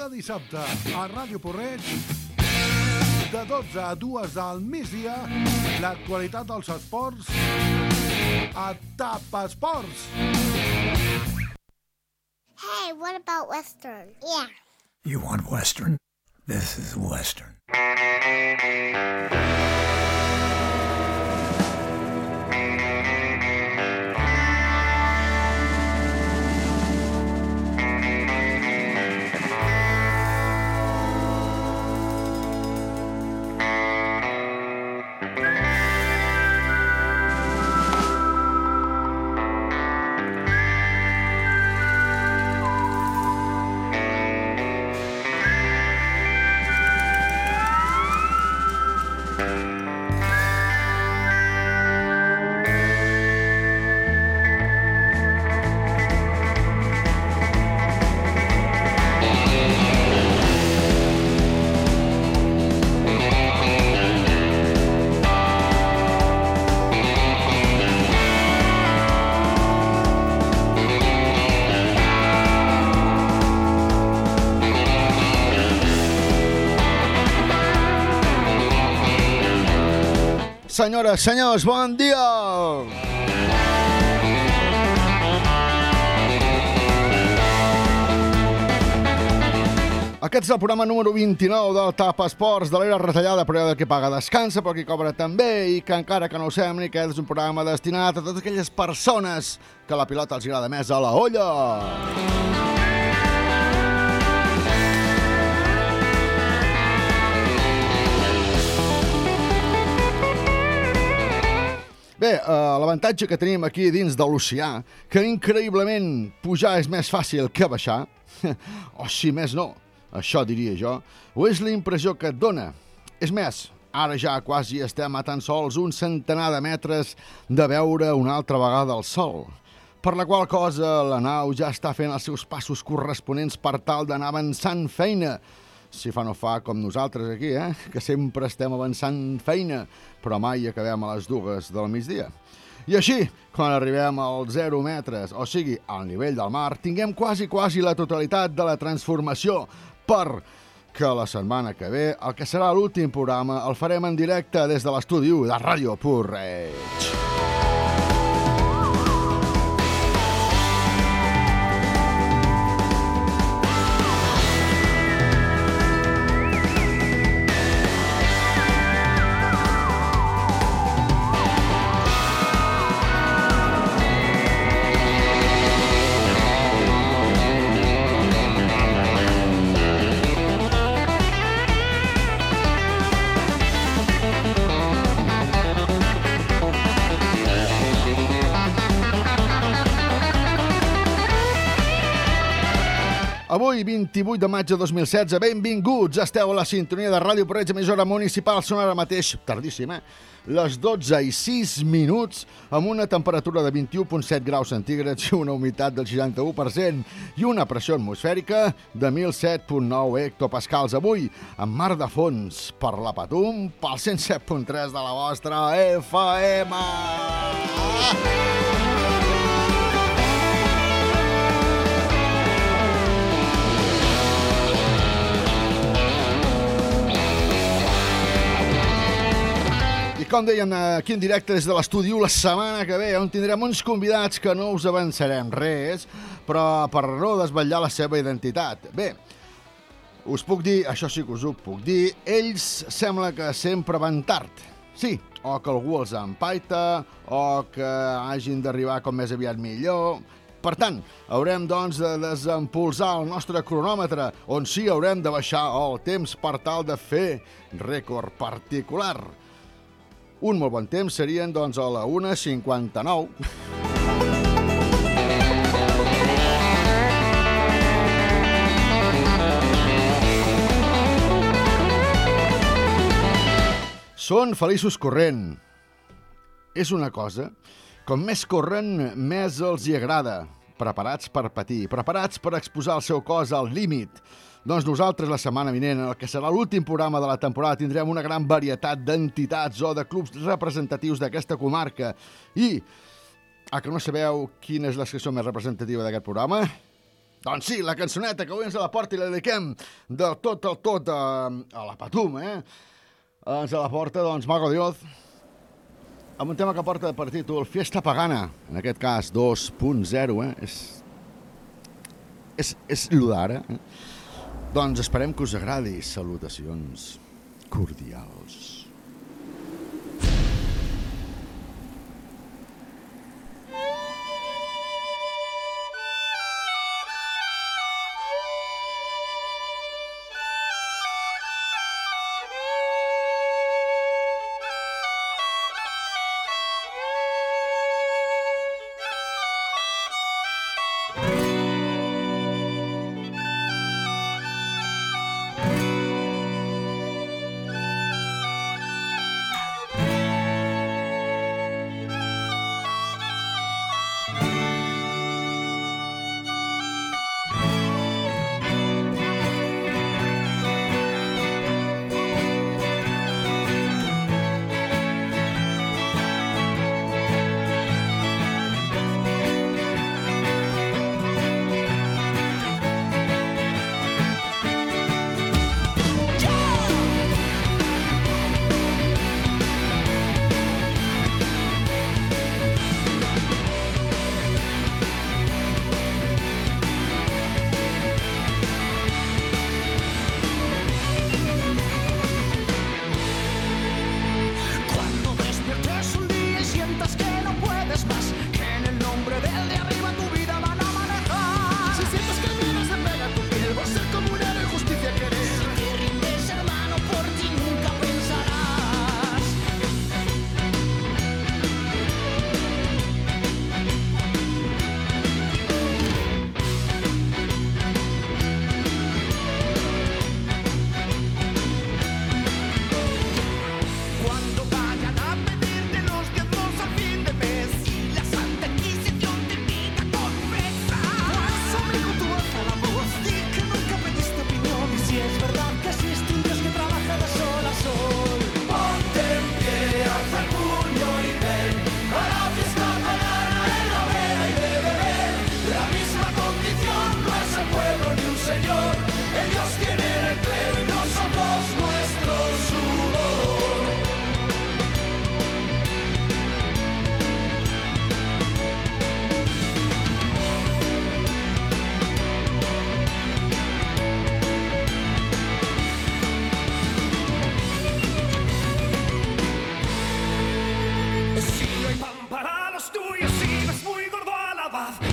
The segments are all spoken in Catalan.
cada dissabte a Ràdio Porreig de 12 a 2 del migdia l'actualitat dels esports a TAP Esports. Hey, what about Western? Yeah. You want Western? This is Western. Senyores, senyors, bon dia! Aquest és el programa número 29 del TAP Esports de l'era retallada, però de qui paga descansa, però qui cobra també, i que encara que no ho sembli, que és un programa destinat a totes aquelles persones que la pilota els agrada més a la olla. Bé, eh, l'avantatge que tenim aquí dins de l'oceà, que increïblement pujar és més fàcil que baixar, o si més no, això diria jo, o és la impressió que et dona. És més, ara ja quasi estem a tan sols un centenar de metres de veure una altra vegada el sol, per la qual cosa la nau ja està fent els seus passos corresponents per tal d'anar avançant feina, si fa no fa com nosaltres aquí, eh? que sempre estem avançant feina, però mai acabem a les dues del migdia. I així, quan arribem als 0 metres, o sigui, al nivell del mar, tinguem quasi, quasi la totalitat de la transformació per que la setmana que ve, el que serà l'últim programa, el farem en directe des de l'estudi de Ràdio Porreig. Avui, 28 de maig de 2016, benvinguts. Esteu a la sintonia de Ràdio Porreig, emissora municipal. Són ara mateix, tardíssim, eh? Les 12 i 6 minuts, amb una temperatura de 21,7 graus centígrads i una humitat del 61% i una pressió atmosfèrica de 1.007,9 hectopascals. Avui, amb mar de fons per la Patum, pel 107.3 de la vostra FM. I com deien aquí en directe des de l'estudi la setmana que ve, on tindrem uns convidats que no us avançarem res, però per no desvetllar la seva identitat. Bé, us puc dir, això sí que us ho puc dir, ells sembla que sempre van tard. Sí, o que algú els empaita, o que hagin d'arribar com més aviat millor... Per tant, haurem doncs de desempolsar el nostre cronòmetre, on sí haurem de baixar el temps per tal de fer rècord particular. Un molt bon temps serien, doncs, a la 1.59. Són feliços corrent. És una cosa, com més corren, més els hi agrada. Preparats per patir, preparats per exposar el seu cos al límit. Doncs nosaltres la setmana vinent, en el que serà l'últim programa de la temporada, tindrem una gran varietat d'entitats o de clubs representatius d'aquesta comarca. I, a que no sabeu quina és la secció més representativa d'aquest programa? Doncs sí, la cançoneta que avui ens la porta i la dediquem del tot al tot a, a la Patum, eh? Ens la porta, doncs, Mago Dios, amb un tema que porta de partit, el Fiesta Pagana, en aquest cas 2.0, eh? És, és, és lo d'ara, eh? Doncs esperem que us agradi. Salutacions cordials. path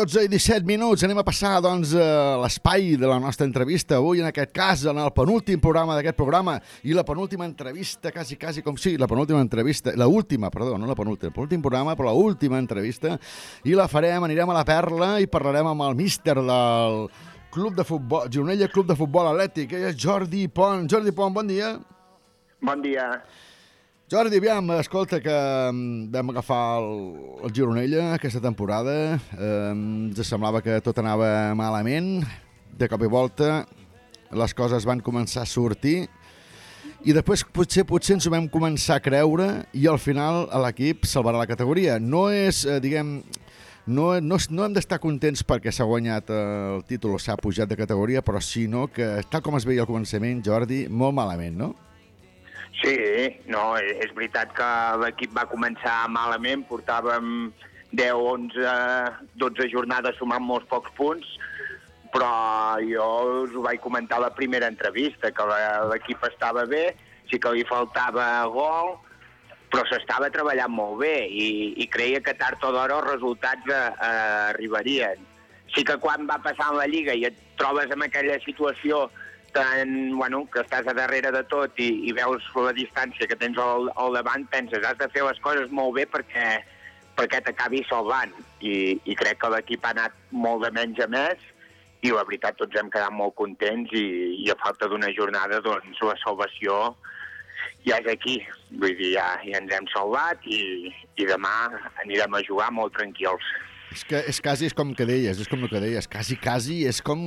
12 i 17 minuts, anem a passar doncs, a l'espai de la nostra entrevista. Avui, en aquest cas, en el penúltim programa d'aquest programa i la penúltima entrevista, quasi, quasi com sí, la penúltima entrevista, la última, perdó, no la penúltima, l'últim programa, però la última entrevista, i la farem, anirem a la Perla i parlarem amb el míster del Club de Futbol, Gironella Club de Futbol Atlètic, és Jordi Pont. Jordi Pont, bon dia. Bon dia. Jordi, aviam, escolta, que vam agafar el, el Gironella aquesta temporada. Eh, ens semblava que tot anava malament. De cop i volta les coses van començar a sortir i després potser potser ens ho vam començar a creure i al final l'equip salvarà la categoria. No és, eh, diguem, no, no, no hem d'estar contents perquè s'ha guanyat eh, el títol o s'ha pujat de categoria, però sinó que, tal com es veia al començament, Jordi, molt malament, no? Sí, no, és veritat que l'equip va començar malament, portàvem 10, 11, 12 jornades sumant molts pocs punts, però jo us ho vaig comentar a la primera entrevista, que l'equip estava bé, sí que li faltava gol, però s'estava treballant molt bé i, i creia que tard o d'hora els resultats eh, eh, arribarien. Sí que quan va passar en la Lliga i et trobes en aquella situació tan, bueno, que estàs a darrere de tot i, i veus la distància que tens al, al davant, penses, has de fer les coses molt bé perquè, perquè t'acabi salvant. I, I crec que l'equip ha anat molt de menys a més i la veritat tots hem quedat molt contents i, i a falta d'una jornada doncs la salvació ja és aquí. Vull dir, ja, ja ens hem salvat i, i demà anirem a jugar molt tranquils. És que és quasi és com que deies, és com el que deies, quasi, quasi és com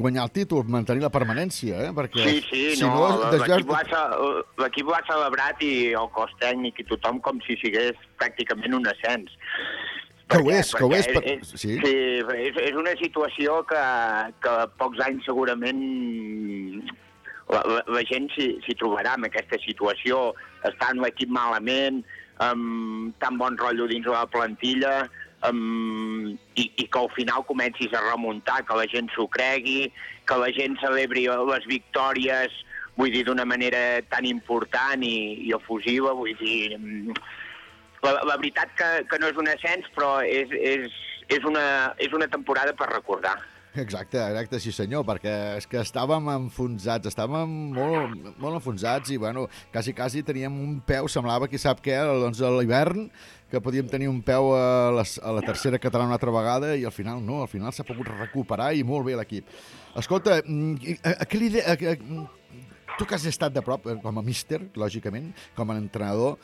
guanyar el títol, mantenir la permanència, eh? Perquè, sí, sí, si no, no l'equip ho, ha celebrat i el cos tècnic i tothom com si sigués pràcticament un ascens. Que ho és, que ho és. Per... és sí, sí és, és una situació que, que pocs anys segurament la, la, la gent s'hi trobarà en aquesta situació, està en l'equip malament, amb tan bon rotllo dins la plantilla, um, i, i que al final comencis a remuntar, que la gent s'ho cregui, que la gent celebri les victòries, vull dir, d'una manera tan important i, i efusiva, vull dir... La, la veritat que, que no és un ascens, però és, és, és, una, és una temporada per recordar. Exacte, exacte, sí senyor, perquè és que estàvem enfonsats, estàvem molt, molt enfonsats i, bueno, quasi, quasi teníem un peu, semblava qui sap què, doncs l'hivern, que podíem tenir un peu a, les, a la tercera catalana una altra vegada i al final no, al final s'ha pogut recuperar i molt bé l'equip. Escolta, mm, a, a, què li de, a, a, tu que has estat de prop, eh, com a míster, lògicament, com a entrenador,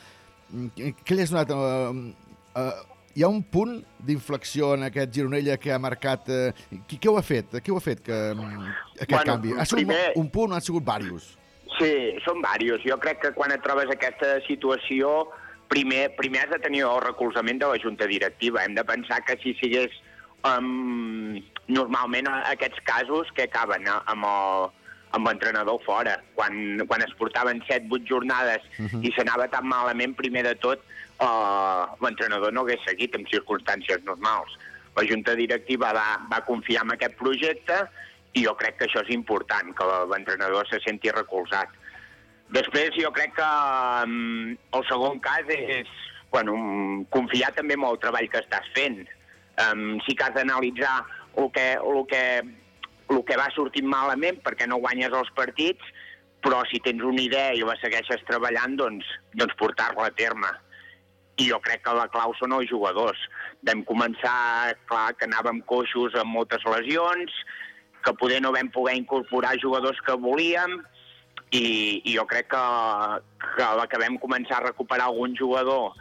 mm, què li has donat... Uh, uh, hi ha un punt d'inflexió en aquest Gironella que ha marcat... Eh, qui, què ho ha fet? Què ho ha fet que, mm, aquest bueno, canvi? Ha sigut primer... un punt o han sigut diversos? Sí, són diversos. Jo crec que quan et trobes aquesta situació, primer, primer has de tenir el recolzament de la Junta Directiva. Hem de pensar que si sigués um, normalment aquests casos que acaben eh, amb el, amb l'entrenador fora. Quan, quan es portaven 7-8 jornades uh mhm. -huh. i s'anava tan malament, primer de tot, uh, l'entrenador no hagués seguit en circumstàncies normals. La Junta Directiva va, va confiar en aquest projecte i jo crec que això és important, que l'entrenador se senti recolzat. Després jo crec que um, el segon cas és bueno, confiar també en el treball que estàs fent. Um, sí que has d'analitzar el que, el, que, el que va sortint malament perquè no guanyes els partits, però si tens una idea i la segueixes treballant, doncs, doncs portar-la a terme i jo crec que la clau són els jugadors. Vam començar, clar, que anàvem coixos amb moltes lesions, que poder no vam poder incorporar jugadors que volíem, i, i jo crec que, que vam començar a recuperar algun jugador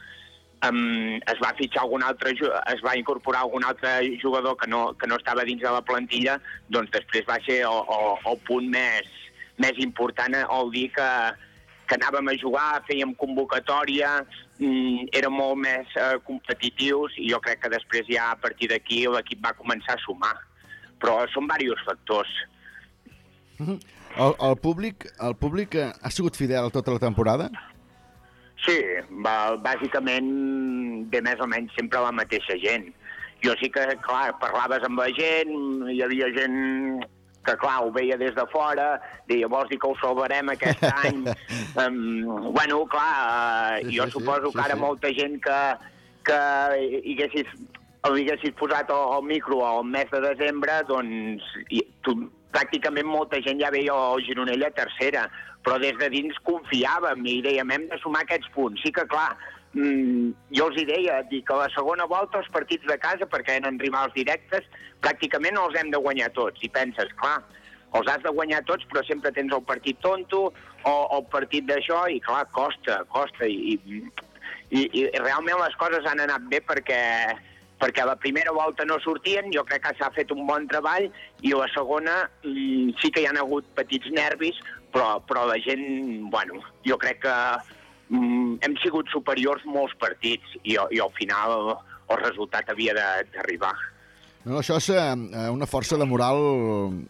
um, es va fitxar algun altre es va incorporar algun altre jugador que no, que no estava dins de la plantilla, doncs després va ser el, el, el punt més, més important el dir que, que anàvem a jugar, fèiem convocatòria, mm, érem molt més eh, competitius i jo crec que després ja a partir d'aquí l'equip va començar a sumar. Però són diversos factors. El, el, públic, el públic eh, ha sigut fidel tota la temporada? Sí, va, bàsicament de més o menys sempre la mateixa gent. Jo sí que, clar, parlaves amb la gent, hi havia gent que clar, ho veia des de fora, deia, vols dir que ho salvarem aquest any? um, bueno, clar, uh, sí, jo sí, suposo sí, que ara sí. molta gent que, que hi haguessis haguessis posat el, el micro al mes de desembre, doncs i, tu, pràcticament molta gent ja veia el Gironella tercera, però des de dins confiàvem i dèiem hem de sumar aquests punts. Sí que, clar, mm, jo els hi deia, dic a la segona volta els partits de casa, perquè eren rivals directes, pràcticament els hem de guanyar tots. I penses, clar, els has de guanyar tots, però sempre tens el partit tonto o el partit d'això, i clar, costa, costa. I, i, I realment les coses han anat bé perquè perquè a la primera volta no sortien, jo crec que s'ha fet un bon treball, i a la segona mm, sí que hi han hagut petits nervis, però, però la gent, bueno, jo crec que mm, hem sigut superiors molts partits i, i al final el resultat havia d'arribar. No, això és eh, una força de moral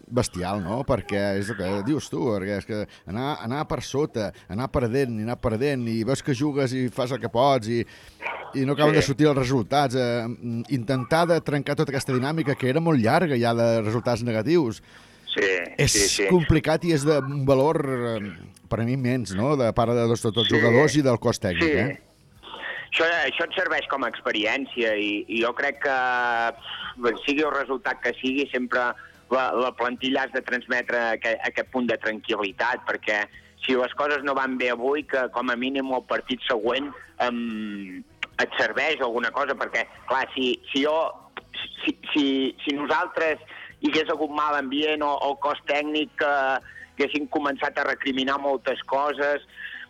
bestial, no? Perquè és el que dius tu, perquè és que anar, anar per sota, anar perdent i anar perdent, i veus que jugues i fas el que pots i, i no acaben sí. de sortir els resultats. Eh, intentar de trencar tota aquesta dinàmica, que era molt llarga ja de resultats negatius, Sí, és sí, sí. complicat i és d'un valor, eh, per a mi, immens, no?, de part de tots els Sí. jugadors i del cos tècnic, Sí. eh? Això, això et serveix com a experiència i, i jo crec que sigui el resultat que sigui, sempre la, la plantilla has de transmetre aquest, aquest punt de tranquil·litat, perquè si les coses no van bé avui, que com a mínim el partit següent um, et serveix alguna cosa, perquè, clar, si, si jo... Si, si, si nosaltres hi hagués hagut mal ambient o, o cos tècnic que haguessin començat a recriminar moltes coses,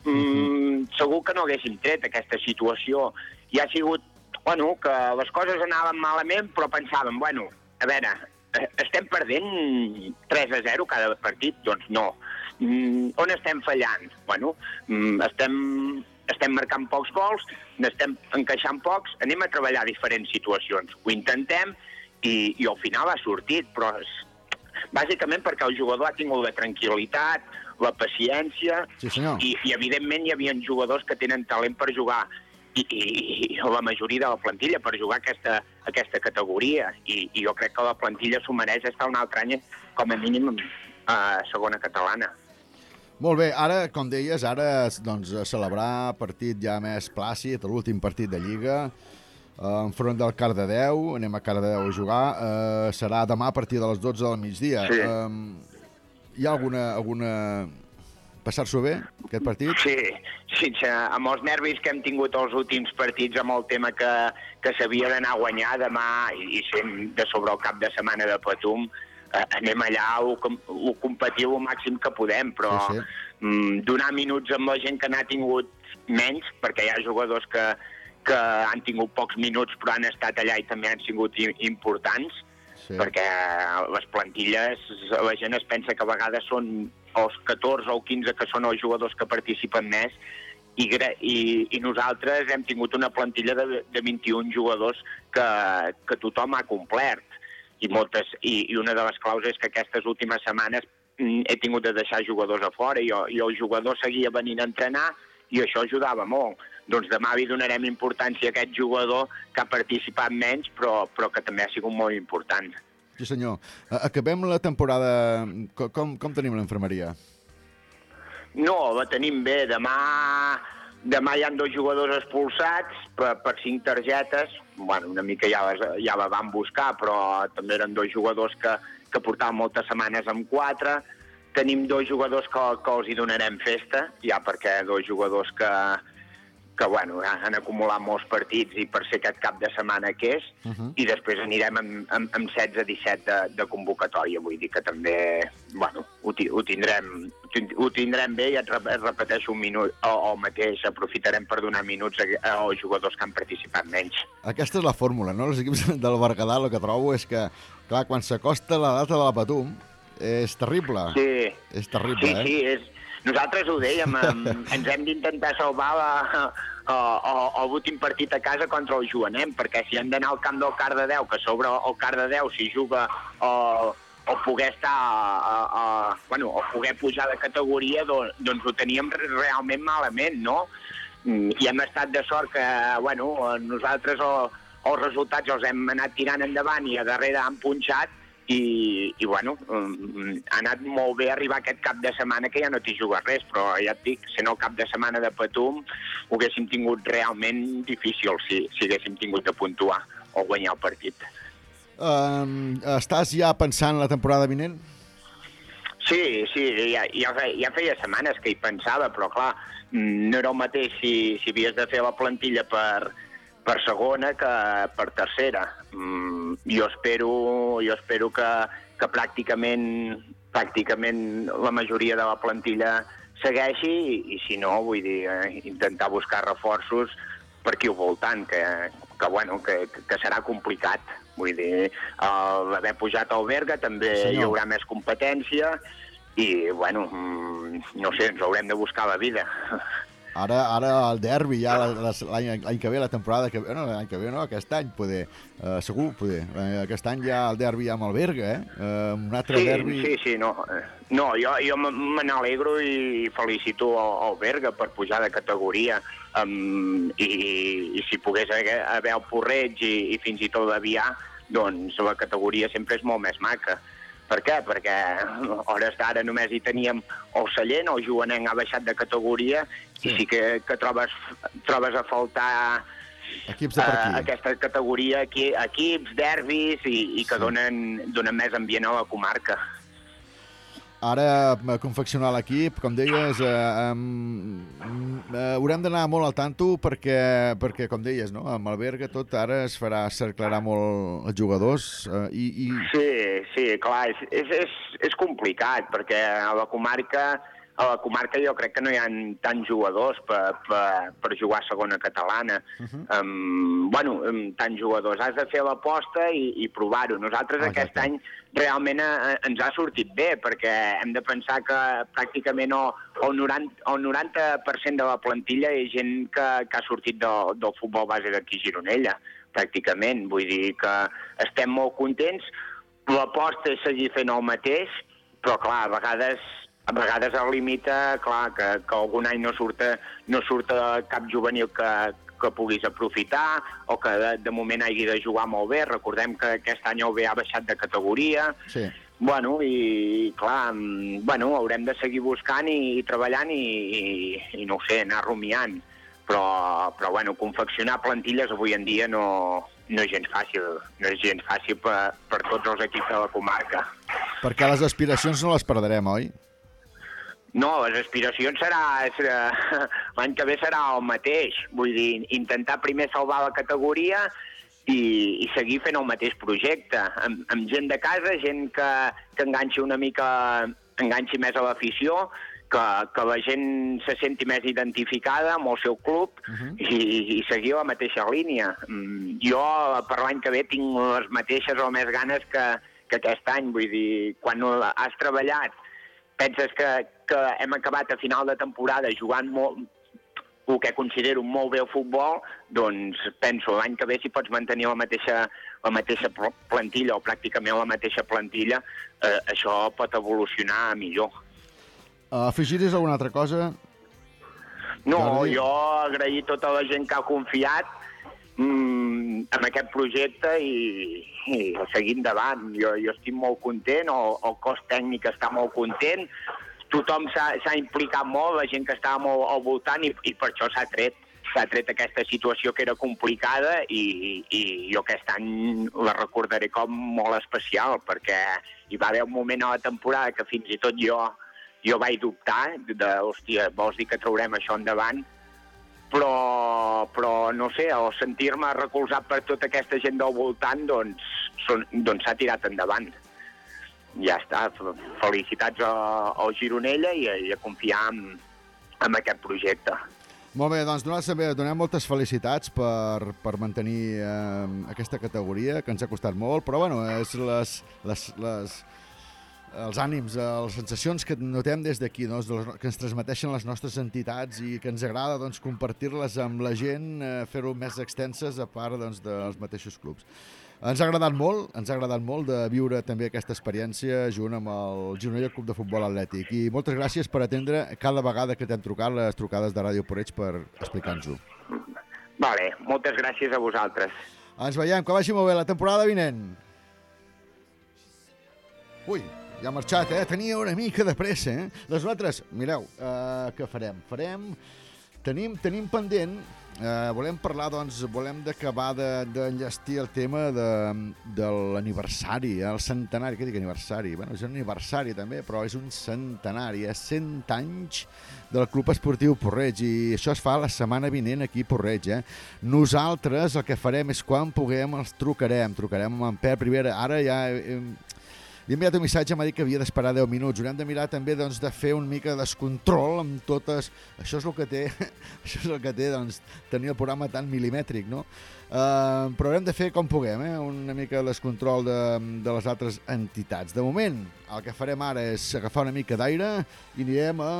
mm, segur que no haguéssim tret aquesta situació. I ha sigut, bueno, que les coses anaven malament, però pensàvem, bueno, a veure, eh, estem perdent 3 a 0 cada partit? Doncs no. Mm, on estem fallant? Bueno, mm, estem, estem marcant pocs gols, n'estem encaixant pocs, anem a treballar diferents situacions. Ho intentem i, i al final ha sortit, però és, bàsicament perquè el jugador ha tingut la tranquil·litat, la paciència, Sí, senyor. i, i evidentment hi havia jugadors que tenen talent per jugar i, i, i la majoria de la plantilla per jugar aquesta, aquesta categoria i, i jo crec que la plantilla s'ho mereix estar un altre any com a mínim a segona catalana. Molt bé, ara, com deies, ara doncs, celebrar partit ja més plàcid, l'últim partit de Lliga, eh, enfront del Cardedeu, anem a Cardedeu a jugar, eh, serà demà a partir de les 12 del migdia. Sí. Eh, hi ha alguna... alguna... Passar-s'ho bé, aquest partit? Sí, sí, amb els nervis que hem tingut els últims partits, amb el tema que, que s'havia d'anar a guanyar demà i, i sent de sobre el cap de setmana de Patum, eh, anem allà, ho, ho competiu el màxim que podem, però Sí, sí. Mm, donar minuts amb la gent que n'ha tingut menys, perquè hi ha jugadors que, que han tingut pocs minuts però han estat allà i també han sigut importants, Sí. perquè les plantilles, la gent es pensa que a vegades són els 14 o 15 que són els jugadors que participen més i, i, i nosaltres hem tingut una plantilla de, de 21 jugadors que, que tothom ha complert i, moltes, i, i una de les claus és que aquestes últimes setmanes mm, he tingut de deixar jugadors a fora i, i el jugador seguia venint a entrenar i això ajudava molt. Doncs demà li donarem importància a aquest jugador que ha participat menys però, però que també ha sigut molt important. Sí, senyor. Acabem la temporada... Co- Com, com tenim l'infermeria? No, la tenim bé. Demà, demà hi han dos jugadors expulsats per, per cinc targetes. Bueno, una mica ja, les, ja la van buscar, però també eren dos jugadors que, que portaven moltes setmanes amb quatre. Tenim dos jugadors que, que els hi donarem festa, ja perquè dos jugadors que, que bueno, han acumulat molts partits i per ser aquest cap de setmana que és, uh -huh. i després anirem amb, amb, amb 16-17 de, de convocatòria, vull dir que també bueno, ho, ho, tindrem, ho tindrem bé i et repeteixo un minut, o, o mateix aprofitarem per donar minuts a, als jugadors que han participat menys. Aquesta és la fórmula, no? Els equips del Berguedà el que trobo és que, clar, quan s'acosta la data de la Patum, és terrible. Sí, És terrible, sí, eh? sí, és... Nosaltres ho dèiem, em, ens hem d'intentar salvar la, o, o, l'últim partit a casa contra el Joanem, perquè si hem d'anar al camp del Cardedeu, que sobre el Cardedeu s'hi juga o, o poder estar a, a, a, bueno, o poder pujar de categoria, doncs, doncs ho teníem realment malament, no? Mm, I hem estat de sort que, bueno, nosaltres o, els resultats els hem anat tirant endavant i a darrere han punxat i, i bueno, mm, ha anat molt bé arribar aquest cap de setmana que ja no t'hi jugues res, però ja et dic, sent el cap de setmana de Patum, ho haguéssim tingut realment difícil si, si haguéssim tingut de puntuar. o guanyar el partit. Um, estàs ja pensant la temporada vinent? Sí, sí, ja, ja, ja feia setmanes que hi pensava, però clar, mm, no era el mateix si, si havies de fer la plantilla per, per segona que per tercera. Mm, jo espero, jo espero que, que pràcticament, pràcticament la majoria de la plantilla segueixi i, i si no, vull dir, eh, intentar buscar reforços per aquí al voltant, que, que, bueno, que, que serà complicat. Vull dir, el haver pujat al Berga també Senyor. hi haurà més competència i, bueno, mm, no sé, ens haurem de buscar la vida. Ara, ara el derbi, ja l'any que ve, la temporada que ve, no, l'any que ve no, aquest any, poder, uh, segur, poder. Uh, aquest any ja el derbi ja amb el Berga, eh? Uh, un altre Sí, derbi... sí, sí, no. eh, No, jo, jo me n'alegro i felicito el, el Berga per pujar de categoria um, i, i si pogués haver, haver el Porreig i, i fins i tot l'Avià, doncs la categoria sempre és molt més maca. Per què? Perquè a hores d'ara només hi teníem el Sallent, el Joanenc ha baixat de categoria Sí. i sí que, que trobes, trobes a faltar Equips de per eh, aquí. aquesta categoria, aquí, equips, derbis i, i que Sí. donen, donen més ambient a la comarca. Ara, eh, confeccionar l'equip, com deies, eh, um, eh, haurem d'anar molt al tanto perquè, perquè, com deies, no? amb el Berga tot ara es farà, cerclarà molt els jugadors eh, i, i Sí, sí, clar, és, és, és, és complicat, perquè a la comarca a la comarca jo crec que no hi ha tants jugadors per, per, per jugar a segona catalana. Uh -huh. um, bueno, um, tants jugadors. Has de fer l'aposta i, i provar-ho. Nosaltres Exacte. aquest any realment eh, ens ha sortit bé, perquè hem de pensar que pràcticament el, el 90%, el 90 de la plantilla és gent que, que ha sortit del, del futbol base d'aquí a Gironella, pràcticament. Vull dir que estem molt contents. L'aposta és seguir fent el mateix, però clar, a vegades a vegades el limita, clar, que, que algun any no surt, no surt cap juvenil que, que puguis aprofitar o que de, de moment hagi de jugar molt bé. Recordem que aquest any el B ha baixat de categoria. sí. Bueno, i clar, mm, bueno, haurem de seguir buscant i, i treballant i, i, i no ho sé, anar rumiant. Però, però bueno, confeccionar plantilles avui en dia no, no és gens fàcil. No és gens fàcil per, per tots els equips de la comarca. perquè les aspiracions no les perdrem, oi? No, les aspiracions serà, serà l'any que ve serà el mateix. Vull dir, intentar primer salvar la categoria i, i seguir fent el mateix projecte, amb, amb gent de casa, gent que, que enganxi una mica, enganxi més a l'afició, que, que la gent se senti més identificada amb el seu club uh -huh. i, i seguir la mateixa línia. Mm, Jo, per l'any que ve, tinc les mateixes o més ganes que, que aquest any. Vull dir, quan has treballat penses que, que hem acabat a final de temporada jugant molt, el que considero molt bé el futbol, doncs penso l'any que ve si pots mantenir la mateixa, la mateixa pl- plantilla o pràcticament la mateixa plantilla, eh, això pot evolucionar a millor. Afegiries alguna altra cosa? No, Jordi? jo agrair tota la gent que ha confiat mm, en aquest projecte i, i seguir endavant. Jo, jo estic molt content, el, el cos tècnic està molt content, tothom s'ha implicat molt, la gent que estava molt al voltant i, i per això s'ha tret s'ha tret aquesta situació que era complicada i, i jo aquest any la recordaré com molt especial perquè hi va haver un moment a la temporada que fins i tot jo jo vaig dubtar de, hòstia, vols dir que traurem això endavant? Però, però no sé, al sentir-me recolzat per tota aquesta gent del voltant, doncs doncs s'ha tirat endavant. Ja està, fe- felicitats al Gironella i, a- i a confiar en, en aquest projecte. Molt bé, doncs nosaltres també donem moltes felicitats per, per mantenir eh, aquesta categoria, que ens ha costat molt, però bueno, és les, les, les, els ànims, les sensacions que notem des d'aquí, no? que ens transmeteixen les nostres entitats i que ens agrada doncs, compartir-les amb la gent, eh, fer-ho més extenses a part doncs, dels mateixos clubs. Ens ha agradat molt, ens ha agradat molt de viure també aquesta experiència junt amb el Gironella Club de Futbol Atlètic i moltes gràcies per atendre cada vegada que t'hem trucat les trucades de Ràdio Porreig per explicar-nos-ho. Vale, moltes gràcies a vosaltres. Ens veiem, que vagi molt bé la temporada vinent. Ui, ja ha marxat, eh? Tenia una mica de pressa, eh? Les nosaltres, mireu, uh, què farem? Farem tenim, tenim pendent Eh, volem parlar, doncs, volem d'acabar d'enllestir de, el tema de, de l'aniversari, el centenari, què dic aniversari? Bueno, és un aniversari també, però és un centenari, és 100 anys del Club Esportiu Porreig i això es fa la setmana vinent aquí a Porreig. Eh? Nosaltres el que farem és quan puguem els trucarem, trucarem amb en Pep Rivera. Ara ja... Eh, li he enviat un missatge, m'ha dit que havia d'esperar 10 minuts. Haurem de mirar també doncs, de fer un mica de descontrol amb totes... Això és el que té, això és el que té doncs, tenir el programa tan milimètric, no? Uh, però haurem de fer com puguem, eh? una mica de descontrol de, de les altres entitats. De moment, el que farem ara és agafar una mica d'aire i anirem a,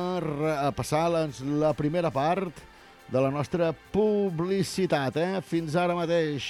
a passar la, la primera part de la nostra publicitat. Eh? Fins ara mateix.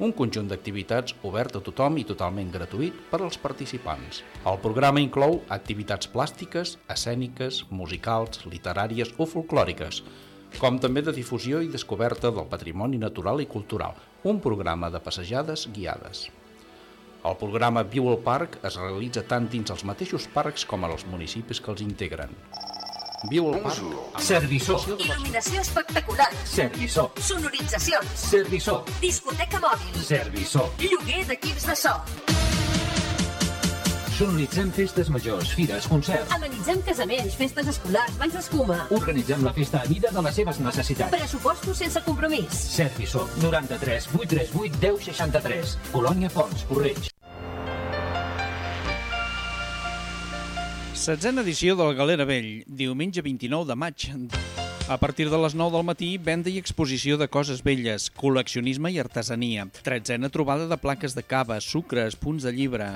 un conjunt d'activitats obert a tothom i totalment gratuït per als participants. El programa inclou activitats plàstiques, escèniques, musicals, literàries o folclòriques, com també de difusió i descoberta del patrimoni natural i cultural, un programa de passejades guiades. El programa Viu al Parc es realitza tant dins els mateixos parcs com als municipis que els integren. Viu al parc. Serviçó. Il·luminació espectacular. Serviçó. Sonoritzacions. Serviçó. Discoteca mòbil. Serviçó. Lloguer d'equips de so. Sonoritzem festes majors, fires, concerts. Amenitzem casaments, festes escolars, banys d'escuma. Organitzem la festa a mida de les seves necessitats. Pressupostos sense compromís. Serviçó. 93 838 1063. Colònia Fons, Correig. Setzena edició del Galera Vell, diumenge 29 de maig. A partir de les 9 del matí, venda i exposició de coses velles, col·leccionisme i artesania. Tretzena trobada de plaques de cava, sucres, punts de llibre.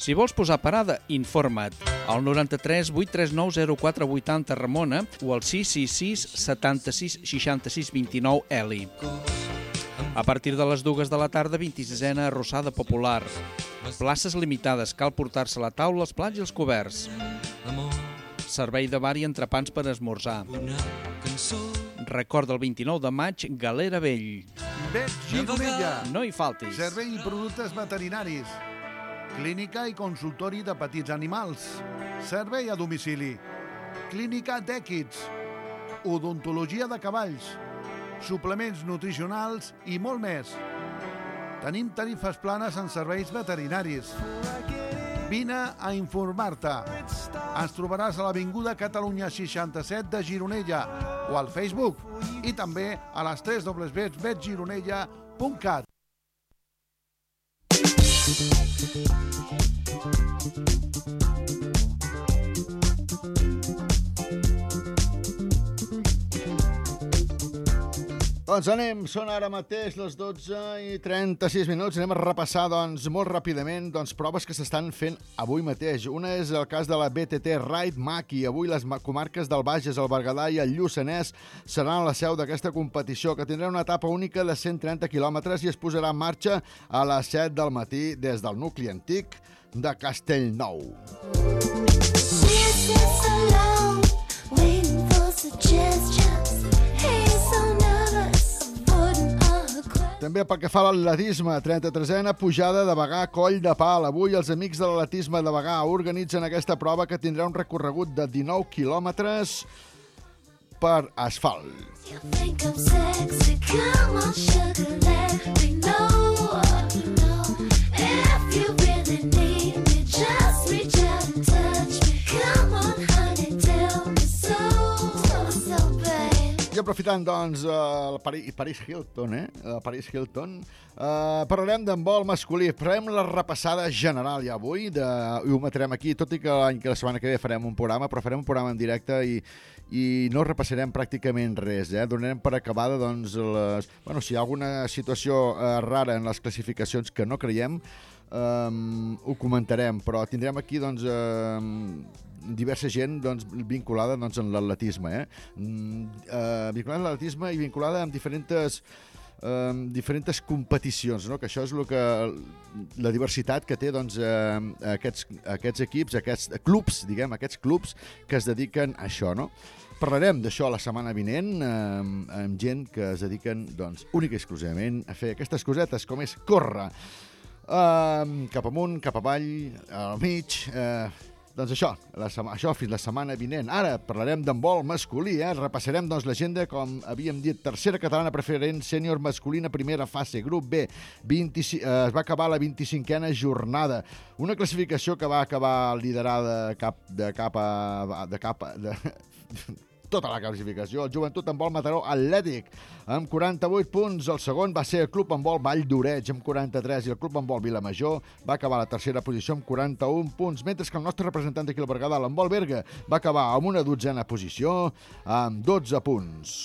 Si vols posar parada, informa't al 93 839 0480 Ramona o al 666 76 66 29 Eli. A partir de les dues de la tarda, 26a arrossada popular. Places limitades, cal portar-se la taula, els plats i els coberts. Servei de bar i entrepans per esmorzar. Recorda el 29 de maig, Galera Vell. Vet Gironella. No hi faltis. Servei i productes veterinaris. Clínica i consultori de petits animals. Servei a domicili. Clínica d'èquids. Odontologia de cavalls. Suplements nutricionals i molt més. Tenim tarifes planes en serveis veterinaris. Vine a informar-te. Ens trobaràs a l'Avinguda Catalunya 67 de Gironella o al Facebook i també a les 3 www.vetgironella.cat. Doncs anem, són ara mateix les 12 i 36 minuts. Anem a repassar doncs, molt ràpidament doncs, proves que s'estan fent avui mateix. Una és el cas de la BTT Ride Maki. Avui les comarques del Bages, el Berguedà i el Lluçanès seran la seu d'aquesta competició, que tindrà una etapa única de 130 quilòmetres i es posarà en marxa a les 7 del matí des del nucli antic de Castellnou. This També pel que fa a l'atletisme, 33a pujada de Bagà Coll de Pal. Avui els amics de l'atletisme de Bagà organitzen aquesta prova que tindrà un recorregut de 19 quilòmetres per asfalt. Really me, just I aprofitant, doncs, eh, el Paris, Paris Hilton, eh? El Paris Hilton, eh, parlarem d'handbol masculí. Farem la repassada general ja avui, de, i ho metrem aquí, tot i que l'any que la setmana que ve farem un programa, però farem un programa en directe i, i no repassarem pràcticament res, eh? Donarem per acabada, doncs, les... Bueno, si hi ha alguna situació eh, rara en les classificacions que no creiem, um, ho comentarem, però tindrem aquí, doncs, um, diversa gent doncs, vinculada doncs, en l'atletisme, eh? Mm, eh, vinculada en l'atletisme i vinculada amb diferents diferents competicions, no? que això és el que, la diversitat que té doncs, eh, aquests, aquests equips, aquests clubs, diguem, aquests clubs que es dediquen a això. No? Parlarem d'això la setmana vinent eh, amb gent que es dediquen doncs, única i exclusivament a fer aquestes cosetes com és córrer eh, cap amunt, cap avall, al mig... Eh, doncs això, la això fins la setmana vinent. Ara parlarem d'handbol masculí, eh? repassarem doncs, l'agenda, com havíem dit, tercera catalana preferent, sènior masculina, primera fase, grup B, 25, eh, es va acabar la 25a jornada. Una classificació que va acabar liderada cap, de cap a... De cap a de, tota la classificació. El Joventut en vol Mataró Atlètic amb 48 punts. El segon va ser el Club en vol Vall d'Oreig amb 43 i el Club en vol Vilamajor va acabar a la tercera posició amb 41 punts, mentre que el nostre representant d'aquí al Berguedà, l'Envol Berga, va acabar amb una dotzena posició amb 12 punts.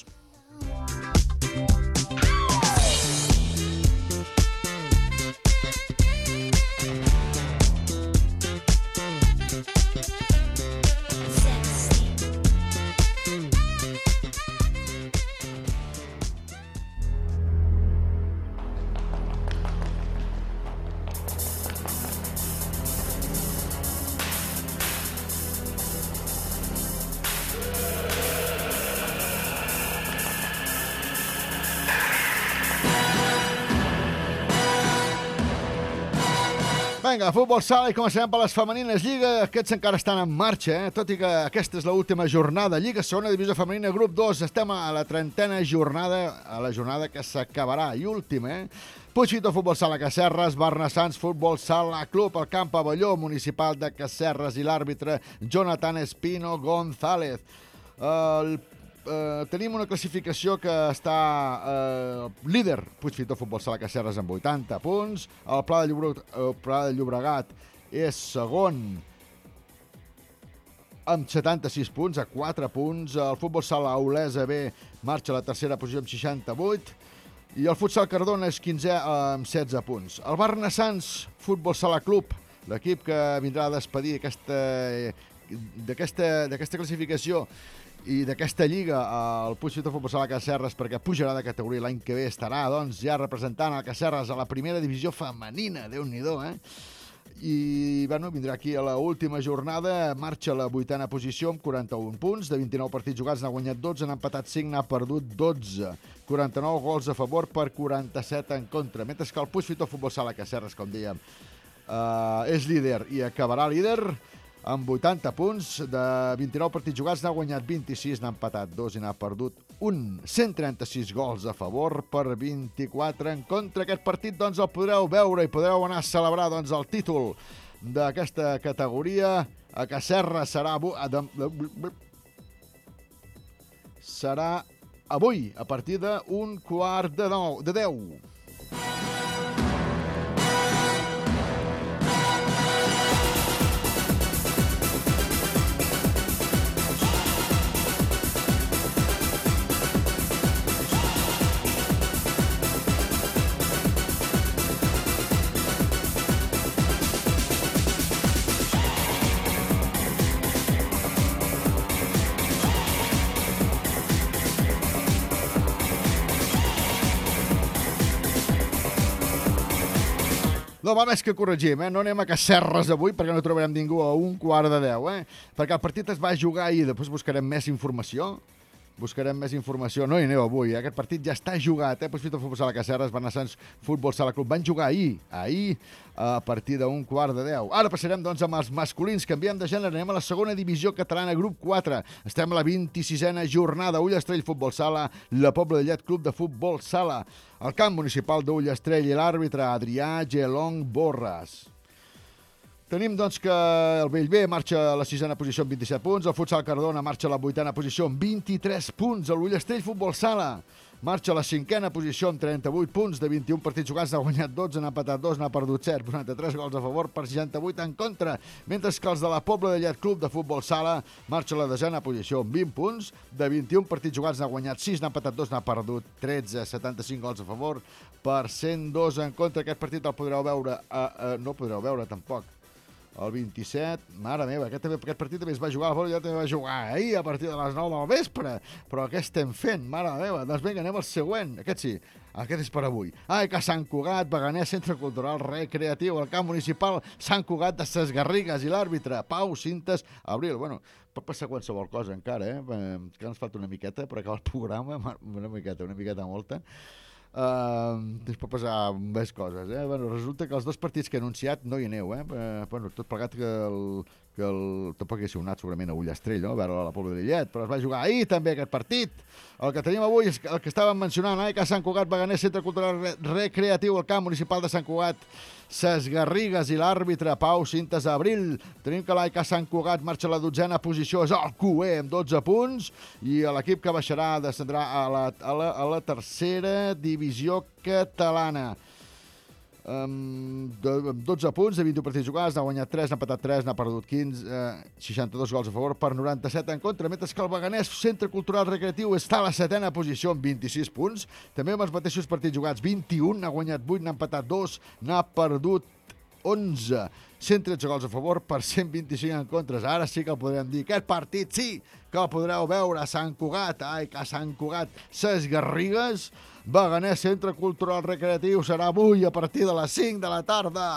Vinga, futbol sala i comencem per les femenines. Lliga, aquests encara estan en marxa, eh? tot i que aquesta és l'última jornada. Lliga, segona divisió femenina, grup 2. Estem a la trentena jornada, a la jornada que s'acabarà. I última, eh? Puigfito Futbol Sala Cacerres, Barnassans Futbol Sala Club, el camp Avelló Municipal de Cacerres i l'àrbitre Jonathan Espino González. El eh, tenim una classificació que està eh, líder. Puigfito Futbol Sala Cacerres amb 80 punts, el Pla de, Llobregat, el Pla de Llobregat és segon amb 76 punts, a 4 punts, el Futbol Sala Olesa B marxa a la tercera posició amb 68, i el Futsal Cardona és 15 amb 16 punts. El Barnassans Futbol Sala Club, l'equip que vindrà a despedir aquesta d'aquesta d'aquesta classificació i d'aquesta lliga el Puigfito Futbol Sala Cacerres perquè pujarà de categoria l'any que ve estarà doncs ja representant el Cacerres a la primera divisió femenina, déu nhi eh? i bueno, vindrà aquí a la última jornada, marxa a la vuitena posició amb 41 punts, de 29 partits jugats n'ha guanyat 12, n'ha empatat 5, n'ha perdut 12, 49 gols a favor per 47 en contra, mentre que el Puigfito Futbol Sala Cacerres, com dèiem, eh, és líder i acabarà líder amb 80 punts, de 29 partits jugats n'ha guanyat 26, n'ha empatat 2 i n'ha perdut un 136 gols a favor per 24 en contra. Aquest partit doncs el podreu veure i podreu anar a celebrar doncs el títol d'aquesta categoria. A Cacerra serà serà avui a partir d'un quart de, nou, de 10. No va més que corregim, eh? No anem a Cacerres avui perquè no trobarem ningú a un quart de deu, eh? Perquè el partit es va jugar ahir, després buscarem més informació buscarem més informació. No hi aneu avui, eh? aquest partit ja està jugat. Eh? Profit Futbol Sala Cacerres, Benassans Futbol Sala Club. Van jugar ahir, ahir, a partir d'un quart de deu. Ara passarem doncs amb els masculins. Canviem de gènere, anem a la segona divisió catalana, grup 4. Estem a la 26a jornada. Ullastrell Futbol Sala, la Pobla de Llet Club de Futbol Sala. El camp municipal d'Ullastrell i l'àrbitre Adrià Gelong Borres. Tenim, doncs, que el Bellver marxa a la sisena posició amb 27 punts, el Futsal Cardona marxa a la vuitena posició amb 23 punts, el Ullastrell Futbol Sala marxa a la cinquena posició amb 38 punts de 21 partits jugats, ha guanyat 12, n'ha empatat 2, n'ha perdut 7, 93 gols a favor per 68 en contra, mentre que els de la Pobla de Llet Club de Futbol Sala marxa a la desena posició amb 20 punts, de 21 partits jugats n'ha guanyat 6, n'ha empatat 2, n'ha perdut 13, 75 gols a favor per 102 en contra. Aquest partit el podreu veure, uh, uh, no podreu veure tampoc, el 27, mare meva, aquest, també, aquest partit també es va jugar, ja també va jugar ahir a partir de les 9 del vespre, però què estem fent, mare meva? Doncs vinga, anem al següent, aquest sí, aquest és per avui. Ai, que Sant Cugat, Beganès, Centre Cultural Recreatiu, el camp municipal Sant Cugat de Ses Garrigues i l'àrbitre Pau Cintes Abril. Bueno, pot passar qualsevol cosa encara, eh? eh? Que ens falta una miqueta per acabar el programa, una miqueta, una miqueta molta. Uh, es pot passar més coses, eh? Bueno, resulta que els dos partits que he anunciat no hi aneu, eh? Uh, bueno, tot plegat que el, que el... Tampoc haguéssiu anat segurament a Ullastrell, no? A veure la Pobla de Lillet, però es va jugar ahir també aquest partit. El que tenim avui és el que estàvem mencionant, eh? Que Sant Cugat va guanyar Centre Cultural Re Recreatiu, el camp municipal de Sant Cugat, Ses Garrigues i l'àrbitre Pau Cintes Abril. Tenim que l'Aica Sant Cugat marxa a la dotzena posició, és el QE amb 12 punts, i l'equip que baixarà descendrà a la, a la, a la tercera divisió catalana. Amb 12 punts de 21 partits jugats, n'ha guanyat 3, n'ha empatat 3, n'ha perdut 15, eh, 62 gols a favor per 97 en contra, mentre que el Beganès Centre Cultural Recreatiu està a la setena posició amb 26 punts, també amb els mateixos partits jugats, 21, n'ha guanyat 8, n'ha empatat 2, n'ha perdut 11. 113 gols a favor per 125 en contres. Ara sí que el podrem dir. Aquest partit sí que el podreu veure a Sant Cugat. Ai, que a Sant Cugat ses Garrigues. Beganès Centre Cultural Recreatiu serà avui a partir de les 5 de la tarda.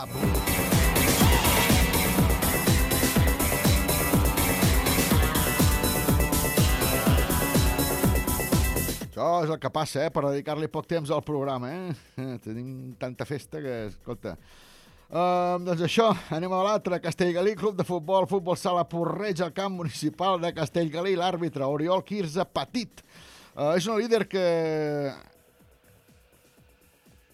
Això és el que passa, eh? Per dedicar-li poc temps al programa, eh? Tenim tanta festa que, escolta... Uh, doncs això, anem a l'altre. Castellgalí, Club de Futbol, Futbol Sala Porreig, al camp municipal de Castellgalí, l'àrbitre Oriol Quirze Petit. Uh, és un líder que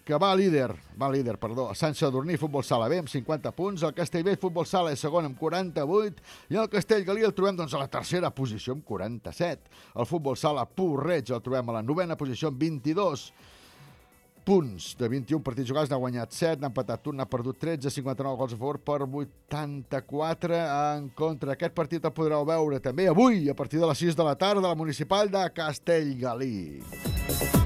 que va líder, va líder, perdó, a Sant Sadurní Futbol Sala B amb 50 punts, el Castellbell Futbol Sala és segon amb 48 i el Castellgalí el trobem doncs, a la tercera posició amb 47. El Futbol Sala Porreig el trobem a la novena posició amb 22 punts de 21 partits jugats, n'ha guanyat 7, n'ha empatat 1, n'ha perdut 13, 59 gols a favor per 84 en contra. Aquest partit el podreu veure també avui a partir de les 6 de la tarda a la municipal de Castellgalí.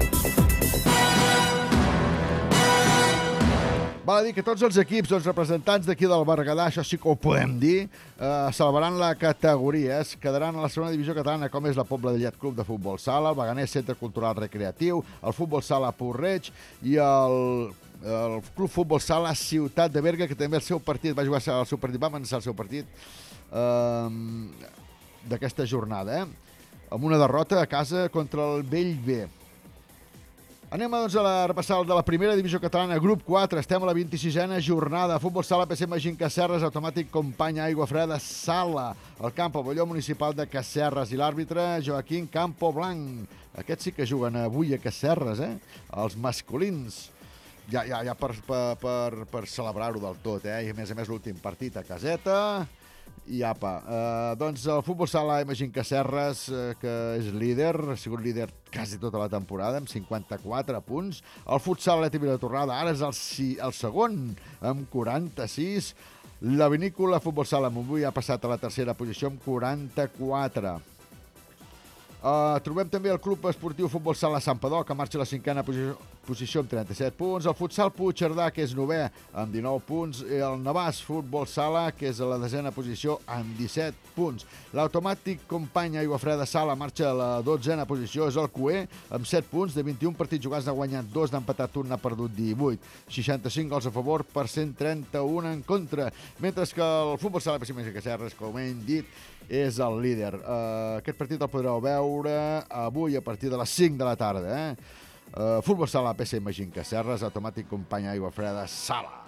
Val a dir que tots els equips, els representants d'aquí del Berguedà, això sí que ho podem dir, eh, salvaran la categoria. Es quedaran a la segona divisió catalana, com és la Pobla de Llet Club de Futbol Sala, el Beganès Centre Cultural Recreatiu, el Futbol Sala Porreig i el el Club Futbol Sala Ciutat de Berga, que també el seu partit va jugar el seu partit, va avançar el seu partit eh, d'aquesta jornada, eh? amb una derrota a casa contra el Bellver. Anem doncs, a la repassar de la primera divisió catalana, grup 4. Estem a la 26a jornada. Futbol Sala, PC Magín Casserres, automàtic companya Aigua Freda Sala. El camp pavelló municipal de Casserres i l'àrbitre Joaquín Campo Blanc. Aquests sí que juguen avui a Casserres, eh? Els masculins. Ja, ja, ja per, per, per, per celebrar-ho del tot, eh? I a més a més l'últim partit a caseta i apa. Uh, doncs el futbol sala Imagín Cacerres, uh, que és líder, ha sigut líder quasi tota la temporada, amb 54 punts. El futsal Leti Vilatorrada ara és el, si, el segon, amb 46. La vinícola Futbol Sala Montbui ha passat a la tercera posició amb 44. Uh, trobem també el Club Esportiu Futbol Sala Sampador, que marxa a la cinquena posició, posició amb 37 punts. El futsal Puigcerdà, que és novè, amb 19 punts. I el Navàs Futbol Sala, que és a la desena posició, amb 17 punts. L'automàtic company Aigua Freda Sala marxa a la dotzena posició, és el Cué, amb 7 punts. De 21 partits jugats n'ha guanyat 2, n'ha empatat un, n'ha perdut 18. 65 gols a favor per 131 en contra. Mentre que el Futbol Sala Pessimista Cacerres, com hem dit, és el líder. Uh, aquest partit el podreu veure avui a partir de les 5 de la tarda. Eh? Uh, Futbol Sala PC Imagín Cacerres, automàtic company Aigua Freda Sala.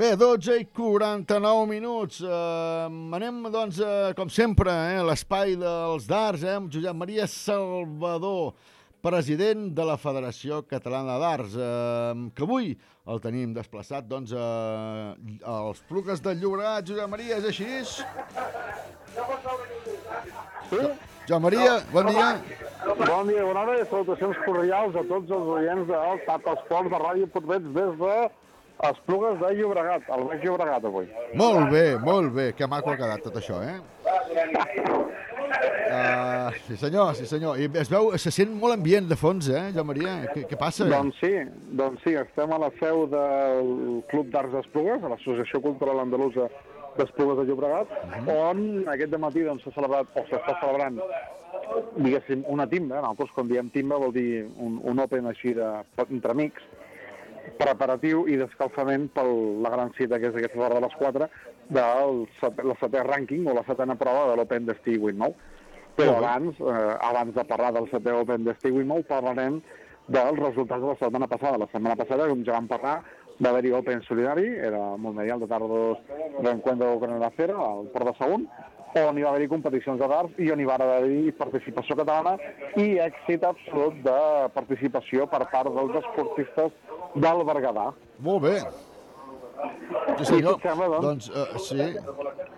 Bé, 12 i 49 minuts. Uh, anem, doncs, uh, com sempre, eh, a l'espai dels darts, eh, amb Josep Maria Salvador, president de la Federació Catalana d'Arts, eh, que avui el tenim desplaçat, doncs, uh, als Plugues del Llobregat. Josep Maria, és així? Josep Maria, bon dia. Bon dia, bona hora i salutacions cordials a tots els oients del Tap Esports de Ràdio Portbets des de Esplugues de Llobregat, el Baix Llobregat avui. Molt bé, molt bé. Que maco ha quedat tot això, eh? Uh, sí senyor, sí senyor. I es veu, se sent molt ambient de fons, eh, Joan Maria? Què, què passa? Doncs sí, doncs sí, estem a la seu del Club d'Arts d'Esplugues, a l'Associació Cultural Andalusa d'Esplugues de Llobregat, on aquest dematí doncs, s'ha celebrat, o s'està celebrant, diguéssim, una timba, nosaltres quan diem timba vol dir un, un open així de, entre amics, preparatiu i d'escalfament per la gran cita que és aquesta hora de les 4 del set, la setè rànquing o la setena prova de l'Open d'estiu 9. Però Molt abans, eh, abans de parlar del setè Open d'estiu 9, parlarem dels resultats de la setmana passada. La setmana passada, com ja vam parlar, va haver-hi Open Solidari, era el Mundial de Tardos Reencuentro con la Cera, al Port de Sagunt, on hi va haver-hi competicions de darts i on hi va haver-hi participació catalana i èxit absolut de participació per part dels esportistes del Berguedà. Molt bé. Sí, et sembla, doncs? Doncs, uh, sí.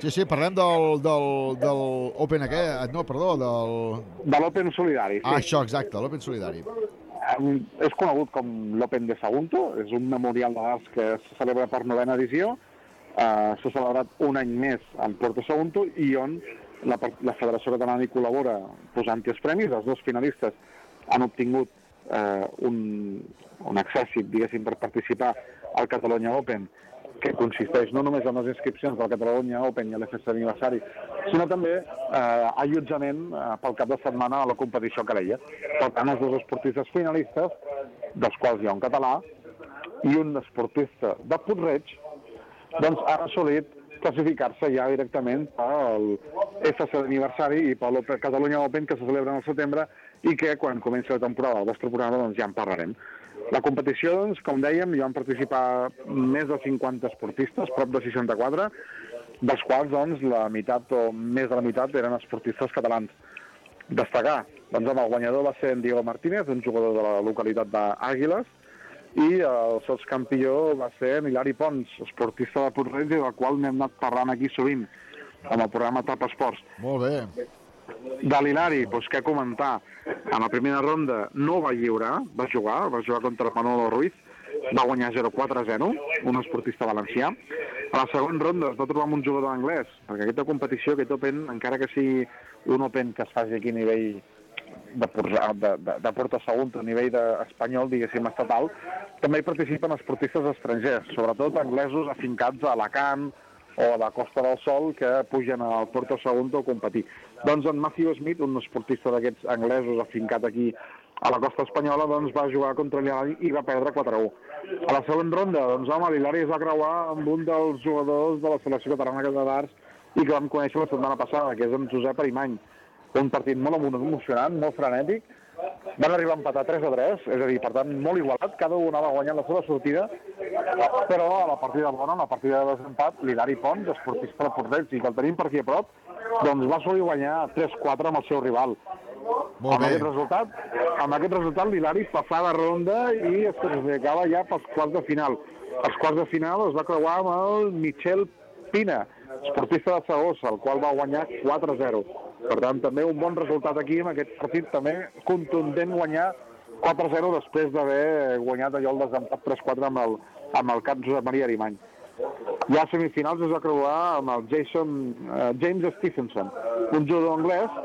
Sí, sí, parlem del, del, del Open aquest, no, perdó, del... De l'Open Solidari, sí. Ah, això, exacte, l'Open Solidari. Eh, és conegut com l'Open de Sagunto, és un memorial de l'Arts que se celebra per novena edició, eh, s'ha celebrat un any més en Puerto Sagunto i on la, la Federació Catalana hi col·labora posant-hi els premis. Els dos finalistes han obtingut eh, un, un accèssit, diguéssim, per participar al Catalunya Open, que consisteix no només en les inscripcions del Catalunya Open i a l'FC aniversari, sinó també eh, allotjament eh, pel cap de setmana a la competició deia. Per tant, els dos esportistes finalistes, dels quals hi ha un català, i un esportista de Puig-reig, doncs han assolit classificar-se ja directament pel FC d'aniversari i pel Catalunya Open que se celebra al setembre i que quan comenci la temporada del vostre programa doncs ja en parlarem. La competició, doncs, com dèiem, hi van participar més de 50 esportistes, prop de 64, dels quals doncs, la meitat o més de la meitat eren esportistes catalans. Destacar, doncs, el guanyador va ser en Diego Martínez, un jugador de la localitat d'Àguiles, i el sotscampió va ser en Hilari Pons, esportista de i del qual n'hem anat parlant aquí sovint, amb el programa Tap Esports. Molt bé. De l'Hilari, doncs què comentar? En la primera ronda no va lliurar, va jugar, va jugar contra Manolo Ruiz, va guanyar 0-4-0, un esportista valencià. A la segona ronda es va trobar amb un jugador anglès, perquè aquesta competició, aquest Open, encara que sigui un Open que es faci aquí a nivell de, de, de, de Sagunt, a nivell de, espanyol, diguéssim, estatal, també hi participen esportistes estrangers, sobretot anglesos afincats a Alacant o a la Costa del Sol, que pugen al Porta Sagunt a competir. Doncs en Matthew Smith, un esportista d'aquests anglesos afincat aquí a la costa espanyola, doncs va jugar contra l'Hilari i va perdre 4-1. A la segona ronda, doncs home, l'Hilari es va creuar amb un dels jugadors de la selecció catalana de darts i que vam conèixer la setmana passada, que és en Josep Arimany un partit molt emo- emocionant, molt frenètic. Van arribar a empatar 3 a 3, és a dir, per tant, molt igualat, cada un anava guanyant la seva sortida, però a la partida bona, a la partida de desempat, l'Hilari Pons, esportista de Portets, i que el tenim per aquí a prop, doncs va assolir guanyar 3-4 amb el seu rival. Molt amb bé. aquest resultat, amb aquest resultat l'Hilari passava ronda i es classificava ja pels quarts de final. Els quarts de final es va creuar amb el Michel Pina, esportista de Sagossa, el qual va guanyar 4-0. Per tant, també un bon resultat aquí amb aquest partit també contundent guanyar 4-0 després d'haver guanyat allò el desempat 3-4 amb el, amb el cap Josep Maria Arimany. Ja a semifinals es va creuar amb el Jason, eh, James Stephenson, un jugador anglès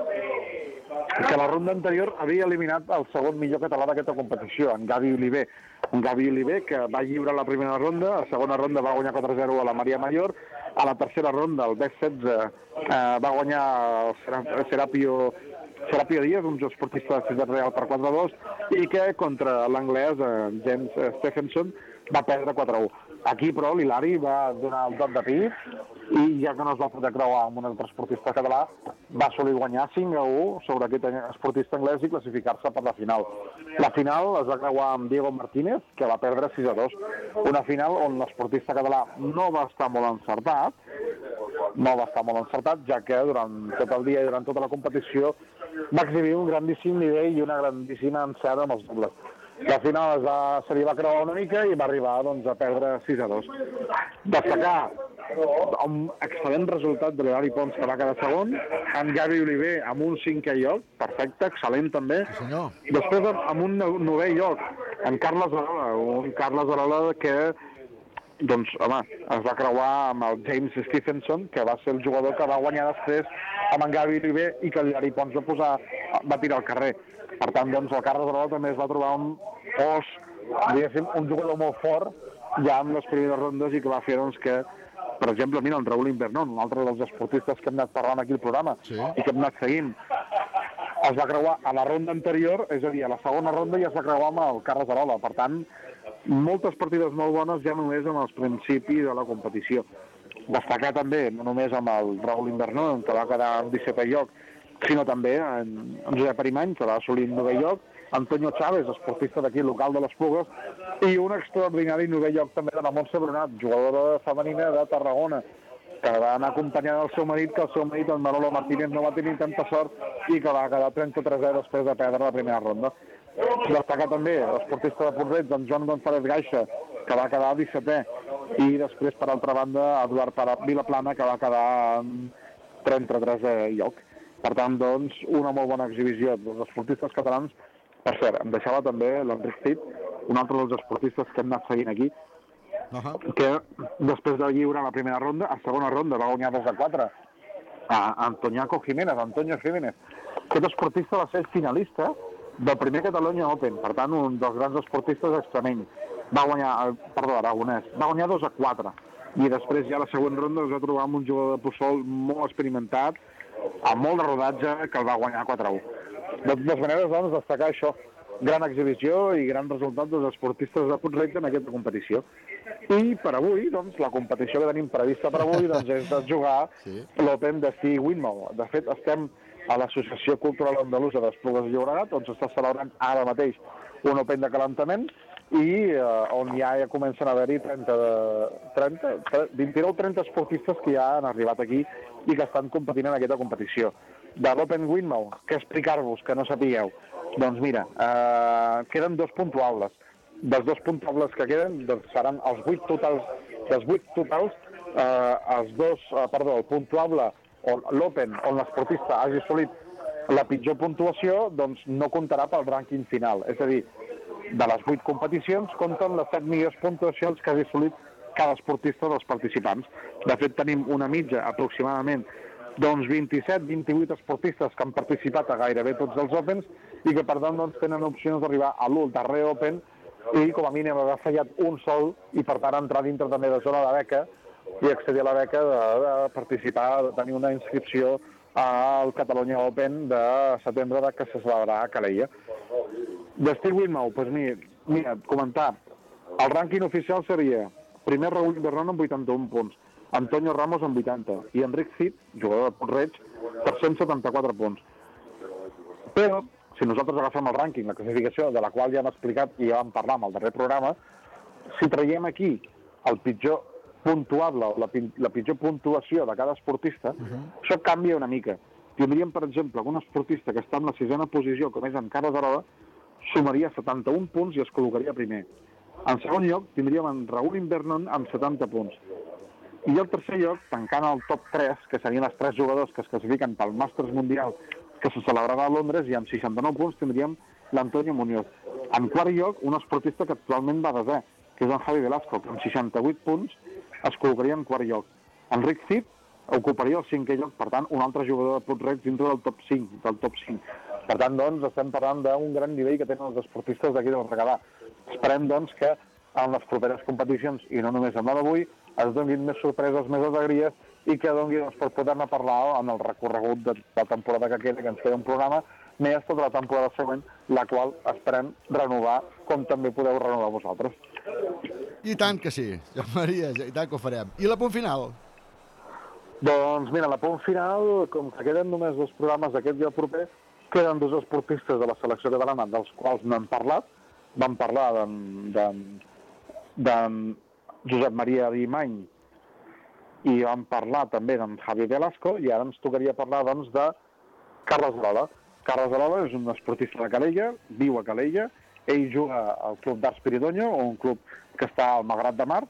que la ronda anterior havia eliminat el segon millor català d'aquesta competició, en Gavi Oliver. Un Gavi Oliver que va lliurar la primera ronda, a la segona ronda va guanyar 4-0 a la Maria Mayor, a la tercera ronda, el best 16, eh, va guanyar el Sera- Serapio Serapio Díaz, un esportista de Ciutat Real per 4-2, i que contra l'anglès, eh, James Stephenson, va perdre 4-1. Aquí, però, l'Hilari va donar el toc de pit i ja que no es va poder creuar amb un altre esportista català, va assolir guanyar 5 a 1 sobre aquest esportista anglès i classificar-se per la final. La final es va creuar amb Diego Martínez, que va perdre 6 a 2. Una final on l'esportista català no va estar molt encertat, no va estar molt encertat, ja que durant tot el dia i durant tota la competició va exhibir un grandíssim nivell i una grandíssima encert amb els dobles. La final es va, se li va creuar una mica i va arribar doncs, a perdre 6 a 2. Destacar un excel·lent resultat de l'Hilari Pons, que va quedar segon, en Gavi Oliver amb un cinquè lloc, perfecte, excel·lent també. Sí, senyor. Després amb, un novè lloc, en Carles Arola, un Carles Arola que doncs, home, es va creuar amb el James Stephenson, que va ser el jugador que va guanyar després amb en Gavi Oliver i que el Llari Pons va, posar, va tirar al carrer. Per tant, doncs, el Carles Arola també es va trobar un os, diguéssim, un jugador molt fort ja en les primeres rondes i que va fer doncs, que per exemple, mira, el Raúl Invernon, un altre dels esportistes que hem anat parlant aquí al programa Sí. i que hem anat seguint, es va creuar a la ronda anterior, és a dir, a la segona ronda ja es va creuar amb el Carles Arola. Per tant, moltes partides molt bones ja només amb els principis de la competició. Destacar també, no només amb el Raúl Invernon, que va quedar en 17è lloc, sinó també en, en Josep Arimany, que va assolir un 9è lloc, Antonio Chávez, esportista d'aquí, local de les Pugues, i un extraordinari 9è lloc també de la Montse Brunat, jugadora femenina de Tarragona, que va anar acompanyant el seu marit, que el seu marit, el Manolo Martínez, no va tenir tanta sort i que va quedar 33 a després de perdre la primera ronda. Destacar també l'esportista de Portets, en Joan González Gaixa, que va quedar 17è, i després, per altra banda, Eduard Vilaplana, que va quedar en 33è lloc. Per tant, doncs, una molt bona exhibició dels esportistes catalans. Per cert, em deixava també l'Enric Cid, un altre dels esportistes que hem anat seguint aquí, Uh -huh. que després de lliure la primera ronda, a segona ronda va guanyar 2 a 4 a Antoniaco Jiménez, Antonio Jiménez. Aquest esportista va ser finalista del primer Catalunya Open, per tant, un dels grans esportistes extremenys. Va guanyar, eh, perdó, aragonès, va guanyar 2 a 4. I després ja a la següent ronda es va trobar amb un jugador de Pussol molt experimentat, amb molt de rodatge, que el va guanyar 4 a 1. De totes maneres, doncs, destacar això, gran exhibició i gran resultat dels esportistes de punt en aquesta competició. I per avui, doncs, la competició que tenim prevista per avui doncs, és de jugar sí. l'Open de Steve Winmau. De fet, estem a l'Associació Cultural Andalusa d'Esplugues de Llobregat, on s'està celebrant ara mateix un Open de calentament i eh, on ja, ja comencen a haver-hi 30, de- 30, 29 o 30 esportistes que ja han arribat aquí i que estan competint en aquesta competició. De l'Open Winmau, què explicar-vos que no sapigueu? Doncs mira, eh, queden dos puntuables. Dels dos puntuables que queden doncs seran els 8 totals, dels 8 totals, eh, els dos, eh, perdó, el puntuable, l'Open, on l'esportista hagi assolit la pitjor puntuació, doncs no comptarà pel rànquing final. És a dir, de les 8 competicions compten les 7 millors puntuacions que hagi assolit cada esportista dels participants. De fet, tenim una mitja aproximadament d'uns 27-28 esportistes que han participat a gairebé tots els Opens i que, per tant, doncs, tenen opcions d'arribar a l'últim darrer Open i, com a mínim, haver fallat un sol i, per tant, entrar dintre també de zona de beca i accedir a la beca de, de participar, de tenir una inscripció al Catalunya Open de setembre que se celebrarà a Calella. D'Estil Winmau, doncs mira, mira, comentar, el rànquing oficial seria primer Raúl Berrón amb 81 punts, Antonio Ramos amb 80 i Enric Cid, jugador de Punt-Reig, per 174 punts. Però, si nosaltres agafem el rànquing, la classificació, de la qual ja hem explicat i ja vam parlar en el darrer programa, si traiem aquí el pitjor puntuable la, la pitjor puntuació de cada esportista, uh -huh. això canvia una mica. Tindríem, per exemple, un esportista que està en la sisena posició, com és en Carles Arola, sumaria 71 punts i es col·locaria primer. En segon lloc, tindríem en Raúl Invernon amb 70 punts. I al tercer lloc, tancant el top 3, que serien els tres jugadors que es classifiquen pel Masters Mundial que se celebrarà a Londres, i amb 69 punts tindríem l'Antonio Muñoz. En quart lloc, un esportista que actualment va desè, que és en Javi Velasco, que amb 68 punts es col·locaria en quart lloc. Enric Cid ocuparia el cinquè lloc, per tant, un altre jugador de Puig-Reig dintre del top 5, del top 5. Per tant, doncs, estem parlant d'un gran nivell que tenen els esportistes d'aquí del Regalà. Esperem, doncs, que en les properes competicions, i no només en la d'avui, es donin més sorpreses, més alegries, i que doni doncs, per poder-ne parlar en el recorregut de la temporada que queda, que ens queda un programa, més tota la temporada següent, la qual esperem renovar, com també podeu renovar vosaltres. I tant que sí, Joan Maria, i tant que ho farem. I la punt final? Doncs mira, la punt final, com que queden només dos programes d'aquest dia proper, queden dos esportistes de la selecció catalana dels quals no hem parlat. Vam parlar d'en Josep Maria Dimany i vam parlar també d'en Javi Velasco i ara ens tocaria parlar doncs de Carles Alola. Carles Alola és un esportista de Calella, viu a Calella, ell juga al Club d'Arts Piridonyo, un club que està al Magrat de Mar,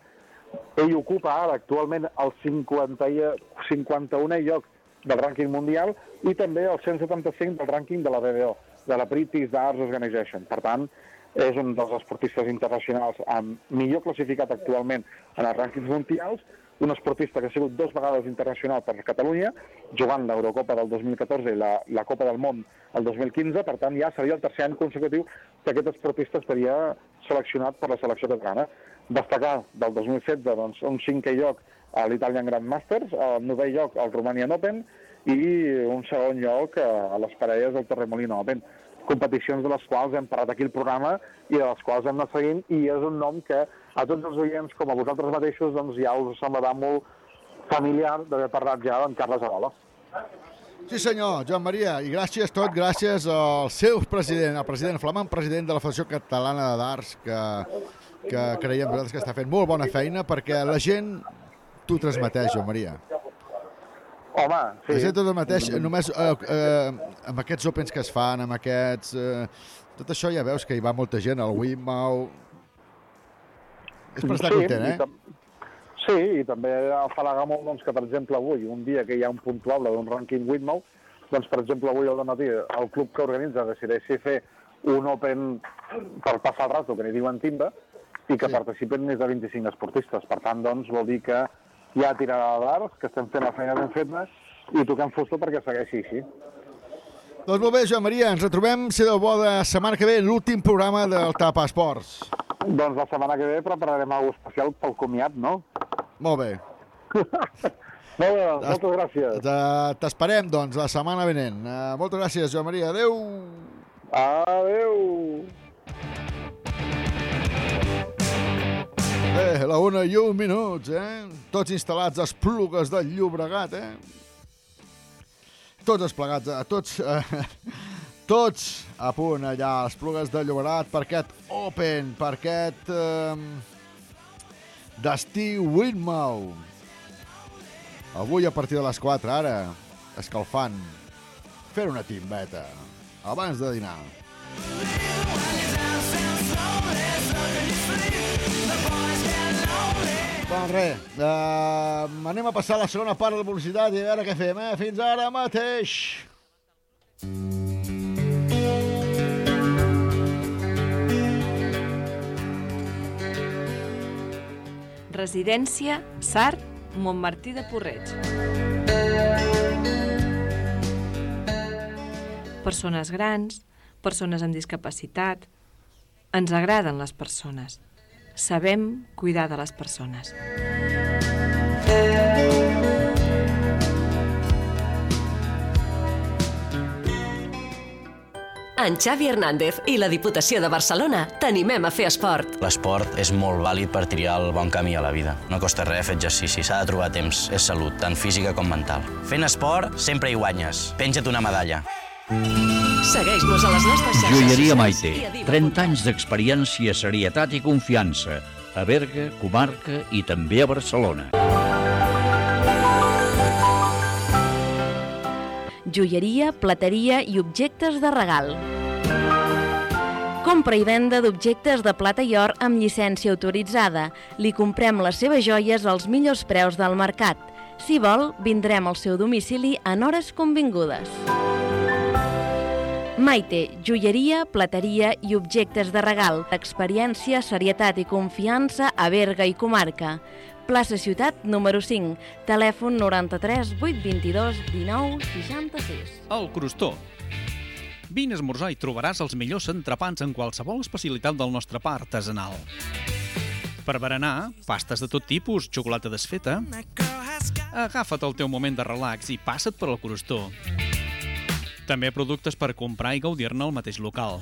ell ocupa ara actualment el 50, i- 51è lloc del rànquing mundial i també el 175 del rànquing de la BDO, de la British Darts Organization. Per tant, és un dels esportistes internacionals amb millor classificat actualment en els rànquings mundials, un esportista que ha sigut dos vegades internacional per Catalunya, jugant l'Eurocopa del 2014 i la, la Copa del Món el 2015, per tant ja seria el tercer any consecutiu que aquest esportista estaria seleccionat per la selecció catalana. Destacar del 2016 doncs, un cinquè lloc a l'Italian Grand Masters, el novè lloc al Romanian Open i un segon lloc a les parelles del Torremolino Open competicions de les quals hem parlat aquí al programa i de les quals hem anat seguint i és un nom que a tots els oients, com a vosaltres mateixos, doncs ja us semblarà molt familiar d'haver parlat ja d'en Carles Arola. Sí senyor, Joan Maria, i gràcies tot, gràcies al seu president, el president flamant president de la Federació Catalana d'Arts, que, que creiem que està fent molt bona feina perquè la gent t'ho transmeteix, Joan Maria. Home, sí. La gent t'ho transmeteix només eh, eh, amb aquests opens que es fan, amb aquests... Eh, tot això ja veus que hi va molta gent, el Wimmau... És per estar sí, content, i eh? tam- Sí, i també afalaga molt doncs, que, per exemple, avui, un dia que hi ha un puntuable d'un rànquing Whitmau, doncs, per exemple, avui al matí el club que organitza decideixi fer un Open per passar el rato, que n'hi diuen timba, i que sí. participen més de 25 esportistes. Per tant, doncs, vol dir que ja tirarà a darts, que estem fent la feina ben feta, i toquem fusta perquè segueixi així. Doncs molt bé, Joan Maria, ens retrobem, si Déu vol, de setmana que ve, l'últim programa del Tapa Esports. Doncs la setmana que ve prepararem alguna especial pel comiat, no? Molt bé. Molt bé, doncs, moltes gràcies. Te- T'esperem, doncs, la setmana venent. Uh, moltes gràcies, Joan Maria. Adéu. Adéu. Eh, la una i un minuts, eh? Tots instal·lats a Esplugues del Llobregat, eh? Tots desplegats, eh? tots, eh? tots a punt allà a Esplugues del Llobregat per aquest Open, per aquest eh, destí Whitmau. Avui a partir de les 4, ara, escalfant, fer una timbeta abans de dinar. Doncs res, uh, anem a passar la segona part de la publicitat i a veure què fem, eh? Fins ara mateix! Residència Sart, Montmartí de Porreig. Persones grans, persones amb discapacitat... Ens agraden les persones. Sabem cuidar de les persones. En Xavi Hernández i la Diputació de Barcelona t'animem a fer esport. L'esport és molt vàlid per triar el bon camí a la vida. No costa res fer exercici, s'ha de trobar temps. És salut, tant física com mental. Fent esport sempre hi guanyes. Penja't una medalla. Segueix-nos a les nostres xarxes Joieria Maite, i a Diva 30 anys d'experiència, serietat i confiança. A Berga, comarca i també a Barcelona. joieria, plateria i objectes de regal. Compra i venda d'objectes de plata i or amb llicència autoritzada. Li comprem les seves joies als millors preus del mercat. Si vol, vindrem al seu domicili en hores convingudes. Maite, joieria, plateria i objectes de regal. Experiència, serietat i confiança a Berga i comarca. Plaça Ciutat, número 5. Telèfon 93 822 19 66. El Crostó. Vine a esmorzar i trobaràs els millors entrepans en qualsevol especialitat del nostre pa artesanal. Per berenar, pastes de tot tipus, xocolata desfeta... Agafa't el teu moment de relax i passa't per al Crostó. També productes per comprar i gaudir-ne al mateix local.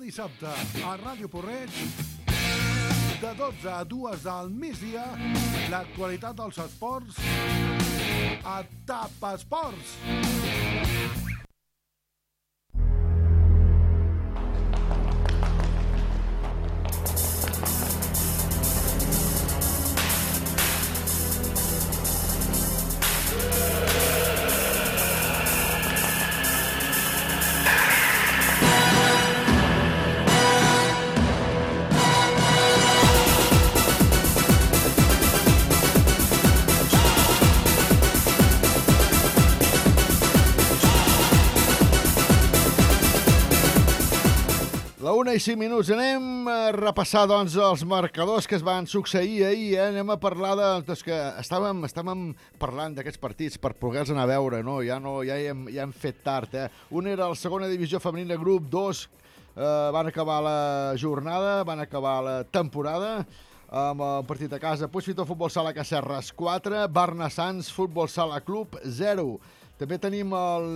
Dissabte a Ràdio Porreig, de 12 a 2 del migdia, l'actualitat dels esports a TAP Esports. I cinc minuts. Anem a repassar, doncs, els marcadors que es van succeir ahir. Eh? Anem a parlar de... Doncs que estàvem, estàvem parlant d'aquests partits per poder-los anar a veure, no? Ja, no, ja, hem, ja hem fet tard, eh? Un era la segona divisió femenina grup, dos eh, van acabar la jornada, van acabar la temporada amb el partit a casa. Puigfito Futbol Sala Cacerres 4, Barna Sants Futbol Sala Club 0. També tenim el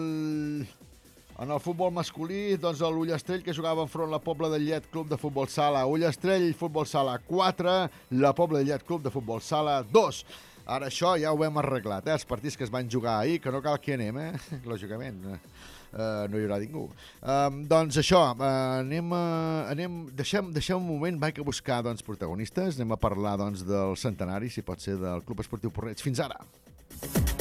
En el futbol masculí, doncs l'Ullastrell que jugava enfront la Pobla de Llet Club de Futbol Sala. Ullastrell, Futbol Sala 4, la Pobla de Llet Club de Futbol Sala 2. Ara això ja ho hem arreglat, eh? Els partits que es van jugar ahir, que no cal que anem, eh? Lògicament. Uh, no hi haurà ningú. Um, doncs això, uh, anem, uh, anem deixem, deixem un moment, vaig a buscar doncs, protagonistes, anem a parlar doncs, del centenari, si pot ser del Club Esportiu Porreig. Fins ara. Bé, la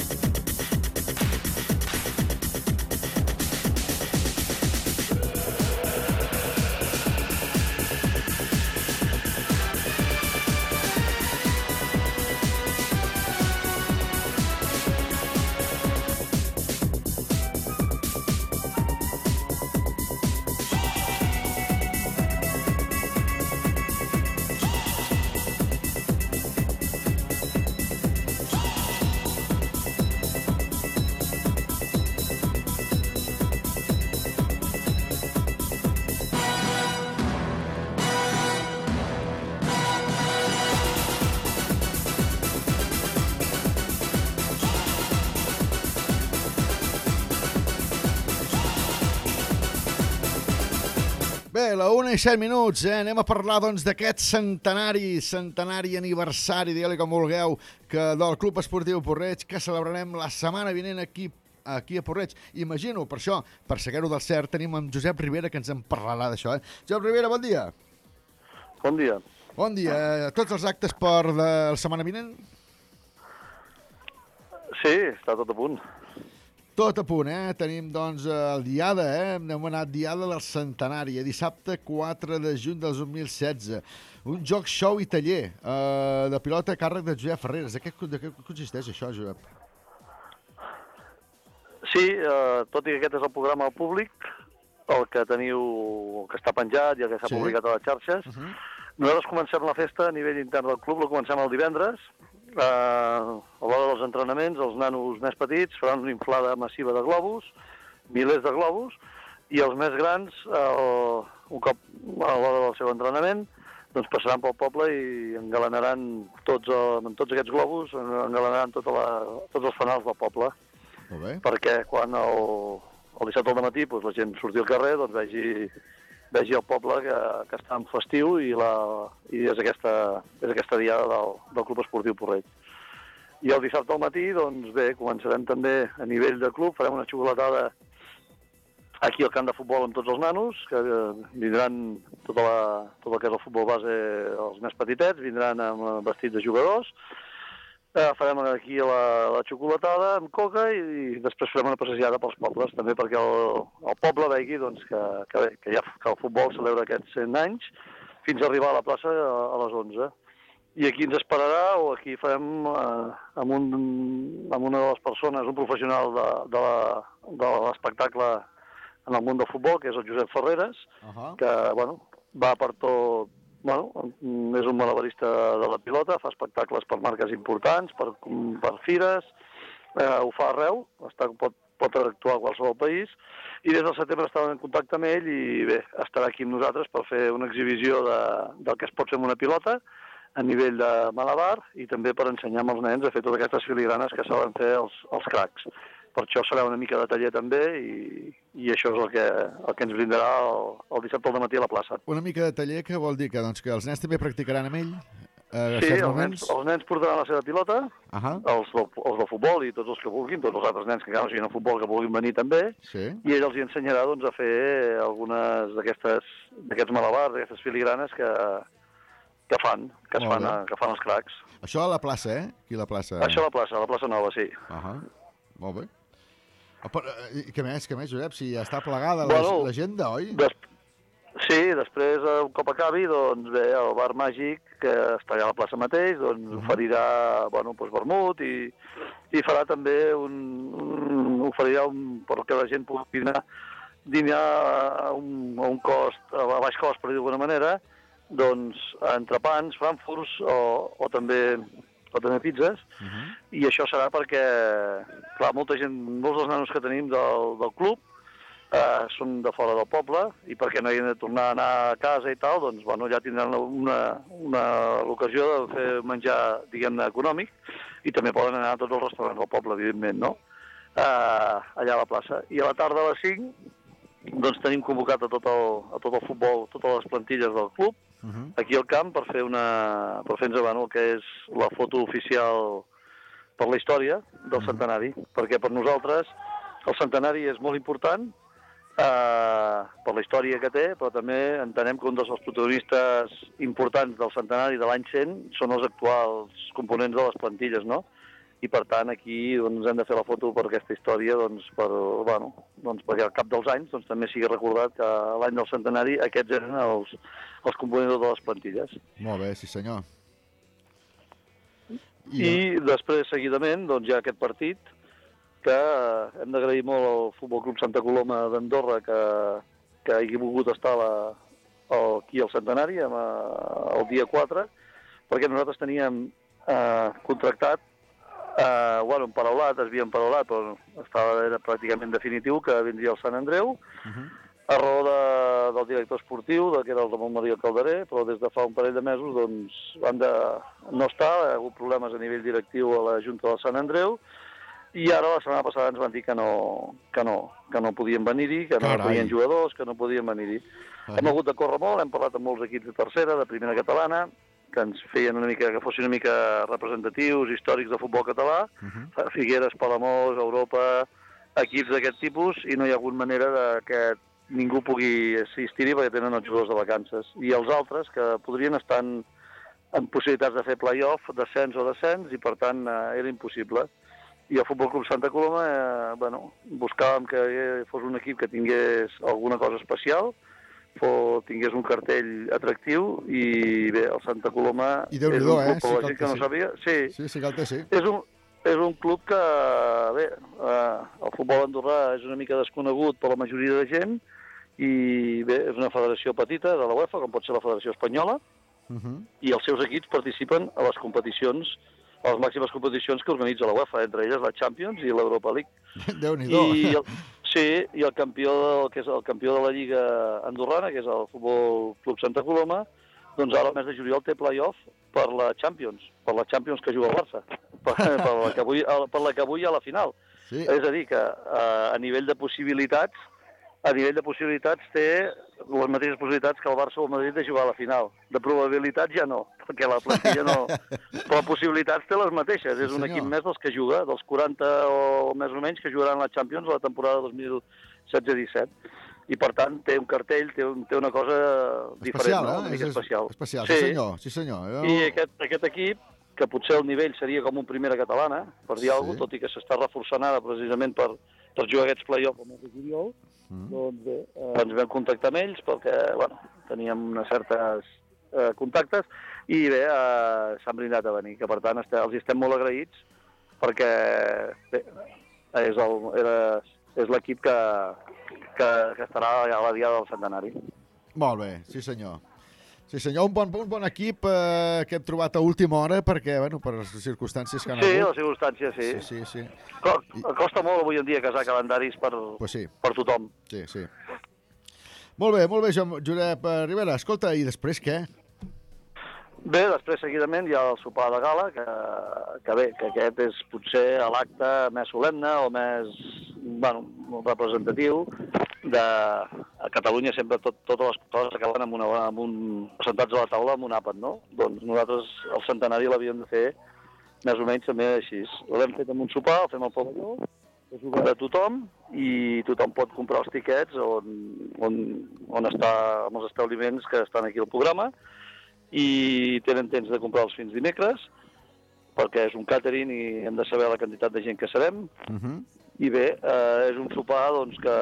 i 7 minuts, eh? anem a parlar doncs d'aquest centenari, centenari aniversari, digue-li com vulgueu, que del Club Esportiu Porreig, que celebrarem la setmana vinent aquí aquí a Porreig. Imagino, per això, per seguir-ho del cert, tenim amb Josep Rivera, que ens en parlarà d'això. Eh? Josep Rivera, bon dia. Bon dia. Bon dia. Eh, Tots els actes per la setmana vinent? Sí, està tot a punt. Tot a punt, eh? Tenim, doncs, el Diada, eh? Hem anomenat Diada del Centenari, eh? dissabte 4 de juny del 2016. Un joc show i taller eh, de pilota a càrrec de Josep Ferreres. De què, de què consisteix això, Josep? Sí, eh, tot i que aquest és el programa públic, el que teniu, el que està penjat i el que s'ha Sí. publicat a les xarxes, Uh -huh. nosaltres comencem la festa a nivell intern del club, la comencem el divendres, eh, a l'hora dels entrenaments, els nanos més petits faran una inflada massiva de globus, milers de globus, i els més grans, eh, un cop a l'hora del seu entrenament, doncs passaran pel poble i engalanaran tots, eh, amb tots aquests globus, engalanaran tota la, tots els fanals del poble Molt bé. perquè quan el, el dissabte al matí doncs, la gent surti al carrer doncs vegi, vegi el poble que, que està en festiu i, la, i és, aquesta, és aquesta diada del, del Club Esportiu Porreig. I el dissabte al matí, doncs bé, començarem també a nivell de club, farem una xocolatada aquí al camp de futbol amb tots els nanos, que eh, vindran tota la, tot el que és el futbol base, els més petitets, vindran amb vestits de jugadors, Eh, farem aquí la, la xocolatada amb coca i, i després farem una passejada pels pobles, també perquè el, el poble vegi doncs, que, que, bé, que, ja, que el futbol celebra aquests 100 anys fins a arribar a la plaça a, a les 11. I aquí ens esperarà o aquí farem eh, amb, un, amb una de les persones, un professional de, de l'espectacle en el món del futbol, que és el Josep Ferreres, Uh -huh. que bueno, va per tot... Bueno, és un malabarista de la pilota, fa espectacles per marques importants, per, per fires, eh, ho fa arreu, està, pot, pot actuar a qualsevol país, i des del setembre estàvem en contacte amb ell i bé, estarà aquí amb nosaltres per fer una exhibició de, del que es pot fer amb una pilota a nivell de malabar i també per ensenyar als nens a fer totes aquestes filigranes que saben fer els, els cracs. Per això serà una mica de taller també i, i això és el que, el que ens brindarà el, el dissabte al matí a la plaça. Una mica de taller que vol dir que, doncs, que els nens també practicaran amb ell? Eh, Sí, els nens, els nens portaran la seva pilota, Uh -huh. els, del, els del futbol i tots els que vulguin, tots els altres nens que encara no siguin a futbol que vulguin venir també, Sí. i ell els hi ensenyarà doncs, a fer algunes d'aquests malabars, d'aquestes filigranes que, que fan, que, es fan, a, que fan els cracs. Això a la plaça, eh? Aquí a la plaça. Això a la plaça, a la plaça Nova, sí. Uh -huh. Molt bé. Però, eh, I què més, què més, Josep? Si està plegada Bueno, l'agenda, oi? Des... Sí, després, eh, un cop acabi, doncs bé, el bar màgic, que està allà a la plaça mateix, doncs Mhm. oferirà, bueno, doncs vermut i, i farà també un, un oferirà un, perquè la gent pugui dinar, dinar a un, a un cost, a baix cost, per dir d'alguna manera, doncs entrepans, frankfurts o, o també o també pizzas, i això serà perquè, clar, molta gent, molts dels nanos que tenim del, del club eh, són de fora del poble i perquè no hagin de tornar a anar a casa i tal, doncs bueno, ja tindran una, una l'ocasió de fer menjar, diguem-ne, econòmic i també poden anar a tots els restaurants del poble, evidentment, no? Eh, allà a la plaça. I a la tarda a les 5 doncs tenim convocat a tot el, a tot el futbol, totes les plantilles del club, Uh -huh. aquí al camp per fer una per fer-nos bueno, el que és la foto oficial per la història del centenari, perquè per nosaltres el centenari és molt important eh, per la història que té, però també entenem que un dels protagonistes importants del centenari de l'any 100 són els actuals components de les plantilles, no? I per tant aquí doncs, hem de fer la foto per aquesta història doncs, per, bueno, doncs, perquè al cap dels anys doncs, també sigui recordat que l'any del centenari aquests eren els, els components de les plantilles. Molt bé, sí senyor. I després, seguidament, doncs, hi ha aquest partit que eh, hem d'agrair molt al Futbol Club Santa Coloma d'Andorra que, que hagi volgut estar la, el, aquí al centenari amb, eh, el dia 4, perquè nosaltres teníem eh, contractat, eh, bueno, emparaulat, es havia emparaulat, però estava, era pràcticament definitiu que vindria el Sant Andreu, a raó de, del director esportiu, de, que era el Ramon Maria Calderé, però des de fa un parell de mesos doncs, van de no estar, hi ha hagut problemes a nivell directiu a la Junta del Sant Andreu, i ara la setmana passada ens van dir que no, que no, que no podien venir-hi, que no Carai. podien jugadors, que no podien venir-hi. Hem hagut de córrer molt, hem parlat amb molts equips de tercera, de primera catalana, que ens feien una mica, que fossin una mica representatius, històrics de futbol català, Figueres, Palamós, Europa, equips d'aquest tipus, i no hi ha hagut manera de que ningú pugui assistir-hi perquè tenen els jugadors de vacances. I els altres, que podrien estar en, en possibilitats de fer play-off, descens o descens, i per tant eh, era impossible. I el Futbol Club Santa Coloma, eh, bueno, buscàvem que eh, fos un equip que tingués alguna cosa especial, fos, tingués un cartell atractiu, i bé, el Santa Coloma I és un club, eh? per la gent que no sí. sabia, sí, Sí, sí que sí. és un, és un club que, bé, eh, el futbol andorrà és una mica desconegut per la majoria de gent i bé, és una federació petita de la UEFA, com pot ser la Federació Espanyola, Uh -huh. i els seus equips participen a les competicions, a les màximes competicions que organitza la UEFA, entre elles la Champions i l'Europa League. Déu-n'hi-do. I el, sí, i el campió, del, que és el campió de la Lliga Andorrana, que és el Futbol Club Santa Coloma, doncs ara el mes de juliol té play-off per la Champions, per la Champions que juga el Barça, per, per, la, que avui, per la que avui hi ha la final. Sí. És a dir, que eh, a nivell de possibilitats, a nivell de possibilitats té les mateixes possibilitats que el Barça o el Madrid de jugar a la final. De probabilitats ja no, perquè la plantilla no... Però possibilitats té les mateixes. Sí, és un senyor. equip més dels que juga, dels 40 o més o menys que jugaran la Champions la temporada 2016-17. I per tant té un cartell, té, un, té una cosa diferent, Especial, no? eh? És- especial. Especial, sí, senyor. Sí, senyor. Jo... I aquest, aquest equip, que potser el nivell seria com un primera catalana, per dir Sí. alguna cosa, tot i que s'està reforçant ara precisament per, per jugar aquests play-off al mes de juliol, Mm. doncs bé, eh, ens vam contactar amb ells perquè, bueno, teníem unes certes eh, contactes i bé, eh, s'han brindat a venir, que per tant este, els estem molt agraïts perquè bé, és el- era- és l'equip que, que, que estarà a la diada del centenari. Molt bé, sí senyor. Sí senyor, un bon, un bon equip eh, que hem trobat a última hora perquè, bueno, per les circumstàncies que han Sí, hagut. les circumstàncies, sí. Sí, sí, sí. Co- Costa molt avui en dia casar calendaris per, Pues sí. per tothom. Sí, sí. Molt bé, molt bé, Jo- Josep eh, Rivera. Escolta, i després què? Bé, després seguidament hi ha el sopar de gala, que, que bé, que aquest és potser l'acte més solemne o més, bueno, representatiu de... A Catalunya sempre tot, totes les coses acaben amb, una, amb un, sentats a la taula amb un àpat, no? Doncs nosaltres el centenari l'havíem de fer més o menys també així. L'hem fet amb un sopar, el fem al pavelló, és obert a tothom i tothom pot comprar els tiquets on, on, on està, amb els establiments que estan aquí al programa i tenen temps de comprar-los fins dimecres perquè és un catering i hem de saber la quantitat de gent que serem Uh -huh. I bé, eh, és un sopar doncs, que,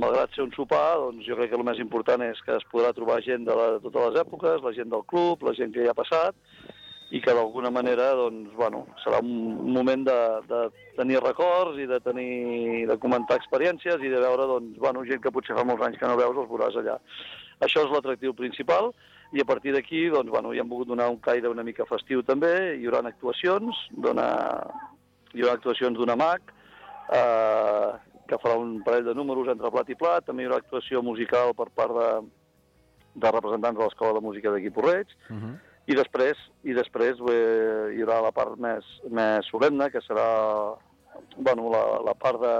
malgrat ser un sopar, doncs, jo crec que el més important és que es podrà trobar gent de, la, de totes les èpoques, la gent del club, la gent que ja ha passat, i que d'alguna manera doncs, bueno, serà un, un moment de, de tenir records i de tenir de comentar experiències i de veure doncs, bueno, gent que potser fa molts anys que no veus, els veuràs allà. Això és l'atractiu principal i a partir d'aquí doncs, bueno, hi hem volgut donar un caire una mica festiu també, hi haurà actuacions, donar, hi haurà actuacions d'una MAC, eh, que farà un parell de números entre plat i plat, també hi haurà actuació musical per part de, de representants de l'Escola de Música d'aquí Porreig, Uh -huh. i després, i després eh, hi haurà la part més, més solemne, que serà bueno, la, la part de,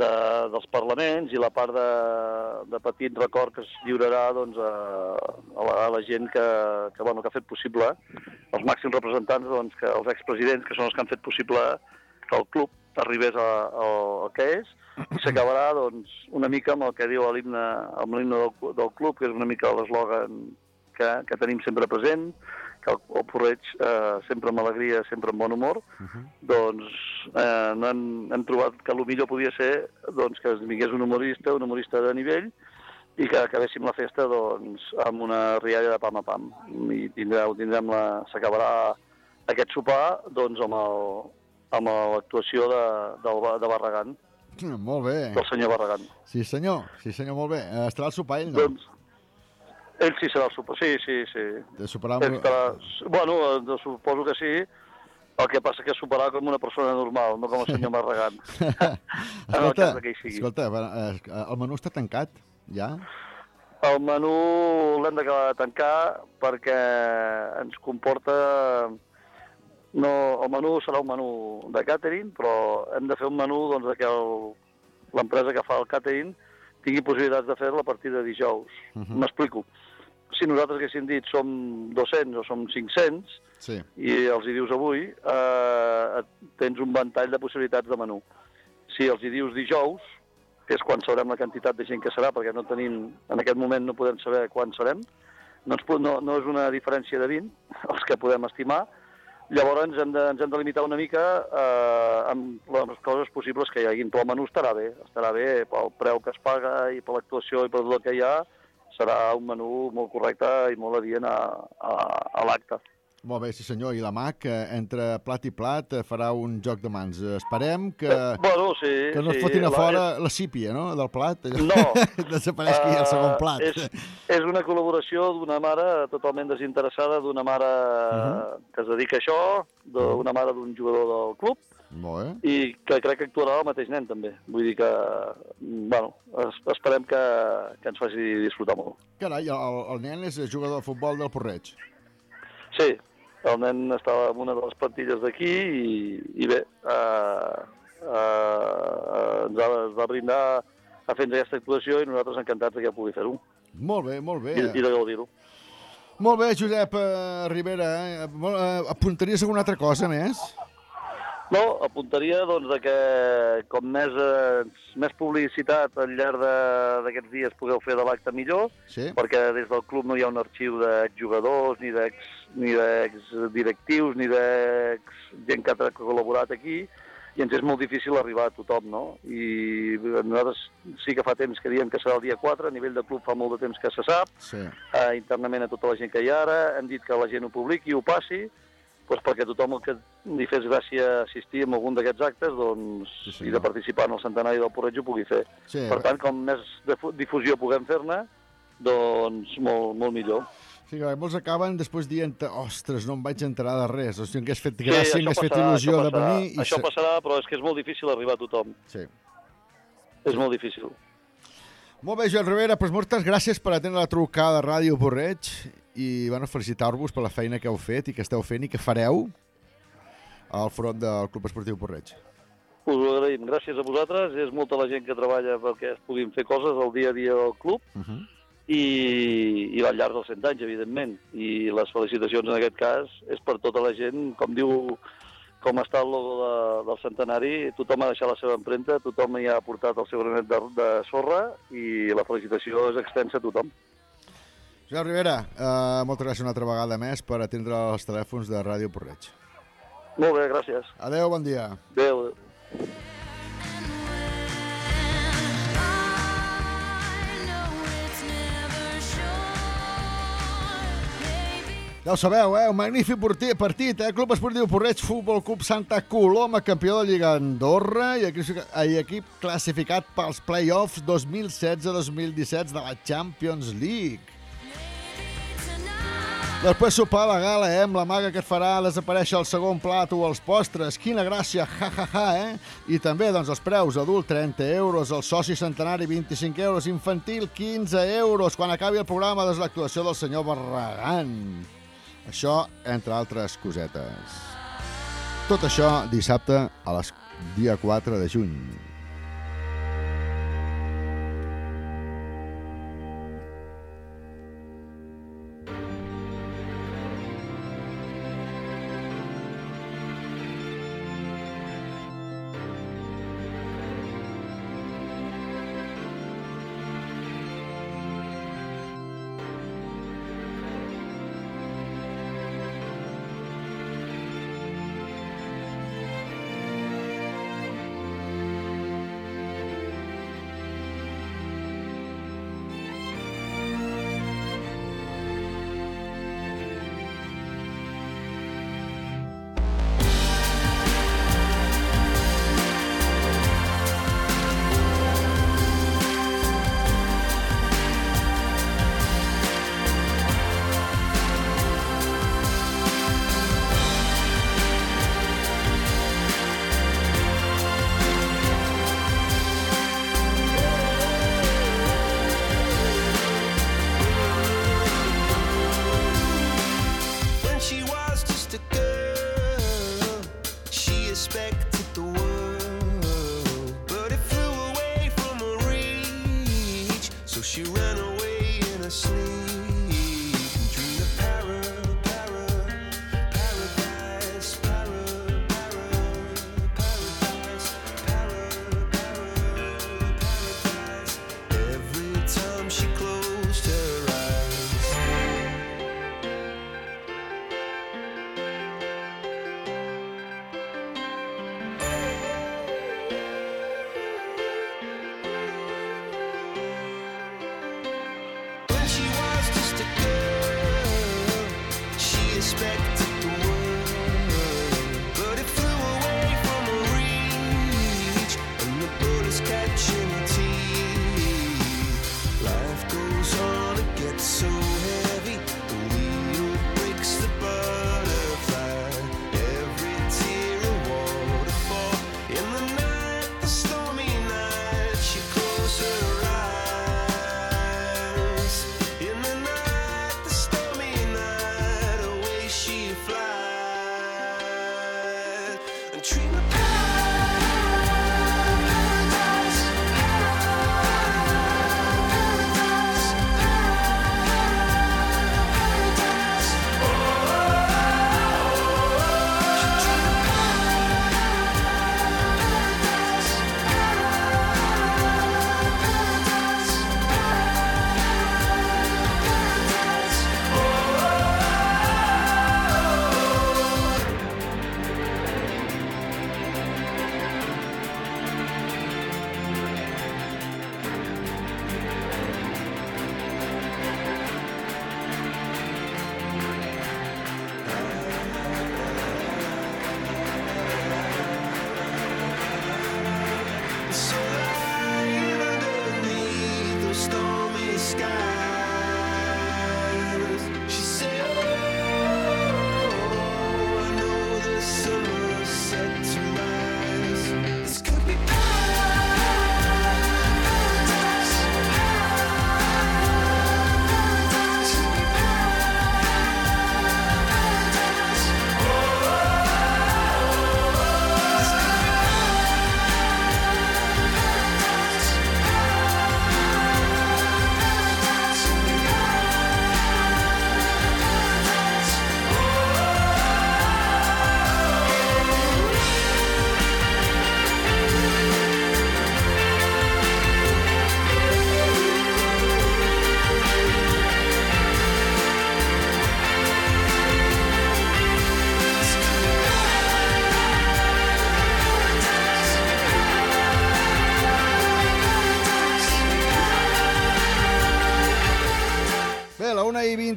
de, dels parlaments i la part de, de petit record que es lliurarà doncs, a, a, la, a la gent que, que, bueno, que ha fet possible, els màxims representants, doncs, que els expresidents, que són els que han fet possible que el club arribés a, a, al que és, i s'acabarà doncs, una mica amb el que diu l'himne del, del club, que és una mica l'eslògan que, que tenim sempre present, que el, el Porreig eh, sempre amb alegria, sempre amb bon humor, doncs eh, no hem, hem trobat que el millor podia ser doncs, que es vingués un humorista, un humorista de nivell, i que acabéssim la festa doncs, amb una rialla de pam a pam. I tindreu, tindrem la... s'acabarà aquest sopar doncs, amb el- amb l'actuació de, Ba- de Barragán, Molt bé. del senyor Barragán. Sí, senyor. Sí, senyor, molt bé. Eh, Estarà al sopar ell, no? Doncs, ell sí serà el sopar, sí, sí, sí. De superar Ell amb... estarà, bueno, eh, suposo que sí, el que passa que superarà com una persona normal, no com el senyor Barragán. en el cas que hi sigui. escolta, eh, el menú està tancat, ja? El menú l'hem d'acabar de tancar perquè ens comporta... No, el menú serà un menú de catering, però hem de fer un menú doncs, que l'empresa que fa el catering tingui possibilitats de fer-lo a partir de dijous. Mhm. M'explico. Si nosaltres haguéssim dit som 200 o som 500, Sí. i els hi dius avui, eh, tens un ventall de possibilitats de menú. Si els hi dius dijous, que és quan sabrem la quantitat de gent que serà, perquè no tenim, en aquest moment no podem saber quan serem, no, ens, no, no és una diferència de 20, els que podem estimar, llavors ens hem de, ens hem de limitar una mica eh, amb les coses possibles que hi hagin, però el menú estarà bé, estarà bé pel preu que es paga i per l'actuació i per tot el que hi ha, serà un menú molt correcte i molt adient a, a, a l'acte. Molt bé, sí senyor. I la MAC, eh, entre plat i plat, eh, farà un joc de mans. Eh, Esperem que, Eh, bueno, sí, que no es sí, fotin a la- fora la sípia, no?, del plat. No. Desapareixi el segon plat. És, és una col·laboració d'una mare totalment desinteressada, d'una mare Mhm. que es dedica a això, d'una mare d'un jugador del club, Molt bé. i que crec que actuarà el mateix nen, també. Vull dir que, bueno, es, esperem que, que ens faci disfrutar molt. Carai, el, el nen és jugador de futbol del Porreig. Sí, el nen estava en una de les plantilles d'aquí i, i bé, eh, eh, ens, va brindar a fer aquesta actuació i nosaltres encantats que pugui fer-ho Molt bé, molt bé. i, i de gaudir-ho. Molt bé, Josep eh, Rivera. Eh, eh, apuntaries alguna altra cosa més? No, apuntaria doncs, que com més, eh, més publicitat al llarg d'aquests dies pugueu fer de l'acte millor, Sí. perquè des del club no hi ha un arxiu d'exjugadors, ni d'ex ni d'exdirectius, ni d'ex gent que ha col·laborat aquí, i ens és molt difícil arribar a tothom, no? I nosaltres sí que fa temps que diem que serà el dia 4, a nivell de club fa molt de temps que se sap, Sí. eh, internament a tota la gent que hi ha ara, hem dit que la gent ho publiqui, ho passi, doncs perquè tothom el que li fes gràcia assistir a algun d'aquests actes doncs, sí, i de participar en el centenari del Porreig ho pugui fer. Sí, per tant, com més difu- difusió puguem fer-ne, doncs molt, molt millor. Sí, que molts acaben després dient ostres, no em vaig enterar de res. O sigui, que has fet Sí, gràcia, això que has fet il·lusió de venir. Això se- passarà, però és que és molt difícil arribar a tothom. Sí. És molt difícil. Molt bé, Joan Rivera, doncs moltes gràcies per atendre la trucada de Ràdio Porreig i bueno, felicitar-vos per la feina que heu fet i que esteu fent i que fareu al front del Club Esportiu Porreig. Us ho agraïm. Gràcies a vosaltres. És molta la gent que treballa perquè es puguin fer coses al dia a dia del club Uh -huh. i, i al llarg dels 100 anys, evidentment. I les felicitacions en aquest cas és per tota la gent, com diu com està el logo de, del centenari, tothom ha deixat la seva empremta, tothom hi ha aportat el seu granet de, de sorra i la felicitació és extensa a tothom. Joan Rivera, eh, moltes gràcies una altra vegada més per atendre els telèfons de Ràdio Porreig. Molt bé, gràcies. Adeu, bon dia. Adéu. Ja ho sabeu, eh? Un magnífic partit, eh? Club Esportiu Porreig, Futbol Club Santa Coloma, campió de Lliga Andorra i equip, i equip classificat pels play-offs 2016-2017 de la Champions League. Després sopar la gala, eh? Amb la maga que et farà desaparèixer el segon plat o els postres. Quina gràcia, ja, ja, ja, eh? I també, doncs, els preus. Adult, 30 euros. El soci centenari, 25 euros. Infantil, 15 euros. Quan acabi el programa, doncs, l'actuació del senyor Barragán. Això, entre altres cosetes. Tot això dissabte a les dia 4 de juny.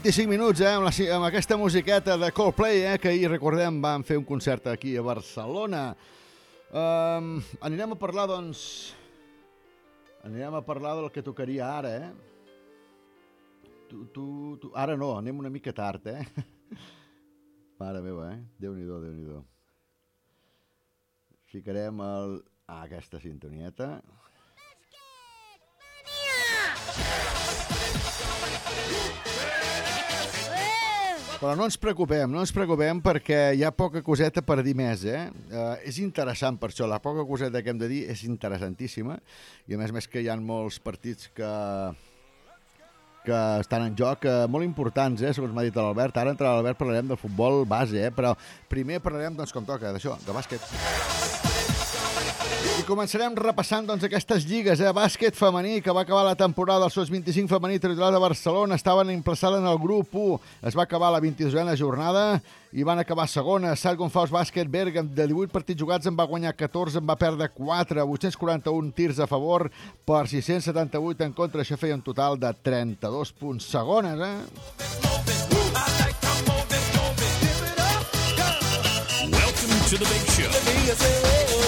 25 minuts, eh, amb, la, amb aquesta musiqueta de Coldplay, eh, que ahir, recordem, van fer un concert aquí a Barcelona. Um, anirem a parlar, doncs... Anirem a parlar del que tocaria ara, eh? Tu, tu, tu... Ara no, anem una mica tard, eh? Mare meva, eh? Déu-n'hi-do, déu nhi déu Ficarem el... ah, aquesta sintonieta. Però no ens preocupem, no ens preocupem perquè hi ha poca coseta per dir més, eh? eh és interessant per això, la poca coseta que hem de dir és interessantíssima i a més a més que hi ha molts partits que que estan en joc, eh, molt importants, eh, segons m'ha dit l'Albert. Ara entre l'Albert parlarem del futbol base, eh, però primer parlarem, doncs, com toca, d'això, de bàsquet. I començarem repassant doncs, aquestes lligues, eh? bàsquet femení, que va acabar la temporada del SOS 25 femení territorial de Barcelona, estaven emplaçades en el grup 1, es va acabar la 22a jornada i van acabar segona. Salt Gonfals Bàsquet Bergam, de 18 partits jugats, en va guanyar 14, en va perdre 4, 841 tirs a favor per 678 en contra, això feia un total de 32 punts. Segones, eh? Welcome to the big show.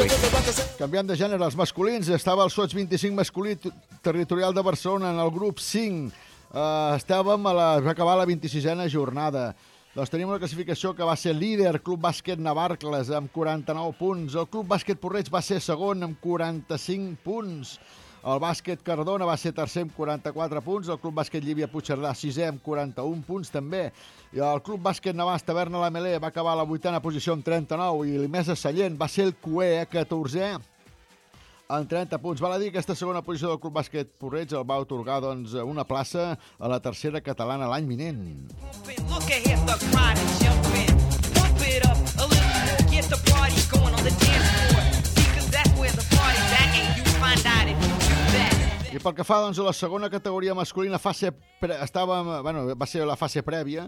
Canviant de gènere, els masculins, estava el Sots 25 masculí territorial de Barcelona en el grup 5. Uh, estàvem a la, va acabar la 26a jornada. Doncs tenim una classificació que va ser líder, Club Bàsquet Navarcles, amb 49 punts. El Club Bàsquet Porreig va ser segon, amb 45 punts. El bàsquet Cardona va ser tercer amb 44 punts, el Club Bàsquet Llívia Puigcerdà sisè amb 41 punts també, i el Club Bàsquet Navàs Taverna la Melé va acabar a la vuitena posició amb 39 i l'Imesa Sallent va ser el cué, 14è, amb 30 punts. Val a dir que aquesta segona posició del Club Bàsquet Porreig el va otorgar doncs, una plaça a la tercera catalana l'any vinent. Get the party going on the dance floor. See, 'cause that's where the party's at, and you find out if. I pel que fa doncs, a la segona categoria masculina, fase pre... estàvem, bueno, va ser la fase prèvia,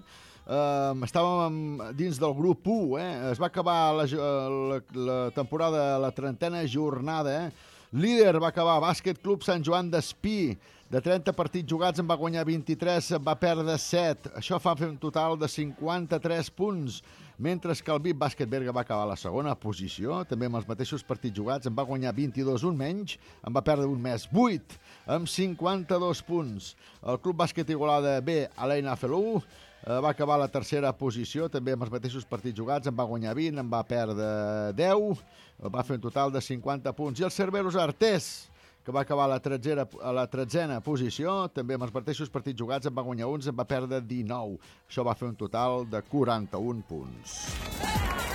eh, estàvem dins del grup 1, eh? es va acabar la, la, la temporada, la trentena jornada, eh? líder va acabar Bàsquet Club Sant Joan d'Espí, De 30 partits jugats en va guanyar 23, en va perdre 7. Això fa un total de 53 punts. Mentre que el VIP Bàsquet Berga va acabar a la segona posició, també amb els mateixos partits jugats, en va guanyar 22, un menys, en va perdre un més 8, amb 52 punts. El Club Bàsquet Igualada B, Alena Felú, eh, va acabar la tercera posició, també amb els mateixos partits jugats, en va guanyar 20, en va perdre 10, va fer un total de 50 punts. I el Cerveros Artés, que va acabar a la, tretzera, a la tretzena posició, també amb els mateixos partits jugats, en va guanyar 11, en va perdre 19. Això va fer un total de 41 punts.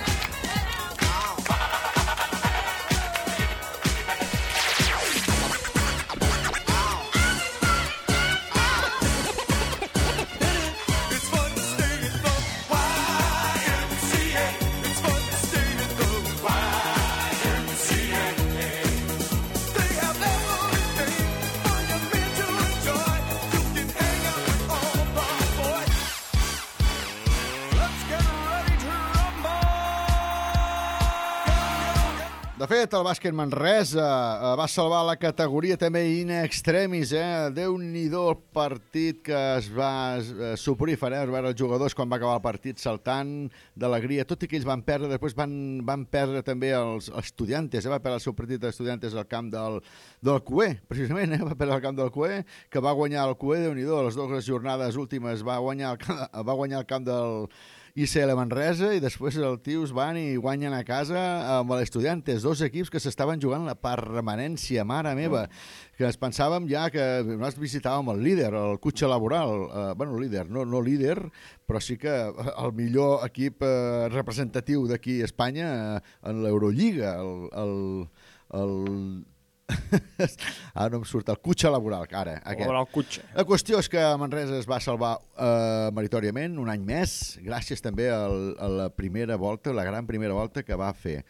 Fet, el bàsquet Manresa eh, va salvar la categoria també in extremis, eh? Déu-n'hi-do el partit que es va soporífer, eh? Veure els jugadors quan va acabar el partit saltant d'alegria, tot i que ells van perdre, després van, van perdre també els, estudiantes, eh? Va perdre el seu partit d'estudiantes al camp del, del CUE, precisament, eh? Va perdre el camp del CUE, que va guanyar el CUE, Déu-n'hi-do, les dues jornades últimes va guanyar el, va guanyar el camp del ICL Manresa i després els tios van i guanyen a casa amb l'Estudiantes, dos equips que s'estaven jugant la permanència, mare meva, que ens pensàvem ja que nosaltres visitàvem el líder, el cotxe laboral, eh, bueno, líder, no, no líder, però sí que el millor equip eh, representatiu d'aquí a Espanya eh, en l'Eurolliga, el, el, el ara no em surt el cotxe laboral, ara. Aquest. Laboral cotxe. La qüestió és que Manresa es va salvar eh, meritòriament un any més, gràcies també al, a la primera volta, la gran primera volta que va fer.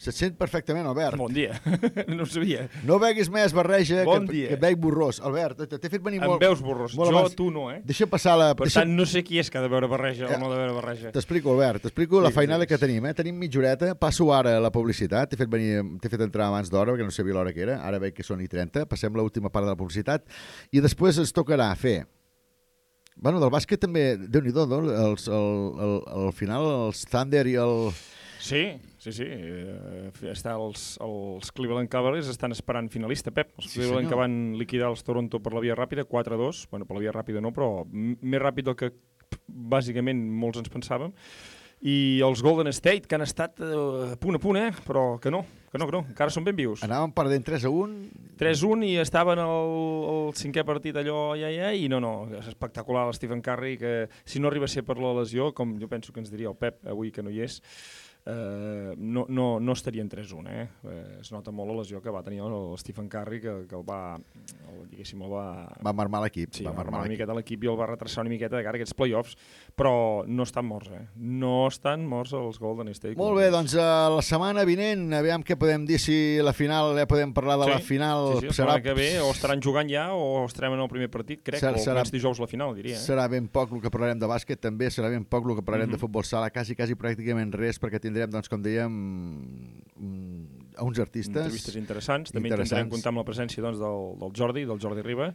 Se't sent perfectament, Albert. Bon dia. no ho sabia. No beguis més barreja, Bon que, dia. que et veig borrós. Albert, t'he fet venir Em molt... veus borrós. molt Jo, abans. tu no, eh? Deixa passar la... Per deixa... tant, no sé qui és que ha de veure barreja o no ha de veure barreja. T'explico, Albert, t'explico la Digues, feinada digues. que tenim. Eh? Tenim mitja horeta, passo ara a la publicitat, t'he fet, venir, fet entrar abans d'hora, perquè no sabia l'hora que era, ara veig que són i 30, passem l'última part de la publicitat, i després ens tocarà fer Bueno, del bàsquet també, déu nhi no? Els, el, el, al final els Thunder i el... Sí, sí, sí. Eh, està els, els Cleveland Cavaliers estan esperant finalista, Pep. Els Sí, Cleveland senyor. que van liquidar els Toronto per la via ràpida, 4-2. Bueno, per la via ràpida no, però més ràpid del que bàsicament molts ens pensàvem. I els Golden State, que han estat eh, punt a punt, eh? però que no, que no, que no, encara són ben vius. Anàvem perdent 3 a 1. 3-1 i estaven al, al cinquè partit allò, ja, ja, i no, no, és espectacular el Stephen Curry, que si no arriba a ser per la lesió, com jo penso que ens diria el Pep avui que no hi és, eh, no, no, no estaria en 3-1, eh? eh? Es nota molt la lesió que va tenir el, Stephen Curry, que, que el va, el, diguéssim, el va... Va marmar l'equip. Sí, va va marmar marmar una miqueta l'equip i el va retrasar una miqueta de cara a aquests play-offs, però no estan morts, eh? No estan morts els Golden State. Molt bé, doncs uh, la setmana vinent, aviam què podem dir si la final, ja podem parlar de la final. Sí, sí, setmana que ve o estaran jugant ja o estarem en el primer partit, crec, Serà- o serà- dijous la final, diria. Eh? Serà ben poc el que parlarem de bàsquet, també serà ben poc el que parlarem Mhm. de futbol sala, quasi, quasi pràcticament res, perquè tindrem, doncs, com dèiem, mm, a uns artistes Entrevistes interessants. També intentarem comptar amb la presència doncs, del, del Jordi, del Jordi Riba,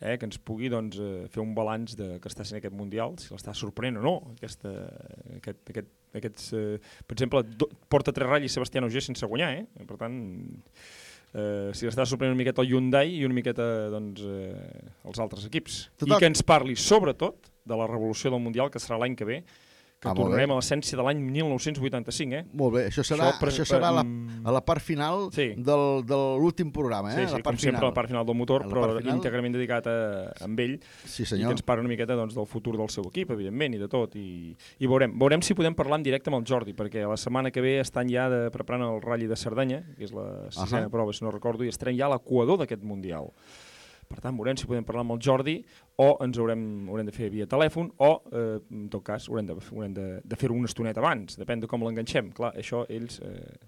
eh, que ens pugui doncs, eh, fer un balanç de que està sent aquest Mundial, si l'està sorprenent o no. Aquesta, aquest, aquest, aquests, eh, per exemple, do, porta tres ratlles Sebastià Auger sense guanyar, eh? per tant, eh, si l'està sorprenent una miqueta el Hyundai i una miqueta doncs, eh, els altres equips. Total. I que ens parli sobretot de la revolució del Mundial, que serà l'any que ve, que Ah, tornarem a l'essència de l'any 1985, eh? Molt bé, això serà, per- això serà a, la, mm, a la part final Sí. del, de l'últim programa, eh? Sí, sí, la com part sempre, final. la part final del motor, però final. íntegrament dedicat a, a ell, Sí, i senyor. que ens parla una miqueta doncs, del futur del seu equip, evidentment, i de tot, i, i veurem, veurem si podem parlar en directe amb el Jordi, perquè la setmana que ve estan ja de, preparant el Rally de Cerdanya, que és la sisena Ahà. prova, si no recordo, i estarem ja a l'equador d'aquest Mundial. Per tant, veurem si podem parlar amb el Jordi o ens haurem, haurem de fer via telèfon o, eh, en tot cas, haurem de, haurem de, de fer-ho una estoneta abans, depèn de com l'enganxem. Clar, això ells... Eh,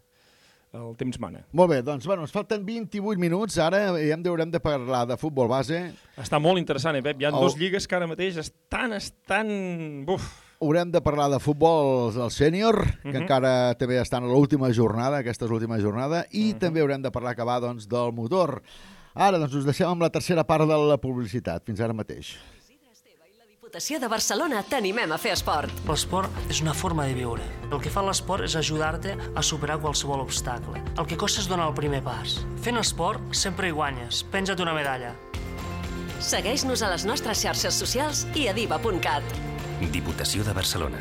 el temps mana. Molt bé, doncs, bueno, ens falten 28 minuts, ara i hem d'haurem de parlar de futbol base. Està molt interessant, eh, Pep? Hi ha El- dues lligues que ara mateix estan, estan... Buf, Haurem de parlar de futbol del sènior, que Mhm. encara també estan a l'última jornada, aquesta és l'última jornada, Mhm. i també haurem de parlar, acabar, doncs, del motor. Ara, doncs, us deixem amb la tercera part de la publicitat. Fins ara mateix. Diputació de Barcelona t'animem a fer esport. L'esport és una forma de viure. El que fa l'esport és ajudar-te a superar qualsevol obstacle. El que costa és donar el primer pas. Fent esport sempre hi guanyes. Penja't una medalla. Segueix-nos a les nostres xarxes socials i a diva.cat. Diputació de Barcelona.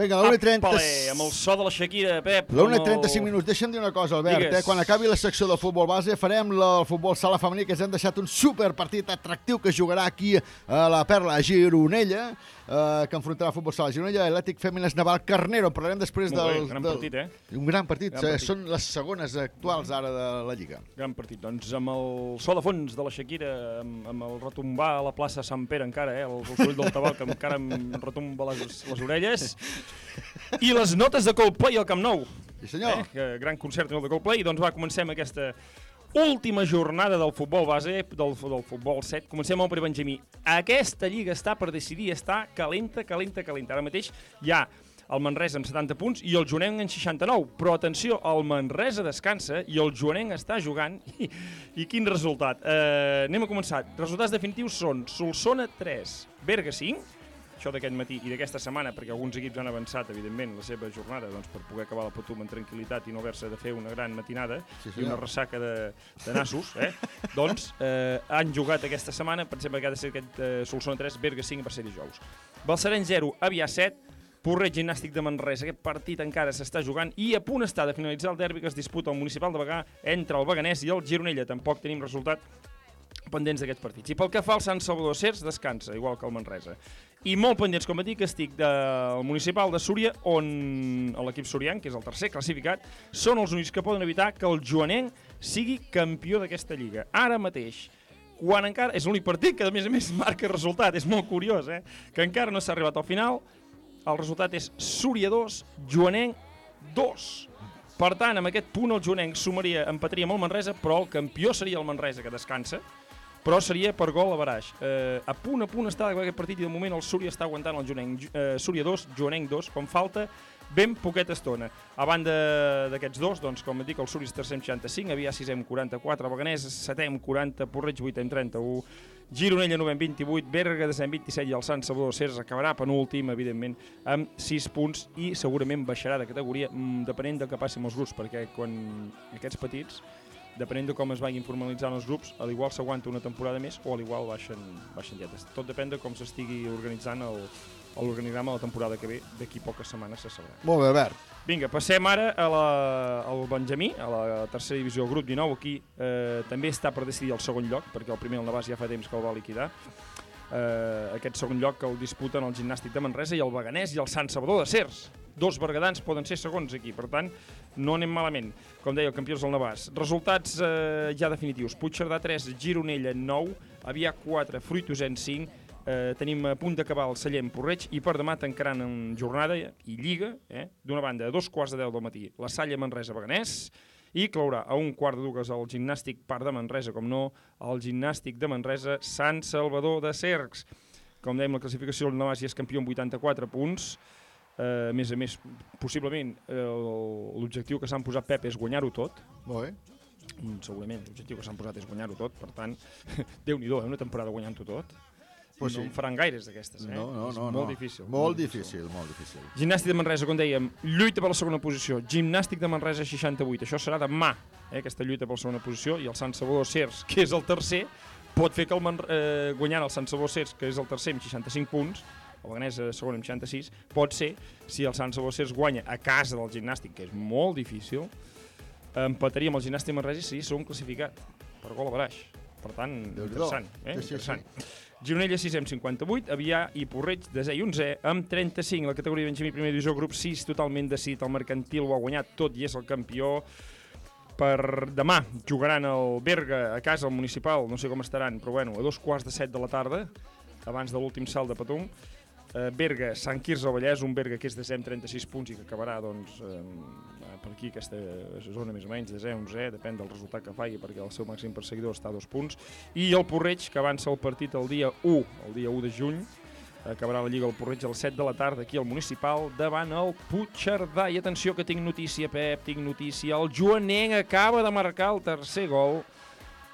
Vinga, la 1 i 30... Apale, amb el so de la Shakira, Pep. La 1 i amb el- 35 minuts. Deixa'm dir una cosa, Albert. Digues. Eh? Quan acabi la secció de futbol base farem la, el futbol sala femení que ens hem deixat un superpartit atractiu que jugarà aquí a la Perla a Gironella, eh, que enfrontarà futbol sala Gironella, Atlètic Fèmines Naval Carnero. En parlarem després Molt bé, del... gran del... partit, eh? Un gran partit. Gran eh, partit. Són les segones actuals ara de la Lliga. Gran partit. Doncs amb el so de fons de la Shakira, amb, amb el retombar a la plaça Sant Pere encara, eh? el, el soroll del tabal que encara em retomba les, les orelles. I les notes de Coldplay al Camp Nou. Sí, senyor. Eh? Gran concert de Coldplay. Doncs va, comencem aquesta última jornada del futbol base, del, del futbol 7. Comencem amb el Benjamí. Aquesta lliga està per decidir, està calenta, calenta, calenta. Ara mateix hi ha el Manresa amb 70 punts i el Joanenc en 69. Però atenció, el Manresa descansa i el Joanenc està jugant. I, i quin resultat? Eh, anem a començar. Resultats definitius són Solsona 3, Berga 5, això d'aquest matí i d'aquesta setmana, perquè alguns equips han avançat, evidentment, la seva jornada doncs, per poder acabar la Patum amb tranquil·litat i no haver-se de fer una gran matinada Sí, i una ressaca de, de nassos, eh? doncs eh, han jugat aquesta setmana, per exemple, que ha de ser aquest eh, Solsona 3, Berga 5, va ser dijous. Balsareny 0, Avià 7, Porret Gimnàstic de Manresa. Aquest partit encara s'està jugant i a punt està de finalitzar el derbi que es disputa al Municipal de Bagà entre el Beganès i el Gironella. Tampoc tenim resultat pendents d'aquests partits. I pel que fa al Sant Salvador Cers, descansa, igual que el Manresa. I molt pendents, com et dic, estic del municipal de Súria, on l'equip sorian, que és el tercer classificat, són els únics que poden evitar que el joanenc sigui campió d'aquesta lliga. Ara mateix, quan encara... És l'únic partit que, a més a més, marca resultat. És molt curiós, eh? Que encara no s'ha arribat al final. El resultat és Súria 2, Joanenc 2. Per tant, amb aquest punt el Joanenc sumaria, empataria amb el Manresa, però el campió seria el Manresa, que descansa, però seria per gol a baraix. Eh, a punt a punt està aquest partit i de moment el Súria està aguantant el Joanenc. Eh, Súria 2, Joanenc 2, com falta ben poqueta estona. A banda d'aquests dos, doncs, com et dic, el Súria és tercer amb 65, havia 6 amb 44, Beganès 7 amb 40, Porreig 8 amb 31, Gironella 9 amb 28, Berga 10 amb 27 i el Sant Salvador Cers acabarà penúltim, evidentment, amb 6 punts i segurament baixarà de categoria, mm, depenent del que passi amb els grups, perquè quan aquests petits depenent de com es vagin formalitzant els grups, a l'igual s'aguanta una temporada més o a l'igual baixen, baixen dietes. Tot depèn de com s'estigui organitzant l'organigrama de la temporada que ve, d'aquí poques setmanes se sabrà. Molt bé, Albert. Vinga, passem ara a la, al Benjamí, a la tercera divisió, grup 19. Aquí eh, també està per decidir el segon lloc, perquè el primer, el Navàs, ja fa temps que el va liquidar. Eh, aquest segon lloc que el disputen el Gimnàstic de Manresa i el Beganès i el Sant Salvador de Cers. Dos bergadans poden ser segons aquí, per tant, no anem malament. Com deia, el campió és el Navàs. Resultats eh, ja definitius. Puigcerdà 3, Gironella 9, Avià 4, Fruitosen 5, Eh, tenim a punt d'acabar el Sallent Porreig i per demà tancaran en jornada i lliga, eh? d'una banda a dos quarts de deu del matí, la Salla Manresa Beganès, i clourà a un quart de dues el gimnàstic Parc de Manresa, com no, el gimnàstic de Manresa Sant Salvador de Cercs. Com dèiem, la classificació el Navàs ja és campió amb 84 punts, eh, a més a més, possiblement eh, l'objectiu que s'han posat Pep és guanyar-ho tot. Molt bé. Mm, Segurament, l'objectiu que s'han posat és guanyar-ho tot, per tant, Déu-n'hi-do, eh, una temporada guanyant-ho tot. Pues no sí. en faran gaires d'aquestes, eh? No, no, És no. molt no. difícil. Molt difícil, molt difícil. Gimnàstic de Manresa, com dèiem, lluita per la segona posició. Gimnàstic de Manresa 68. Això serà demà, eh, aquesta lluita per la segona posició. I el Sant Salvador Cers, que és el tercer, pot fer que el Man eh, guanyant el Sant Salvador Cers, que és el tercer amb 65 punts, el Beganès eh, segon amb 66, pot ser, si el Sant Salvador Cers guanya a casa del Gimnàstic, que és molt difícil, empataria amb el Gimnàstic de Manresa i seria segon classificat, per gol a baraix. Per tant, interessant. Eh? Sí, sí, interessant. Gironella 6 amb 58, Avià i Porreig desè i 11 amb 35. La categoria Benjamí primera divisió, grup 6, totalment decidit. El Mercantil ho ha guanyat tot i és el campió. Per demà jugaran el Berga a casa, al Municipal, no sé com estaran, però bueno, a dos quarts de set de la tarda, abans de l'últim salt de Patum. Eh, Berga, Sant Quirze del Vallès, un Berga que és desè amb 36 punts i que acabarà doncs, eh, per aquí aquesta zona més o menys, desè, 11, depèn del resultat que faci perquè el seu màxim perseguidor està a dos punts. I el Porreig que avança el partit el dia 1, el dia 1 de juny acabarà la Lliga del Porreig al 7 de la tarda aquí al Municipal davant el Puigcerdà. I atenció que tinc notícia Pep, tinc notícia. El Joanenc acaba de marcar el tercer gol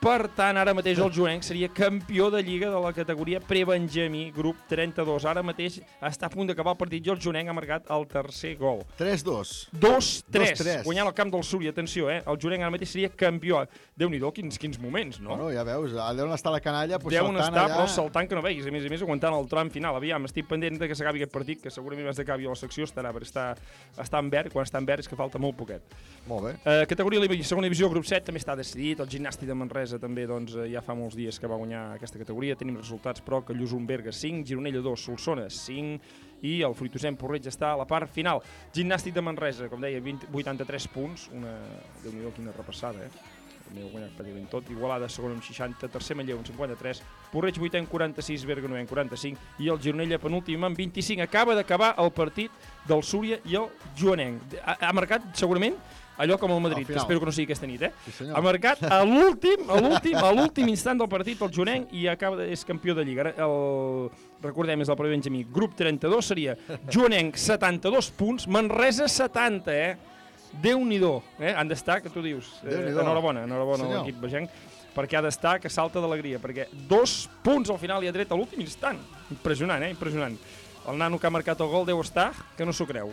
per tant, ara mateix el Joanenc seria campió de Lliga de la categoria pre-Benjamí, grup 32. Ara mateix està a punt d'acabar el partit i el Joanenc ha marcat el tercer gol. 3-2. 2-3. 2-3. Guanyant el camp del Suri, atenció, eh? El Joanenc ara mateix seria campió. Déu-n'hi-do, quins, quins moments, no? Bueno, ja veus, on està la canalla, pues, Deuen saltant estar, allà... però saltant que no veguis. A més a més, aguantant el tram final. Aviam, estic pendent de que s'acabi aquest partit, que segurament abans d'acabi la secció estarà, perquè està, està en verd. Quan està en verd és que falta molt poquet. Molt bé. Eh, categoria segona divisió, grup 7, també està decidit. El gimnàstic de Manresa també doncs, eh, ja fa molts dies que va guanyar aquesta categoria. Tenim resultats, però, que Lluçon Berga 5, Gironella 2, Solsona 5 i el Fruitosem Porreig està a la part final. Gimnàstic de Manresa, com deia, 20, 83 punts, una... Déu-n'hi-do, quina repassada, eh? també ha guanyat pràcticament tot, Igualada segon amb 60, tercer Manlleu amb 53, Porreig 8 amb 46, Berga 9 amb 45 i el Gironella penúltim amb 25. Acaba d'acabar el partit del Súria i el Joanenc. Ha, ha marcat segurament allò com el Madrid, que espero que no sigui aquesta nit, eh? Sí, ha marcat a l'últim, a l'últim, a l'últim instant del partit el Joanenc i acaba de, és campió de Lliga. El, recordem, és el Premi Benjamí. Grup 32 seria Joanenc 72 punts, Manresa 70, eh? Déu-n'hi-do, eh? Han d'estar, que tu dius. Eh, enhorabona, enhorabona a l'equip vegenc, perquè ha d'estar que salta d'alegria, perquè dos punts al final i ha dret a l'últim instant. Impressionant, eh? Impressionant. El nano que ha marcat el gol deu estar, que no s'ho creu.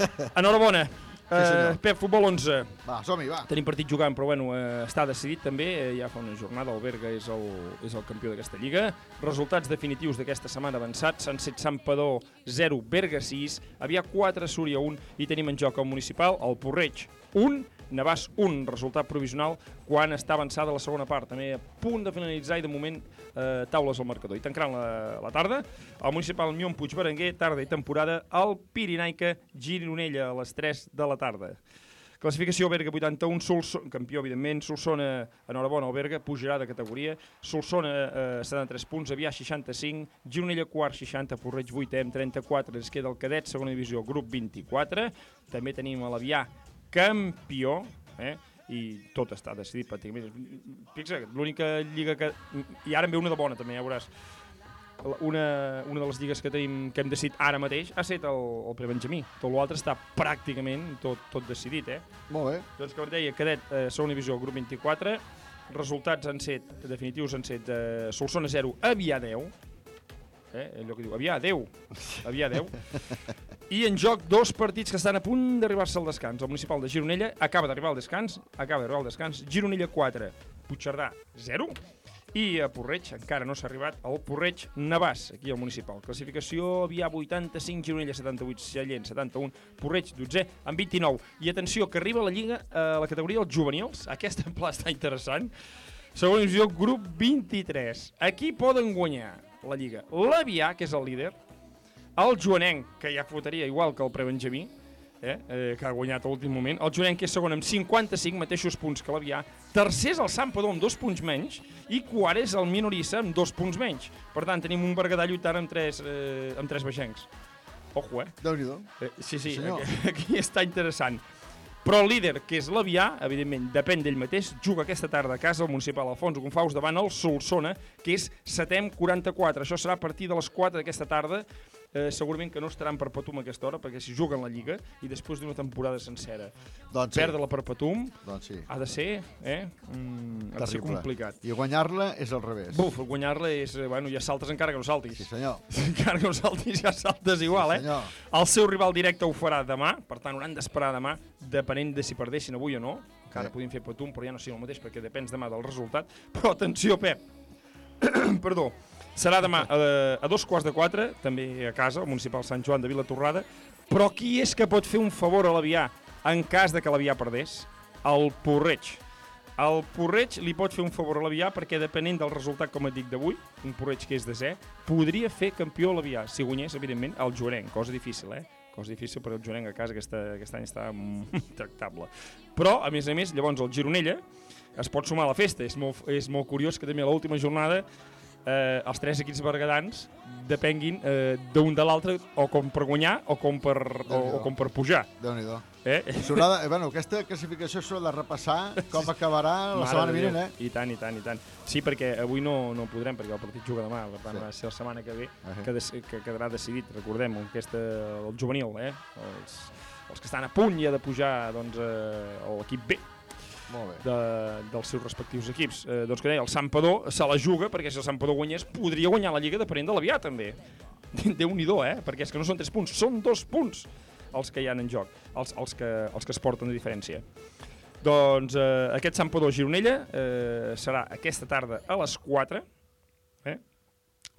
Enhorabona. Sí, Eh. Pep, futbol 11. Va, som-hi, va. Tenim partit jugant, però bueno, eh, està decidit també. Eh, ja fa una jornada, el Berga és el, és el campió d'aquesta lliga. Resultats definitius d'aquesta setmana avançats. Sant Set Sant Padó 0, Berga 6, Avià 4, Súria 1 i tenim en joc el municipal, el Porreig 1, Navàs 1, resultat provisional quan està avançada la segona part. També a punt de finalitzar i de moment eh, taules al marcador. I tancant la, la tarda, el municipal Mion Puig Berenguer, tarda i temporada, el Pirinaica Gironella a les 3 de la tarda. Classificació Berga 81, Solsona, campió evidentment, Solsona, enhorabona, el Berga, pujarà de categoria, Solsona eh, 73 punts, Avià 65, Gironella quart 60, Porreig 8 amb 34, es queda el cadet, segona divisió, grup 24, també tenim l'Avià campió, eh? I tot està decidit pràcticament. Fixa't, l'única lliga que... I ara en ve una de bona també, ja veuràs. Una, una de les lligues que tenim que hem decidit ara mateix ha estat el, el Prebenjamí. Tot l'altre està pràcticament tot, tot decidit, eh? Molt bé. Doncs com et deia, cadet, eh, segona divisió, grup 24, resultats han set, definitius han set eh, Solsona 0, Avià 10, eh, allò que diu, Avià 10, Avià 10, i en joc dos partits que estan a punt d'arribar-se al descans. El municipal de Gironella acaba d'arribar al descans, acaba d'arribar al descans, Gironella 4, Puigcerdà 0, i a Porreig encara no s'ha arribat al Porreig Navàs, aquí al municipal. Classificació Avià 85, Gironella 78, Sallent 71, Porreig 12 amb 29. I atenció, que arriba a la Lliga a la categoria dels juvenils, aquesta pla està interessant. Segona divisió, grup 23. Aquí poden guanyar la Lliga l'Avià, que és el líder, el Joanenc, que ja fotria igual que el Prebenjamí, eh, eh, que ha guanyat a l'últim moment. El Jorenc, que és segon amb 55 mateixos punts que l'Avià. Tercer és el Santpedor amb dos punts menys i quart és el Minorissa amb dos punts menys. Per tant, tenim un Berguedà lluitant amb tres, eh, amb tres baixencs. Ojo, eh? déu nhi Eh, sí, sí, senyor. aquí, aquí està interessant. Però el líder, que és l'Avià, evidentment, depèn d'ell mateix, juga aquesta tarda a casa el municipal Alfonso Confaus davant el Solsona, que és setem 44. Això serà a partir de les 4 d'aquesta tarda. Eh, segurament que no estaran perpetum a aquesta hora, perquè si juguen la Lliga i després d'una temporada sencera Doncs sí. perdre la perpetum Doncs sí. ha de ser, eh? Mm, ha de ser complicat. I guanyar-la és al revés. Buf, guanyar-la és... eh, Bueno, ja saltes encara que no saltis. Sí, senyor. encara que no saltis, ja saltes igual, eh? senyor. El seu rival directe ho farà demà, per tant, hauran d'esperar demà, depenent de si perdessin avui o no. Encara Sí. podien fer patum, però ja no sé el mateix, perquè depèn demà del resultat. Però atenció, Pep. Perdó. Serà demà a, a dos quarts de quatre, també a casa, al municipal Sant Joan de Vilatorrada. Però qui és que pot fer un favor a l'Avià en cas de que l'Avià perdés? El Porreig. El Porreig li pot fer un favor a l'Avià perquè depenent del resultat, com et dic, d'avui, un Porreig que és de Z, podria fer campió a l'Avià, si guanyés, evidentment, el Jorenc, cosa difícil, eh? Cosa difícil perquè el Jorenc a casa aquesta, aquest any està tractable. Però, a més a més, llavors el Gironella es pot sumar a la festa. És molt, és molt curiós que també a l'última jornada eh, els tres equips bergadans depenguin eh, d'un de l'altre o com per guanyar o com per, o, o com per pujar. Déu-n'hi-do. Eh? De, bueno, aquesta classificació s'haurà de repassar com acabarà la Mare setmana vinent, eh? I tant, i tant, i tant. Sí, perquè avui no, no podrem, perquè el partit juga demà, per tant, Sí. ser la setmana que ve, Ah, sí. que, des, que quedarà decidit, recordem, aquesta, el juvenil, eh? els, els que estan a punt ja de pujar doncs, eh, l'equip B. de, dels seus respectius equips. Eh, doncs que deia, el Santpedor se la juga, perquè si el Santpedor guanyés, podria guanyar la Lliga depenent de l'Avià, també. Déu-n'hi-do, eh? Perquè és que no són 3 punts, són 2 punts els que hi han en joc, els, els, que, els que es porten de diferència. Doncs eh, aquest Santpedor Gironella eh, serà aquesta tarda a les 4, eh?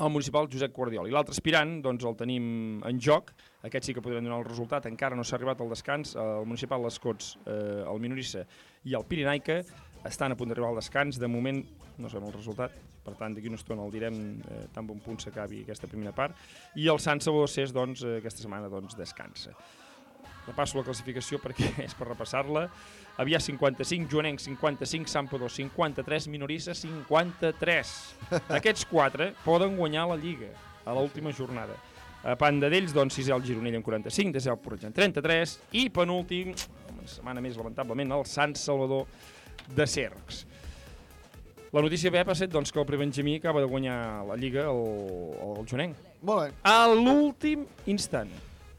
al municipal Josep Guardiol. I l'altre aspirant, doncs el tenim en joc, aquest sí que podrem donar el resultat, encara no s'ha arribat al descans, el municipal Les Cots, eh, el Minorissa i el Pirinaica estan a punt d'arribar al descans, de moment no sabem el resultat, per tant d'aquí una estona el direm eh, tan bon punt s'acabi aquesta primera part, i el Sant Salvador Cés, doncs, eh, aquesta setmana doncs, descansa. Repasso la classificació perquè és per repassar-la. Avià 55, Joanenc 55, Santpedor 53, Minorissa 53. Aquests quatre poden guanyar la Lliga a l'última jornada. A banda d'ells, doncs, sisè el Gironell amb 45, desè el Porreig amb 33 i penúltim, una setmana més lamentablement, el Sant Salvador de Cercs. La notícia Pep ha estat doncs, que el Prebenjamí acaba de guanyar la Lliga al, al Joanenc. Molt bé. A l'últim instant.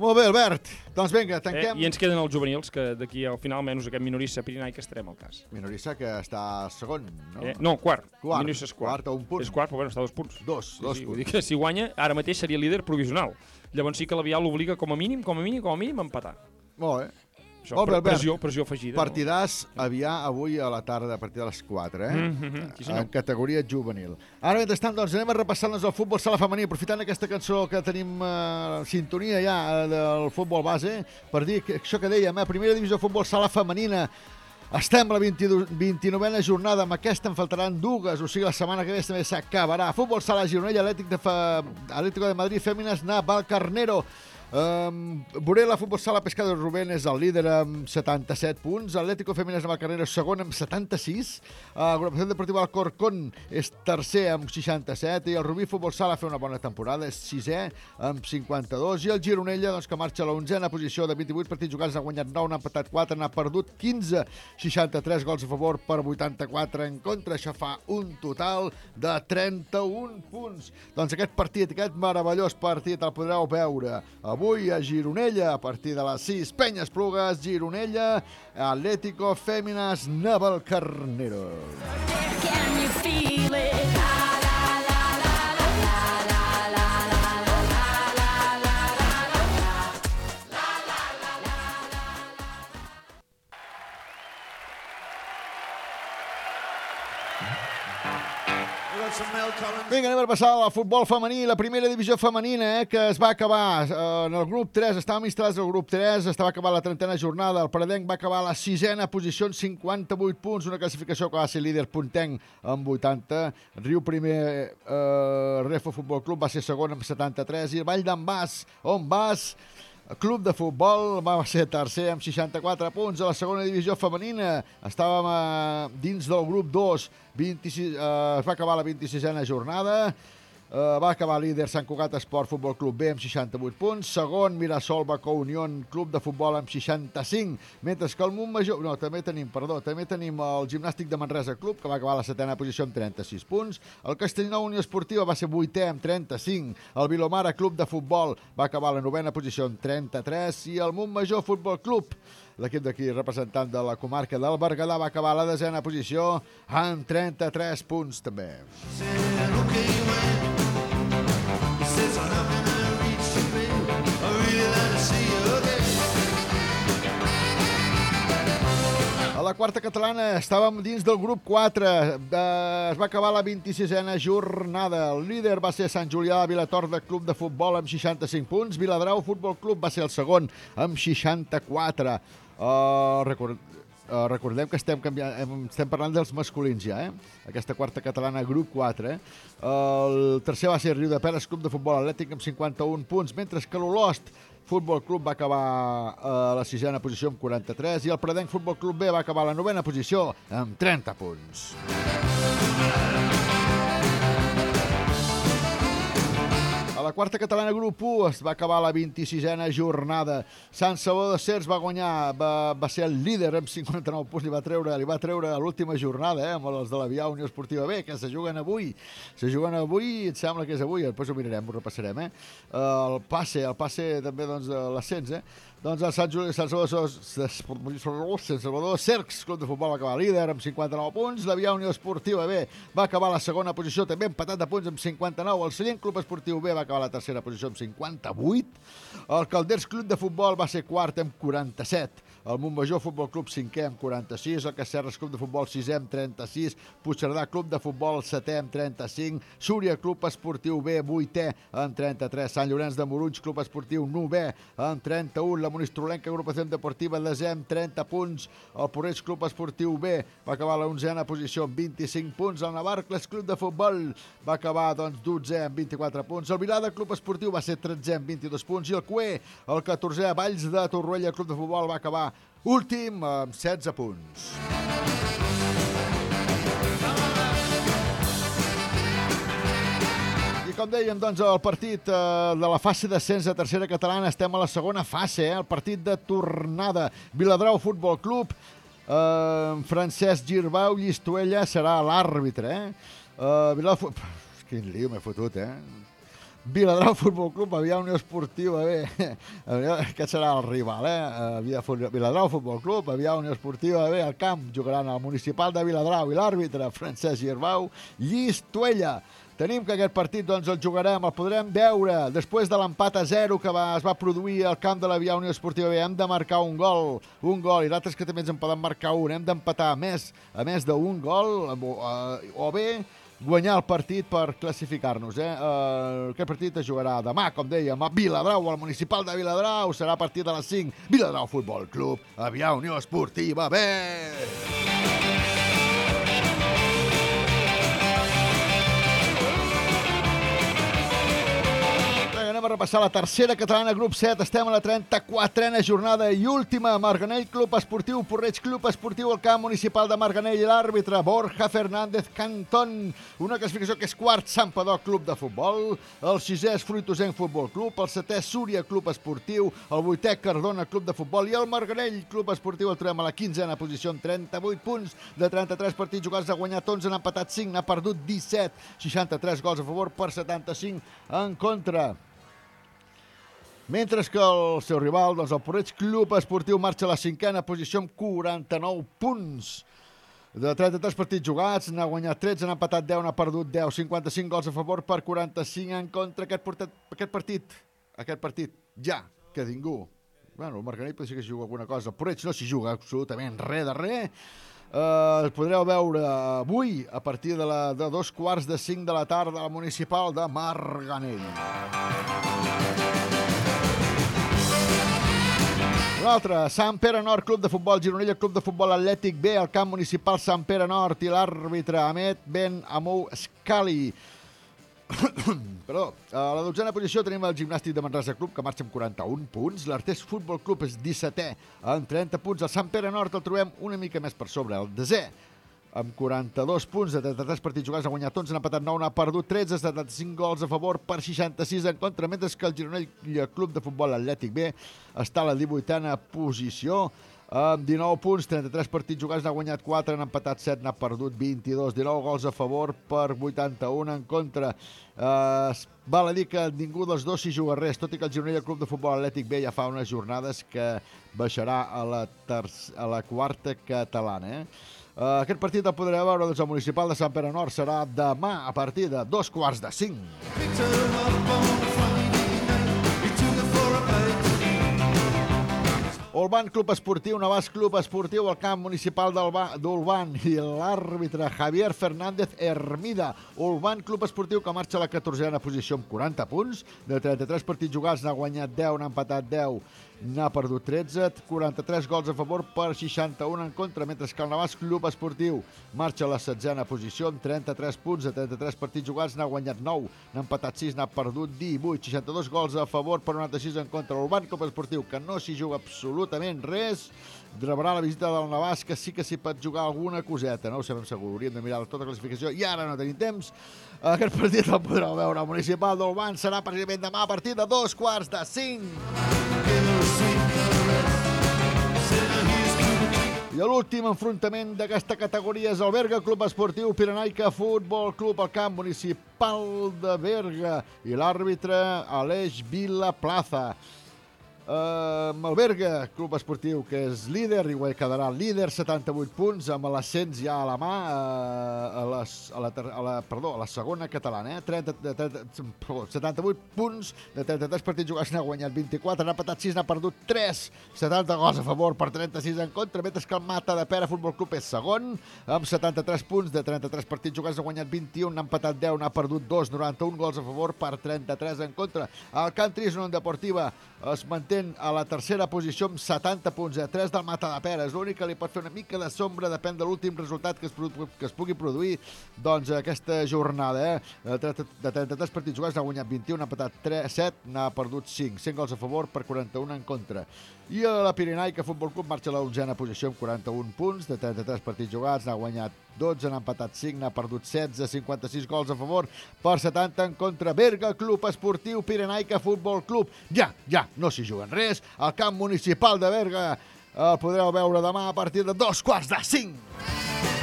Molt bé, Albert. Doncs vinga, Eh? tanquem. I ens queden els juvenils, que d'aquí al final, menys aquest minorissa Pirinai, que estarem al cas. Minorissa, que està segon, no? Eh? No, quart. Quart. Minorissa és quart. Quart a un punt. És quart, però bueno, està a dos punts. Dos, dos sí, punts. Vull dir que si guanya, ara mateix seria líder provisional. Llavors sí que l'Avià l'obliga com a mínim, com a mínim, com a mínim a empatar. Molt bé. Això, Molt bé, Albert. pressió, pressió afegida. Partidàs avià avui a la tarda, a partir de les 4, eh? Mhm, sí, senyor. en categoria juvenil. Ara, mentrestant, doncs, anem a repassar-nos el futbol sala femení, aprofitant aquesta cançó que tenim eh, sintonia ja eh, del futbol base, per dir que això que dèiem, eh, primera divisió de futbol sala femenina, estem a la 22, 29a jornada, amb aquesta en faltaran dues, o sigui, la setmana que ve també s'acabarà. Futbol sala Gironella, Atlètic de, Fa... Atlético de Madrid, Fèmines, Naval Carnero, Um, Borela, Futbol Sala, Pescador Rubén és el líder amb 77 punts. Atlético Femines de Malcarrero segon amb 76. Uh, Agrupació Deportiva Alcorcón és tercer amb 67. I el Rubí Futbol Sala fa una bona temporada, és sisè amb 52. I el Gironella, doncs, que marxa a la onzena posició de 28 partits jugats, ha guanyat 9, n'ha empatat 4, n'ha perdut 15. 63 gols a favor per 84 en contra. Això fa un total de 31 punts. Doncs aquest partit, aquest meravellós partit, el podreu veure avui a Gironella a partir de les 6. Penyes Plugues, Gironella, Atlético Fèmines, Naval Carnero. Can you feel it? Vinga, anem a passar al futbol femení, la primera divisió femenina, eh, que es va acabar eh, en el grup 3, estàvem instal·lats al grup 3, estava acabar la trentena jornada, el Paradenc va acabar a la sisena posició amb 58 punts, una classificació que va ser líder puntenc amb 80, Riu primer, eh, Refo Futbol Club va ser segon amb 73, i el Vall d'en Bas, on Bas, Club de Futbol va ser tercer amb 64 punts. A la segona divisió femenina estàvem eh, dins del grup 2, 26, eh, es va acabar la 26a jornada. Uh, va acabar líder Sant Cugat Esport Futbol Club B amb 68 punts, segon Mirasol Bacó Unión Club de Futbol amb 65, mentre que el Montmajor... No, també tenim, perdó, també tenim el Gimnàstic de Manresa Club, que va acabar la setena posició amb 36 punts, el Castellnou Unió Esportiva va ser vuitè amb 35, el Vilomara Club de Futbol va acabar la novena posició amb 33 i el Montmajor Futbol Club L'equip d'aquí, representant de la comarca del Berguedà, va acabar la desena posició amb 33 punts també. La quarta catalana estàvem dins del grup 4. De... Es va acabar la 26a jornada. El líder va ser Sant Julià de Vilatorta Club de Futbol amb 65 punts. Viladrau Futbol Club va ser el segon amb 64. Uh, record... Uh, recordem que estem, canviant, em- estem parlant dels masculins ja, eh? Aquesta quarta catalana, grup 4. Eh? El tercer va ser Riu de Peres, Club de Futbol Atlètic amb 51 punts, mentre que l'Olost Futbol Club va acabar a la sisena posició amb 43 i el Predenc Futbol Club B va acabar a la novena posició amb 30 punts. La quarta catalana grup 1 es va acabar la 26a jornada. Sant Salvador de Cers va guanyar, va, va ser el líder amb 59 punts, li va treure, li va treure l'última jornada, eh, amb els de la Via Unió Esportiva B, que se juguen avui. Se juguen avui, em sembla que és avui, després ho mirarem, ho repassarem, eh? El passe, el passe també doncs, de l'ascens, eh? Doncs el Sant, Juli, Sant Salvador, Sant Salvador Cercs, Club de Futbol va acabar líder amb 59 punts, la Via Unió Esportiva B va acabar la segona posició també empatat de punts amb 59, el Sallent Club Esportiu B va acabar la tercera posició amb 58, el Calders Club de Futbol va ser quart amb 47, el Montmajor Futbol Club cinquè amb 46, el Cacerres Club de Futbol sisè amb 36, Puigcerdà Club de Futbol setè amb 35, Súria Club Esportiu B vuitè amb 33, Sant Llorenç de Morunys Club Esportiu novè amb 31, la Monistrolenca Agrupació Deportiva desè amb 30 punts, el Porreig Club Esportiu B va acabar la 11a posició amb 25 punts, el Navarcles Club de Futbol va acabar doncs 12è amb 24 punts, el Vilada Club Esportiu va ser 13è amb 22 punts i el Cué, el 14è Valls de Torroella Club de Futbol va acabar últim amb 16 punts. I com dèiem, doncs, el partit eh, de la fase d'ascens de tercera catalana estem a la segona fase, eh, el partit de tornada. Viladrau Futbol Club, eh, Francesc Girbau Llistuella serà l'àrbitre, eh? Uh, Viladrau... Quin lío m'he fotut, eh? Viladrau Futbol Club, Avià Unió Esportiva B. Avià- Aquest serà el rival, eh? Viladrau Futbol Club, Avià Unió Esportiva B. Al camp jugaran el municipal de Viladrau i l'àrbitre Francesc Girbau Llistuella. Tenim que aquest partit doncs, el jugarem, el podrem veure després de l'empat a 0 que va, es va produir al camp de la Via Unió Esportiva B. Hem de marcar un gol, un gol, i d'altres que també ens en poden marcar un. Hem d'empatar més, més d'un gol, o, eh, o bé guanyar el partit per classificar-nos. Eh? Uh, aquest partit es jugarà demà, com dèiem, a Viladrau, al municipal de Viladrau. Serà a partir de les 5. Viladrau Futbol Club, Avià Unió Esportiva B. anem a repassar la tercera catalana, grup 7. Estem a la 34a jornada i última. Marganell, Club Esportiu, Porreig, Club Esportiu, el camp municipal de Marganell i l'àrbitre Borja Fernández Cantón. Una classificació que és quart, Sant Padó, Club de Futbol. El sisè és Fruitosenc Futbol Club. El setè, Súria, Club Esportiu. El vuitè, Cardona, Club de Futbol. I el Marganell, Club Esportiu, el trobem a la 15a posició amb 38 punts. De 33 partits jugats ha guanyat 11, n'ha empatat 5, n'ha perdut 17. 63 gols a favor per 75 en contra. Mentre que el seu rival, doncs el Porreig Club Esportiu, marxa a la cinquena posició amb 49 punts. De 33 partits jugats, n'ha guanyat 13, n'ha empatat 10, n'ha perdut 10, 55 gols a favor per 45 en contra. Aquest, portat, aquest partit, aquest partit, ja, que ningú. Bueno, el Marganell potser que s'hi juga alguna cosa. El Porreig no s'hi juga absolutament res de res. Uh, el podreu veure avui a partir de, la, de dos quarts de cinc de la tarda a la municipal de Marganell. Un altre, Sant Pere Nord, Club de Futbol, Gironella, Club de Futbol Atlètic B, al camp municipal Sant Pere Nord i l'àrbitre Ahmed Ben Amou Scali. Perdó, a la dotzena posició tenim el Gimnàstic de Manresa Club, que marxa amb 41 punts. L'Artés Futbol Club és 17è, amb 30 punts. El Sant Pere Nord el trobem una mica més per sobre. El desè, amb 42 punts de 33 partits jugats, ha guanyat 11, n'ha empatat 9, n'ha perdut 13, 75 gols a favor per 66 en contra, mentre que el Gironell Club de Futbol Atlètic B està a la 18a posició, amb 19 punts, 33 partits jugats, n'ha guanyat 4, n'ha empatat 7, n'ha perdut 22, 19 gols a favor per 81 en contra. Eh, val a dir que ningú dels dos s'hi juga res, tot i que el Gironella Club de Futbol Atlètic B ja fa unes jornades que baixarà a la, a la quarta catalana. Eh? Uh, aquest partit el podreu veure des del municipal de Sant Pere Nord. Serà demà a partir de dos quarts de cinc. Olban Club Esportiu, Navàs Club Esportiu, el camp municipal d'Olba- d'Olban i l'àrbitre Javier Fernández Hermida. Olban Club Esportiu que marxa a la 14a posició amb 40 punts. De 33 partits jugats n'ha guanyat 10, n'ha empatat 10, n'ha perdut 13, 43 gols a favor per 61 en contra, mentre que el Navàs Club Esportiu marxa a la 16a posició amb 33 punts. De 33 partits jugats, n'ha guanyat 9, n'ha empatat 6, n'ha perdut 18, 62 gols a favor per 96 en contra. L'Urban Club Esportiu, que no s'hi juga absolutament res, rebrà la visita del Navàs, que sí que s'hi pot jugar alguna coseta, no ho sabem segur, hauríem de mirar tota la classificació. I ara no tenim temps. Aquest partit el podreu veure al municipal d'Olban, serà precisament demà a partir de dos quarts de cinc. I l'últim enfrontament d'aquesta categoria és el Berga Club Esportiu Pirenaica Futbol Club al camp municipal de Berga i l'àrbitre Aleix Vila Plaza. Uh, amb el Berga, club esportiu que és líder, i ho quedarà líder, 78 punts, amb l'ascens ja a la mà uh, a, les, a, la, a, la, perdó, a la segona catalana, eh? 30, de 30, perdó, 78 punts de 33 partits jugats, n'ha guanyat 24, n'ha patat 6, n'ha perdut 3, 70 gols a favor per 36 en contra, mentre que el Mata de Pera Futbol Club és segon, amb 73 punts de 33 partits jugats, n'ha guanyat 21, n'ha empatat 10, n'ha perdut 2, 91 gols a favor per 33 en contra. El Country Union Deportiva es manté a la tercera posició amb 70 punts, a 3 del Mata de Pera. És l'únic que li pot fer una mica de sombra, depèn de l'últim resultat que es, que es pugui produir doncs, aquesta jornada. Eh? De 30 de 33 partits jugats n'ha guanyat 21, n'ha empatat 3, 7, n'ha perdut 5. 100 gols a favor per 41 en contra. I a la Pirenaica Futbol Club marxa a la onzena posició amb 41 punts, de 33 partits jugats, n'ha guanyat 12, n'ha empatat 5, n'ha perdut 16, 56 gols a favor per 70 en contra. Berga Club Esportiu Pirenaica Futbol Club. Ja, ja, no s'hi juguen res. Al camp municipal de Berga el podreu veure demà a partir de dos quarts de cinc.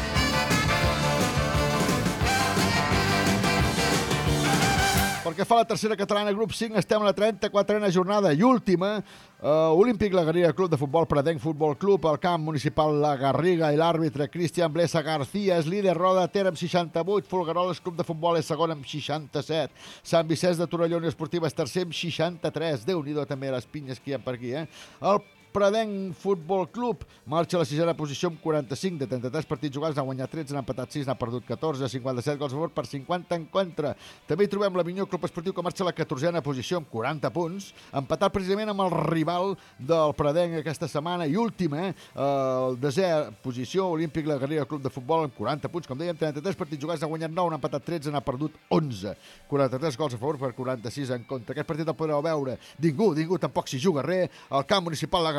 Pel que fa a la tercera catalana, grup 5, estem a la 34a jornada i última. Uh, Olímpic La Garriga, Club de Futbol, Predenc Futbol Club, el camp municipal La Garriga i l'àrbitre Cristian Blesa García és líder, Roda Ter amb 68, Folgueroles Club de Futbol és segon amb 67, Sant Vicenç de Torelló Unió Esportiva és tercer amb 63, déu nhi també les pinyes que hi ha per aquí, eh? El Predenc Futbol Club marxa a la sisena posició amb 45 de 33 partits jugats, n'ha guanyat 13, n'ha empatat 6, n'ha perdut 14, 57 gols a favor per 50 en contra. També hi trobem l'Avinyó Club Esportiu que marxa a la 14a posició amb 40 punts, empatat precisament amb el rival del Predenc aquesta setmana i última, eh, el desè posició, Olímpic La Garriga Club de Futbol amb 40 punts, com dèiem, 33 partits jugats, n'ha guanyat 9, n'ha empatat 13, n'ha perdut 11. 43 gols a favor per 46 en contra. Aquest partit el podreu veure. Ningú, ningú tampoc s'hi juga res. El camp municipal La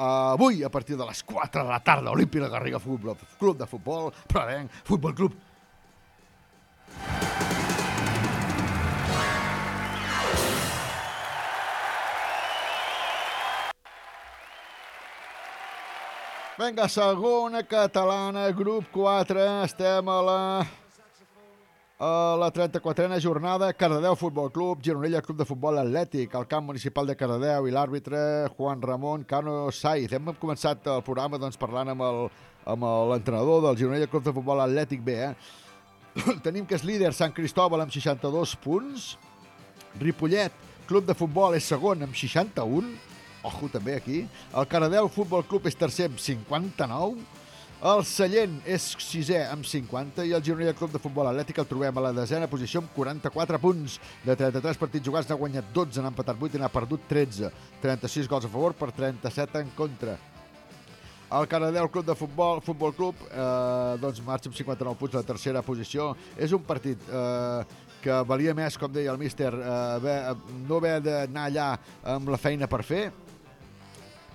Uh, avui, a partir de les 4 de la tarda, Olímpic La Garriga Futbol, Club de Futbol, Predenc, Futbol Club. Vinga, segona catalana, grup 4, estem a la a la 34a jornada, Cardedeu Futbol Club, Gironella Club de Futbol Atlètic, el camp municipal de Cardedeu i l'àrbitre Juan Ramon Cano Saiz. Hem començat el programa doncs, parlant amb l'entrenador del Gironella Club de Futbol Atlètic B. Eh? Tenim que és líder Sant Cristòbal amb 62 punts, Ripollet, Club de Futbol, és segon amb 61, ojo també aquí, el Cardedeu Futbol Club és tercer amb 59, el Sallent és sisè amb 50 i el Gironella Club de Futbol Atlètic el trobem a la desena posició amb 44 punts. De 33 partits jugats n'ha guanyat 12, n'ha empatat 8 i n'ha perdut 13. 36 gols a favor per 37 en contra. El Cardedeu Club de Futbol, Futbol Club eh, doncs marxa amb 59 punts a la tercera posició. És un partit eh, que valia més, com deia el míster, eh, haver, no haver d'anar allà amb la feina per fer,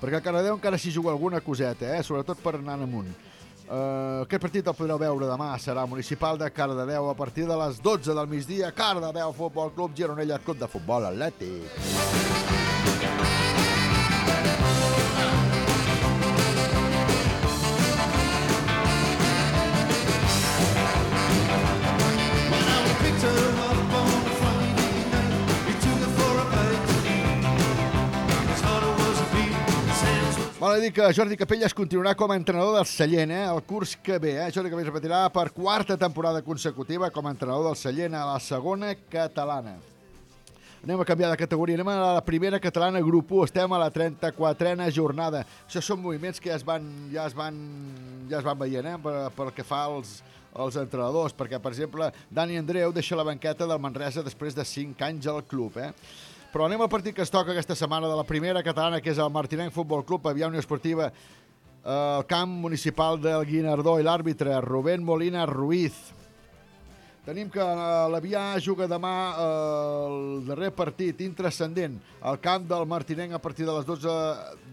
perquè a Cardedeu encara s'hi juga alguna coseta, eh? sobretot per anar amunt. Uh, aquest partit el podreu veure demà, serà municipal de Cardedeu a partir de les 12 del migdia, Cardedeu Futbol Club, Gironella Club de Futbol Atlètic. Val a dir que Jordi Capelles continuarà com a entrenador del Sallent, eh? el curs que ve. Eh? Jordi Capelles repetirà per quarta temporada consecutiva com a entrenador del Sallent a la segona catalana. Anem a canviar de categoria, anem a la primera catalana grup 1, estem a la 34a jornada. Això són moviments que ja es van, ja es van, ja es van veient, eh? pel, pel que fa als, als entrenadors, perquè, per exemple, Dani Andreu deixa la banqueta del Manresa després de 5 anys al club. Eh? Però anem al partit que es toca aquesta setmana de la primera catalana, que és el Martinenc Futbol Club, Avià Unió Esportiva, al camp municipal del Guinardó i l'àrbitre Rubén Molina Ruiz. Tenim que eh, l'Avià juga demà eh, el darrer partit intrascendent al camp del Martinenc a partir de les 12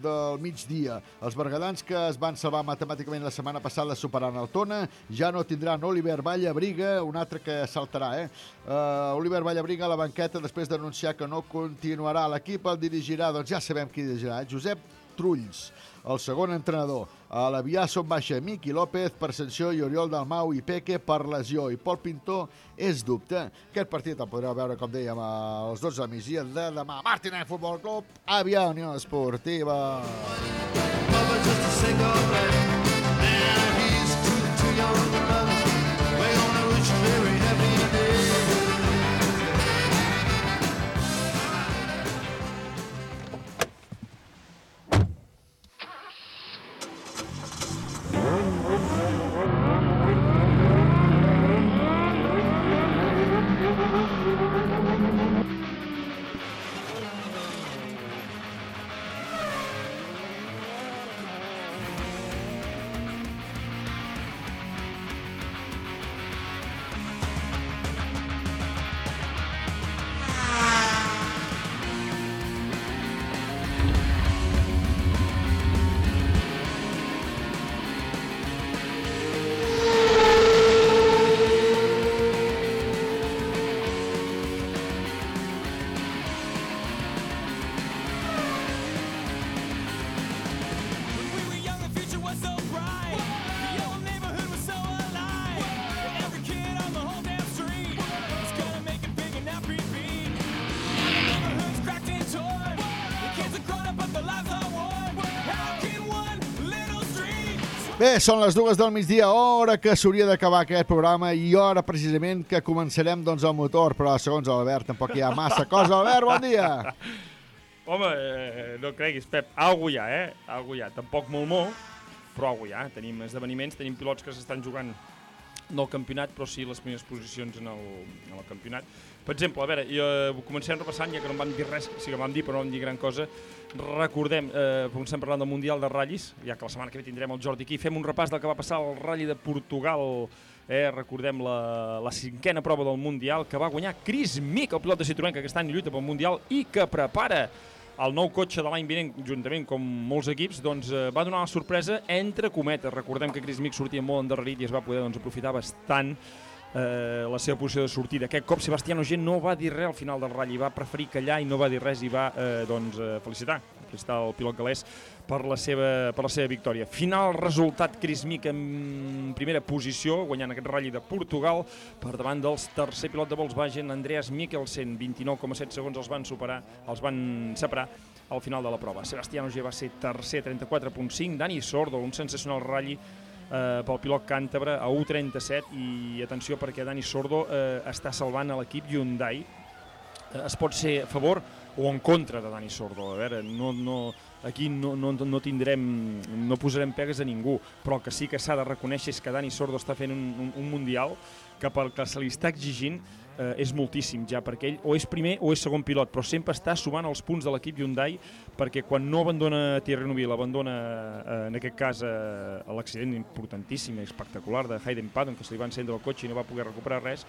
del migdia. Els bergadans que es van salvar matemàticament la setmana passada superant el Tona ja no tindran Oliver Vallabriga, un altre que saltarà, eh? Uh, Oliver Vallabriga a la banqueta després d'anunciar que no continuarà. L'equip el dirigirà, doncs ja sabem qui dirigirà, Josep Trulls, el segon entrenador. A l'Avià són baixa Miqui López per sanció i Oriol Dalmau i Peque per lesió. I Pol Pintor és dubte. Aquest partit el podreu veure, com dèiem, a les 12 de migdia de demà. Martinet Futbol Club, Avià Unió Esportiva. Bé, són les dues del migdia, hora que s'hauria d'acabar aquest programa i hora precisament que començarem doncs el motor, però segons l'Albert tampoc hi ha massa cosa. Albert, bon dia! Home, eh, no creguis, Pep, algú hi ha, eh? Algú hi ha. Tampoc molt molt, però algú hi ha. Tenim esdeveniments, tenim pilots que s'estan jugant no el campionat, però sí les primeres posicions en el, en el campionat. Per exemple, a veure, jo, eh, comencem repassant, ja que no van dir res, sí que van dir, però no vam dir gran cosa. Recordem, eh, comencem parlant del Mundial de Ratllis, ja que la setmana que ve tindrem el Jordi aquí. Fem un repàs del que va passar al Rally de Portugal, eh, recordem la, la cinquena prova del Mundial, que va guanyar Chris Mick, el pilot de Citroën, que aquest any lluita pel Mundial i que prepara el nou cotxe de l'any vinent, juntament com molts equips, doncs, eh, va donar la sorpresa entre cometes. Recordem que Chris Mick sortia molt endarrerit i es va poder doncs, aprofitar bastant eh, la seva posició de sortida. Aquest cop Sebastián Ogier no va dir res al final del ratll, va preferir callar i no va dir res i va eh, doncs, eh, felicitar felicitar el pilot galès per la seva, per la seva victòria. Final resultat Chris Mick en primera posició, guanyant aquest ratll de Portugal. Per davant dels tercer pilot de Volkswagen, Andreas Mikkelsen, 29,7 segons els van superar, els van separar al final de la prova. Sebastián Ogier va ser tercer, 34,5, Dani Sordo, un sensacional ratll eh, pel pilot càntabre a 1.37 i atenció perquè Dani Sordo eh, està salvant a l'equip Hyundai. Eh, es pot ser a favor o en contra de Dani Sordo. A veure, no, no, aquí no, no, no tindrem no posarem pegues a ningú però que sí que s'ha de reconèixer és que Dani Sordo està fent un, un, un mundial que pel que se li està exigint eh, és moltíssim ja, perquè ell o és primer o és segon pilot, però sempre està sumant els punts de l'equip Hyundai, perquè quan no abandona Thierry Neuville, abandona eh, en aquest cas eh, l'accident importantíssim i espectacular de Hayden Paddon, que se li va encendre el cotxe i no va poder recuperar res,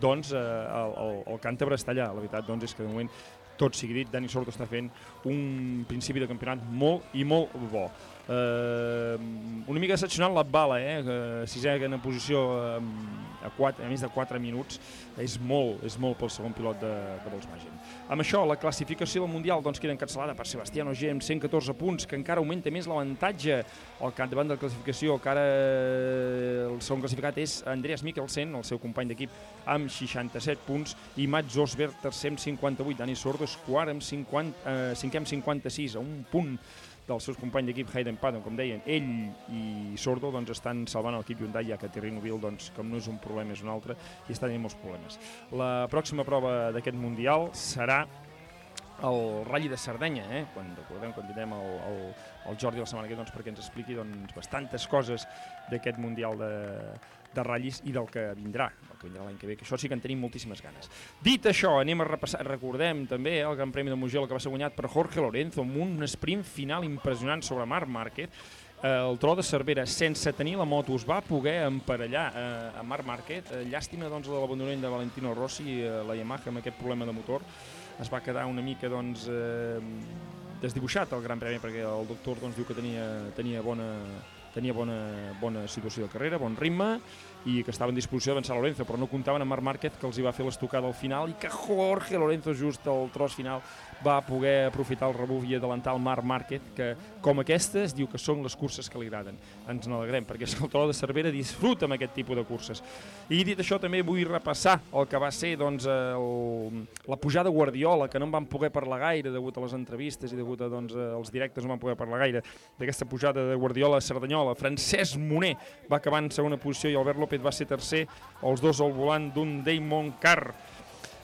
doncs eh, el, el, el càntabre està allà. La veritat doncs, és que de moment tot sigui dit, Dani Sordo està fent un principi de campionat molt i molt bo. Eh, una mica excepcional la bala, eh? eh sisè en posició eh, a, 4, a més de 4 minuts, és molt, és molt pel segon pilot de, de Volkswagen. Amb això, la classificació del Mundial doncs, queda encapçalada per Sebastián Ogier amb 114 punts, que encara augmenta més l'avantatge al capdavant de la classificació, que ara eh, el segon classificat és Andreas Mikkelsen, el seu company d'equip, amb 67 punts, i Mats Osberg, tercer amb 58. Dani Sordo quart amb 50, eh, cinquè amb 56, a un punt dels seus companys d'equip Hayden Paddon, com deien, ell i Sordo doncs, estan salvant l'equip Hyundai, ja que Thierry Neuville, doncs, com no és un problema és un altre, i està tenint molts problemes. La pròxima prova d'aquest Mundial serà el Rally de Sardenya, eh? quan, recordem, quan tindrem el, el, el Jordi la setmana que doncs, perquè ens expliqui doncs, bastantes coses d'aquest Mundial de, de ratllis i del que vindrà, el que vindrà l'any que ve, que això sí que en tenim moltíssimes ganes. Dit això, anem a repassar, recordem també el Gran Premi de Mugello que va ser guanyat per Jorge Lorenzo amb un sprint final impressionant sobre Marc Márquez, eh, el tro de Cervera, sense tenir la moto, es va poder emparellar eh, a Marc Márquez. Eh, llàstima doncs, de l'abandonament de Valentino Rossi, eh, la Yamaha, amb aquest problema de motor. Es va quedar una mica doncs, eh, desdibuixat el Gran Premi perquè el doctor doncs, diu que tenia, tenia bona, tenia bona, bona situació de carrera, bon ritme i que estava en disposició d'avançar Lorenzo, però no comptaven amb Marc Márquez que els hi va fer l'estocada al final i que Jorge Lorenzo just al tros final va poder aprofitar el rebuf i adelantar el Marc Márquez, que com aquestes diu que són les curses que li agraden. Ens n'alegrem, perquè el Toro de Cervera disfruta amb aquest tipus de curses. I dit això també vull repassar el que va ser doncs, el, la pujada Guardiola, que no en van poder parlar gaire degut a les entrevistes i degut a, doncs, als directes no van poder parlar gaire d'aquesta pujada de Guardiola a Cerdanyola. Francesc Moner va acabar en segona posició i Albert López va ser tercer, els dos al volant d'un Damon Carr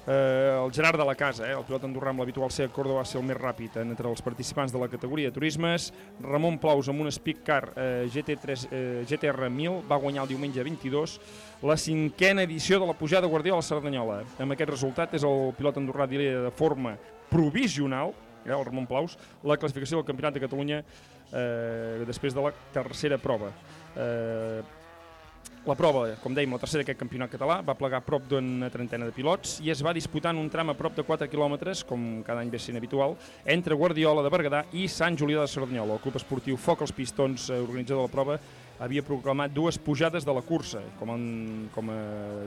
eh, el Gerard de la Casa, eh, el pilot andorrà amb l'habitual Seat Córdoba va ser el més ràpid entre els participants de la categoria turismes. Ramon Plaus amb un Speed Car eh, GT3, eh, GTR 1000 va guanyar el diumenge 22 la cinquena edició de la pujada Guardiola a Cerdanyola. Amb aquest resultat és el pilot andorrà de forma provisional eh, el Ramon Plaus, la classificació del Campionat de Catalunya eh, després de la tercera prova. Eh, la prova, com dèiem, la tercera d'aquest campionat català, va plegar prop d'una trentena de pilots i es va disputar en un tram a prop de 4 quilòmetres, com cada any ve sent habitual, entre Guardiola de Berguedà i Sant Julià de Cerdanyola. El club esportiu Foc els Pistons, eh, organitzador de la prova, havia proclamat dues pujades de la cursa, com, en, com a,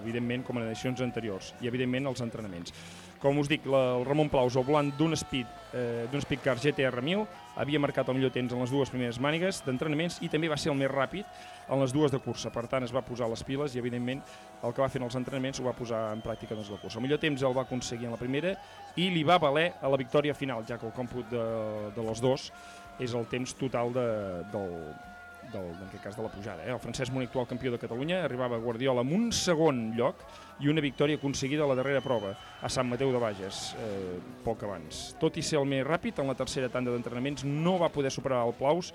evidentment com en edicions anteriors, i evidentment els entrenaments. Com us dic, la, el Ramon Plaus, al volant d'un Speed, eh, d'un Speedcar GTR 1000, havia marcat el millor temps en les dues primeres mànigues d'entrenaments i també va ser el més ràpid en les dues de cursa. Per tant, es va posar les piles i, evidentment, el que va fer en els entrenaments ho va posar en pràctica doncs, la cursa. El millor temps el va aconseguir en la primera i li va valer a la victòria final, ja que el còmput de, de les dos és el temps total de, del, del, en aquest cas de la pujada. Eh? El Francesc Moner, actual campió de Catalunya, arribava a Guardiola amb un segon lloc i una victòria aconseguida a la darrera prova, a Sant Mateu de Bages, eh, poc abans. Tot i ser el més ràpid, en la tercera tanda d'entrenaments no va poder superar el Plaus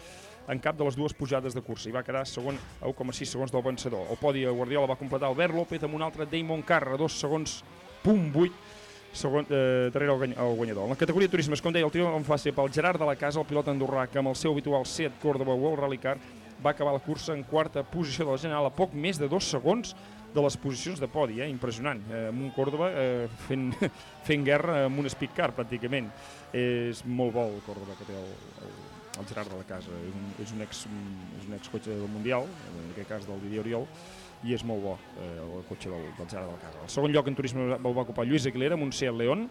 en cap de les dues pujades de cursa i va quedar segon a 1,6 segons del vencedor. El podi a Guardiola va completar Albert López amb un altre Damon Carr a 2 segons punt 8 segon, eh, darrere el guanyador. En la categoria de turismes, com deia, el triomf va ser pel Gerard de la Casa, el pilot andorrà, que amb el seu habitual Seat Córdoba World Rally Car va acabar la cursa en quarta posició de la general a poc més de dos segons de les posicions de podi, eh? impressionant, eh, amb un Córdoba eh, fent, fent guerra amb un speed car pràcticament. És molt bo el Córdoba que té el, el, el Gerard de la casa, és un, és un, ex, és un ex cotxe del Mundial, en aquest cas del Didier Oriol, i és molt bo eh, el cotxe del, del Gerard de la casa. El segon lloc en turisme el va ocupar Lluís Aguilera amb un Seat León,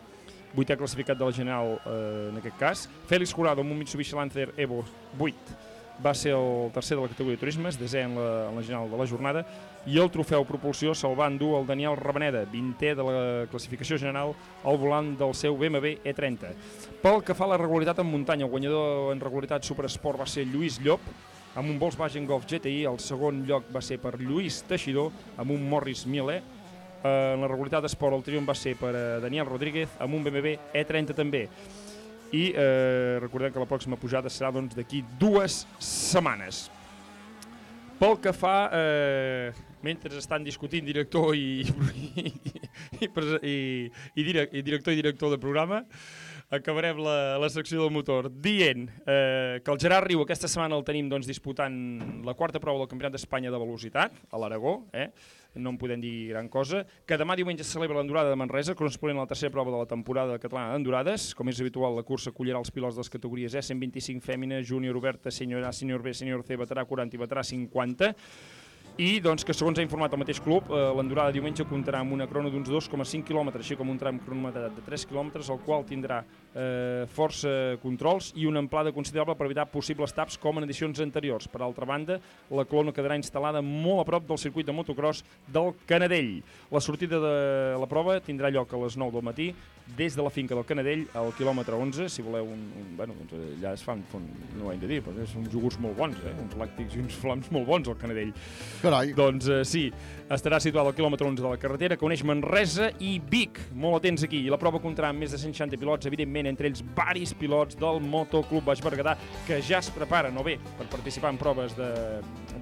vuitè classificat de la general eh, en aquest cas, Félix Jurado amb un Mitsubishi Lancer Evo 8, va ser el tercer de la categoria de turismes, desè en la, en la general de la jornada, i el trofeu propulsió se'l va endur el Daniel Rabaneda, 20è de la classificació general al volant del seu BMW E30. Pel que fa a la regularitat en muntanya, el guanyador en regularitat Supersport va ser Lluís Llop, amb un Volkswagen Golf GTI, el segon lloc va ser per Lluís Teixidor, amb un Morris 1000E, en la regularitat d'esport el triomf va ser per a Daniel Rodríguez, amb un BMW E30 també i eh, recordem que la pròxima pujada serà doncs, d'aquí dues setmanes. Pel que fa, eh, mentre estan discutint director i, i, i, i, i, i director i director de programa, acabarem la, la secció del motor dient eh, que el Gerard Riu aquesta setmana el tenim doncs, disputant la quarta prova del Campionat d'Espanya de Velocitat a l'Aragó, eh? no en podem dir gran cosa, que demà diumenge se celebra l'endurada de Manresa, corresponent a la tercera prova de la temporada catalana d'endurades. Com és habitual, la cursa acollirà els pilots de les categories E, 125 fèmina, júnior oberta, sènior A, sènior B, sènior C, veterà 40 i veterà 50. I doncs, que segons ha informat el mateix club, eh, l'endurada diumenge comptarà amb una crona d'uns 2,5 km, així com un tram cronometrat de 3 km, el qual tindrà eh, força controls i una amplada considerable per evitar possibles taps com en edicions anteriors. Per altra banda, la clona quedarà instal·lada molt a prop del circuit de motocross del Canadell. La sortida de la prova tindrà lloc a les 9 del matí des de la finca del Canadell al quilòmetre 11, si voleu un... un bueno, doncs allà es fan, fan no ho hem de dir, però són uns iogurts molt bons, eh? uns làctics i uns flams molt bons al Canadell. Carai. Doncs eh, sí, estarà situat al quilòmetre 11 de la carretera que uneix Manresa i Vic. Molt atents aquí. I la prova comptarà amb més de 160 pilots, evidentment, entre ells varis pilots del Motoclub Baix Berguedà que ja es preparen o bé per participar en proves de,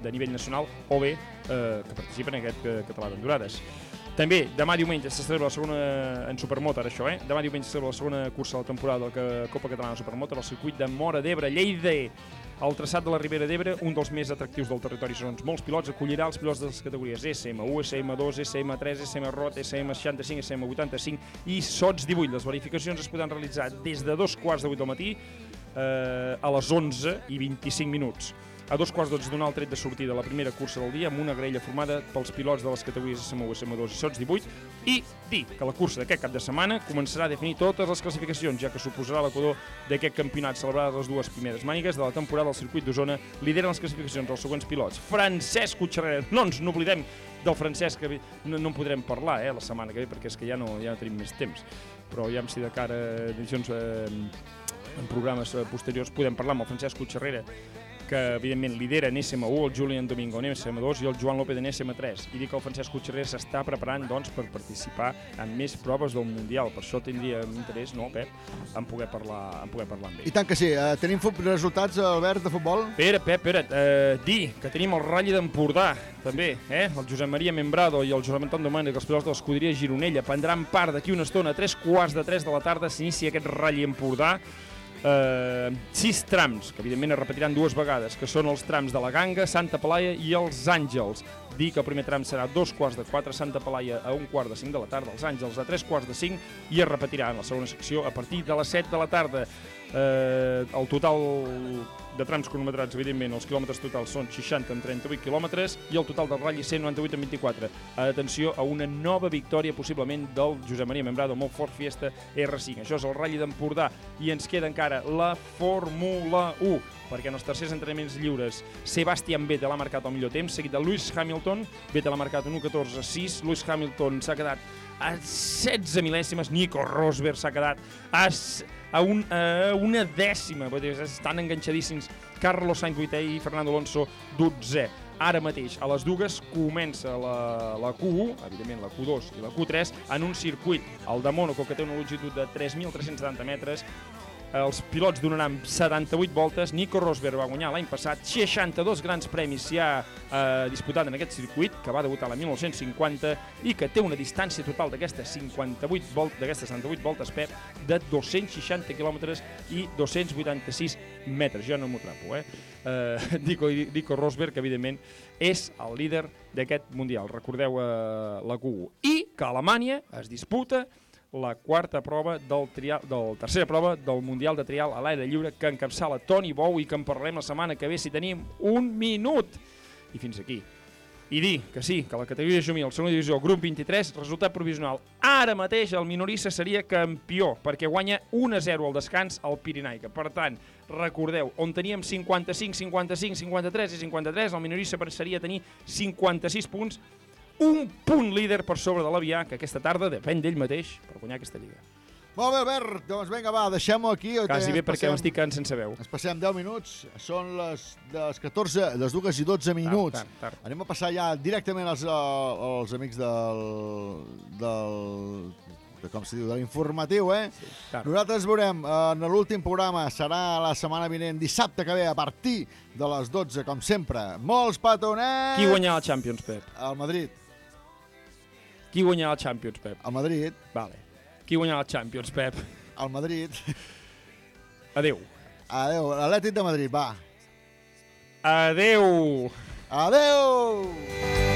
de nivell nacional o bé eh, que participen en aquest eh, català d'endurades. També, demà diumenge se celebra la segona en Supermotor, això, eh? Demà diumenge se celebra la segona cursa de la temporada de la Copa Catalana de Supermotor al circuit de Mora d'Ebre, Lleida. El traçat de la Ribera d'Ebre, un dels més atractius del territori, segons molts pilots, acollirà els pilots de les categories SM1, SM2, SM3, SM-ROT, SM65, SM85 i SOTS 18. Les verificacions es podran realitzar des de dos quarts de vuit del matí eh, a les 11 i 25 minuts. A dos quarts d'onze donar el tret de sortida a la primera cursa del dia amb una grella formada pels pilots de les categories SM1, SM2 i SOTS 18 i dir que la cursa d'aquest cap de setmana començarà a definir totes les classificacions, ja que suposarà l'equador d'aquest campionat celebrat les dues primeres mànigues de la temporada. Al circuit d'Osona lideren les classificacions els següents pilots. Francesc Cotxarrera, no ens n'oblidem del Francesc, que no, no en podrem parlar eh, la setmana que ve perquè és que ja no, ja no tenim més temps, però ja si de cara a edicions eh, en programes eh, posteriors podem parlar amb el Francesc Cotxarrera que evidentment lidera en SM1, el Julian Domingo en SM2 i el Joan López en SM3. I dic que el Francesc Cotxarrer s'està preparant doncs, per participar en més proves del Mundial. Per això tindria interès, no, Pep, en poder parlar, en poder parlar amb ell. I tant que sí. Uh, tenim resultats, Albert, de futbol? Espera, Pep, espera't. Eh, dir que tenim el Rally d'Empordà, també, eh? El Josep Maria Membrado i el Josep Anton Domènech, els pilots de l'escuderia Gironella, prendran part d'aquí una estona, a tres quarts de tres de la tarda, s'inicia aquest Rally Empordà. Eh, sis trams, que evidentment es repetiran dues vegades, que són els trams de la Ganga, Santa Pelaia i els Àngels. Dir que el primer tram serà dos quarts de quatre, Santa Pelaia a un quart de cinc de la tarda, els Àngels a tres quarts de cinc i es repetirà en la segona secció a partir de les set de la tarda. Eh, el total de trams cronometrats, evidentment, els quilòmetres totals són 60 en 38 quilòmetres i el total del ratll 198 en 24. Atenció a una nova victòria, possiblement, del Josep Maria Membrado, molt fort Fiesta R5. Això és el ratll d'Empordà i ens queda encara la Fórmula 1 perquè en els tercers entrenaments lliures Sebastian Vettel ha marcat el millor temps, seguit de Lewis Hamilton, Vettel ha marcat un 1.14.6, Lewis Hamilton s'ha quedat a 16 mil·lèsimes, Nico Rosberg s'ha quedat a, a, un, a una dècima, estan enganxadíssims Carlos Sainz 8è i Fernando Alonso 12è. Ara mateix, a les dues, comença la, la Q1, evidentment la Q2 i la Q3, en un circuit, el de Mónaco, que té una longitud de 3.370 metres, els pilots donaran 78 voltes. Nico Rosberg va guanyar l'any passat 62 grans premis s'hi ha eh, disputat en aquest circuit, que va debutar l'any 1950 i que té una distància total d'aquestes 58 volt, d'aquestes 78 voltes, Pep, de 260 quilòmetres i 286 metres. Jo no m'ho trapo, eh? eh Nico, Nico Rosberg, que evidentment és el líder d'aquest Mundial. Recordeu eh, la Q1. I que Alemanya es disputa la quarta prova del, trial, del tercera prova del Mundial de Trial a l'aire lliure que encapçala Toni Bou i que en parlarem la setmana que ve si tenim un minut. I fins aquí. I dir que sí, que la categoria juvenil, segona divisió, grup 23, resultat provisional. Ara mateix el minorista seria campió, perquè guanya 1-0 al descans al Pirinaica. Per tant, recordeu, on teníem 55, 55, 53 i 53, el minorista passaria a tenir 56 punts, un punt líder per sobre de l'Avià, que aquesta tarda depèn d'ell mateix per guanyar aquesta lliga. Molt bé, Albert, doncs vinga, va, deixem-ho aquí. Quasi bé perquè m'estic quedant sense veu. Ens passem 10 minuts, són les, les 14, les 2 i 12 minuts. tard, tard. Anem a passar ja directament als, eh, als amics del, del de com se diu, de l'informatiu, eh? Sí, Nosaltres veurem eh, en l'últim programa, serà la setmana vinent, dissabte que ve, a partir de les 12, com sempre. Molts petonets! Qui guanyarà el Champions, Pep? El Madrid. Qui guanya la Champions, Pep? El Madrid. Vale. Qui guanya la Champions, Pep? El Madrid. Adeu. Adeu. L'Atlètic de Madrid, va. Adéu. Adeu. Adeu.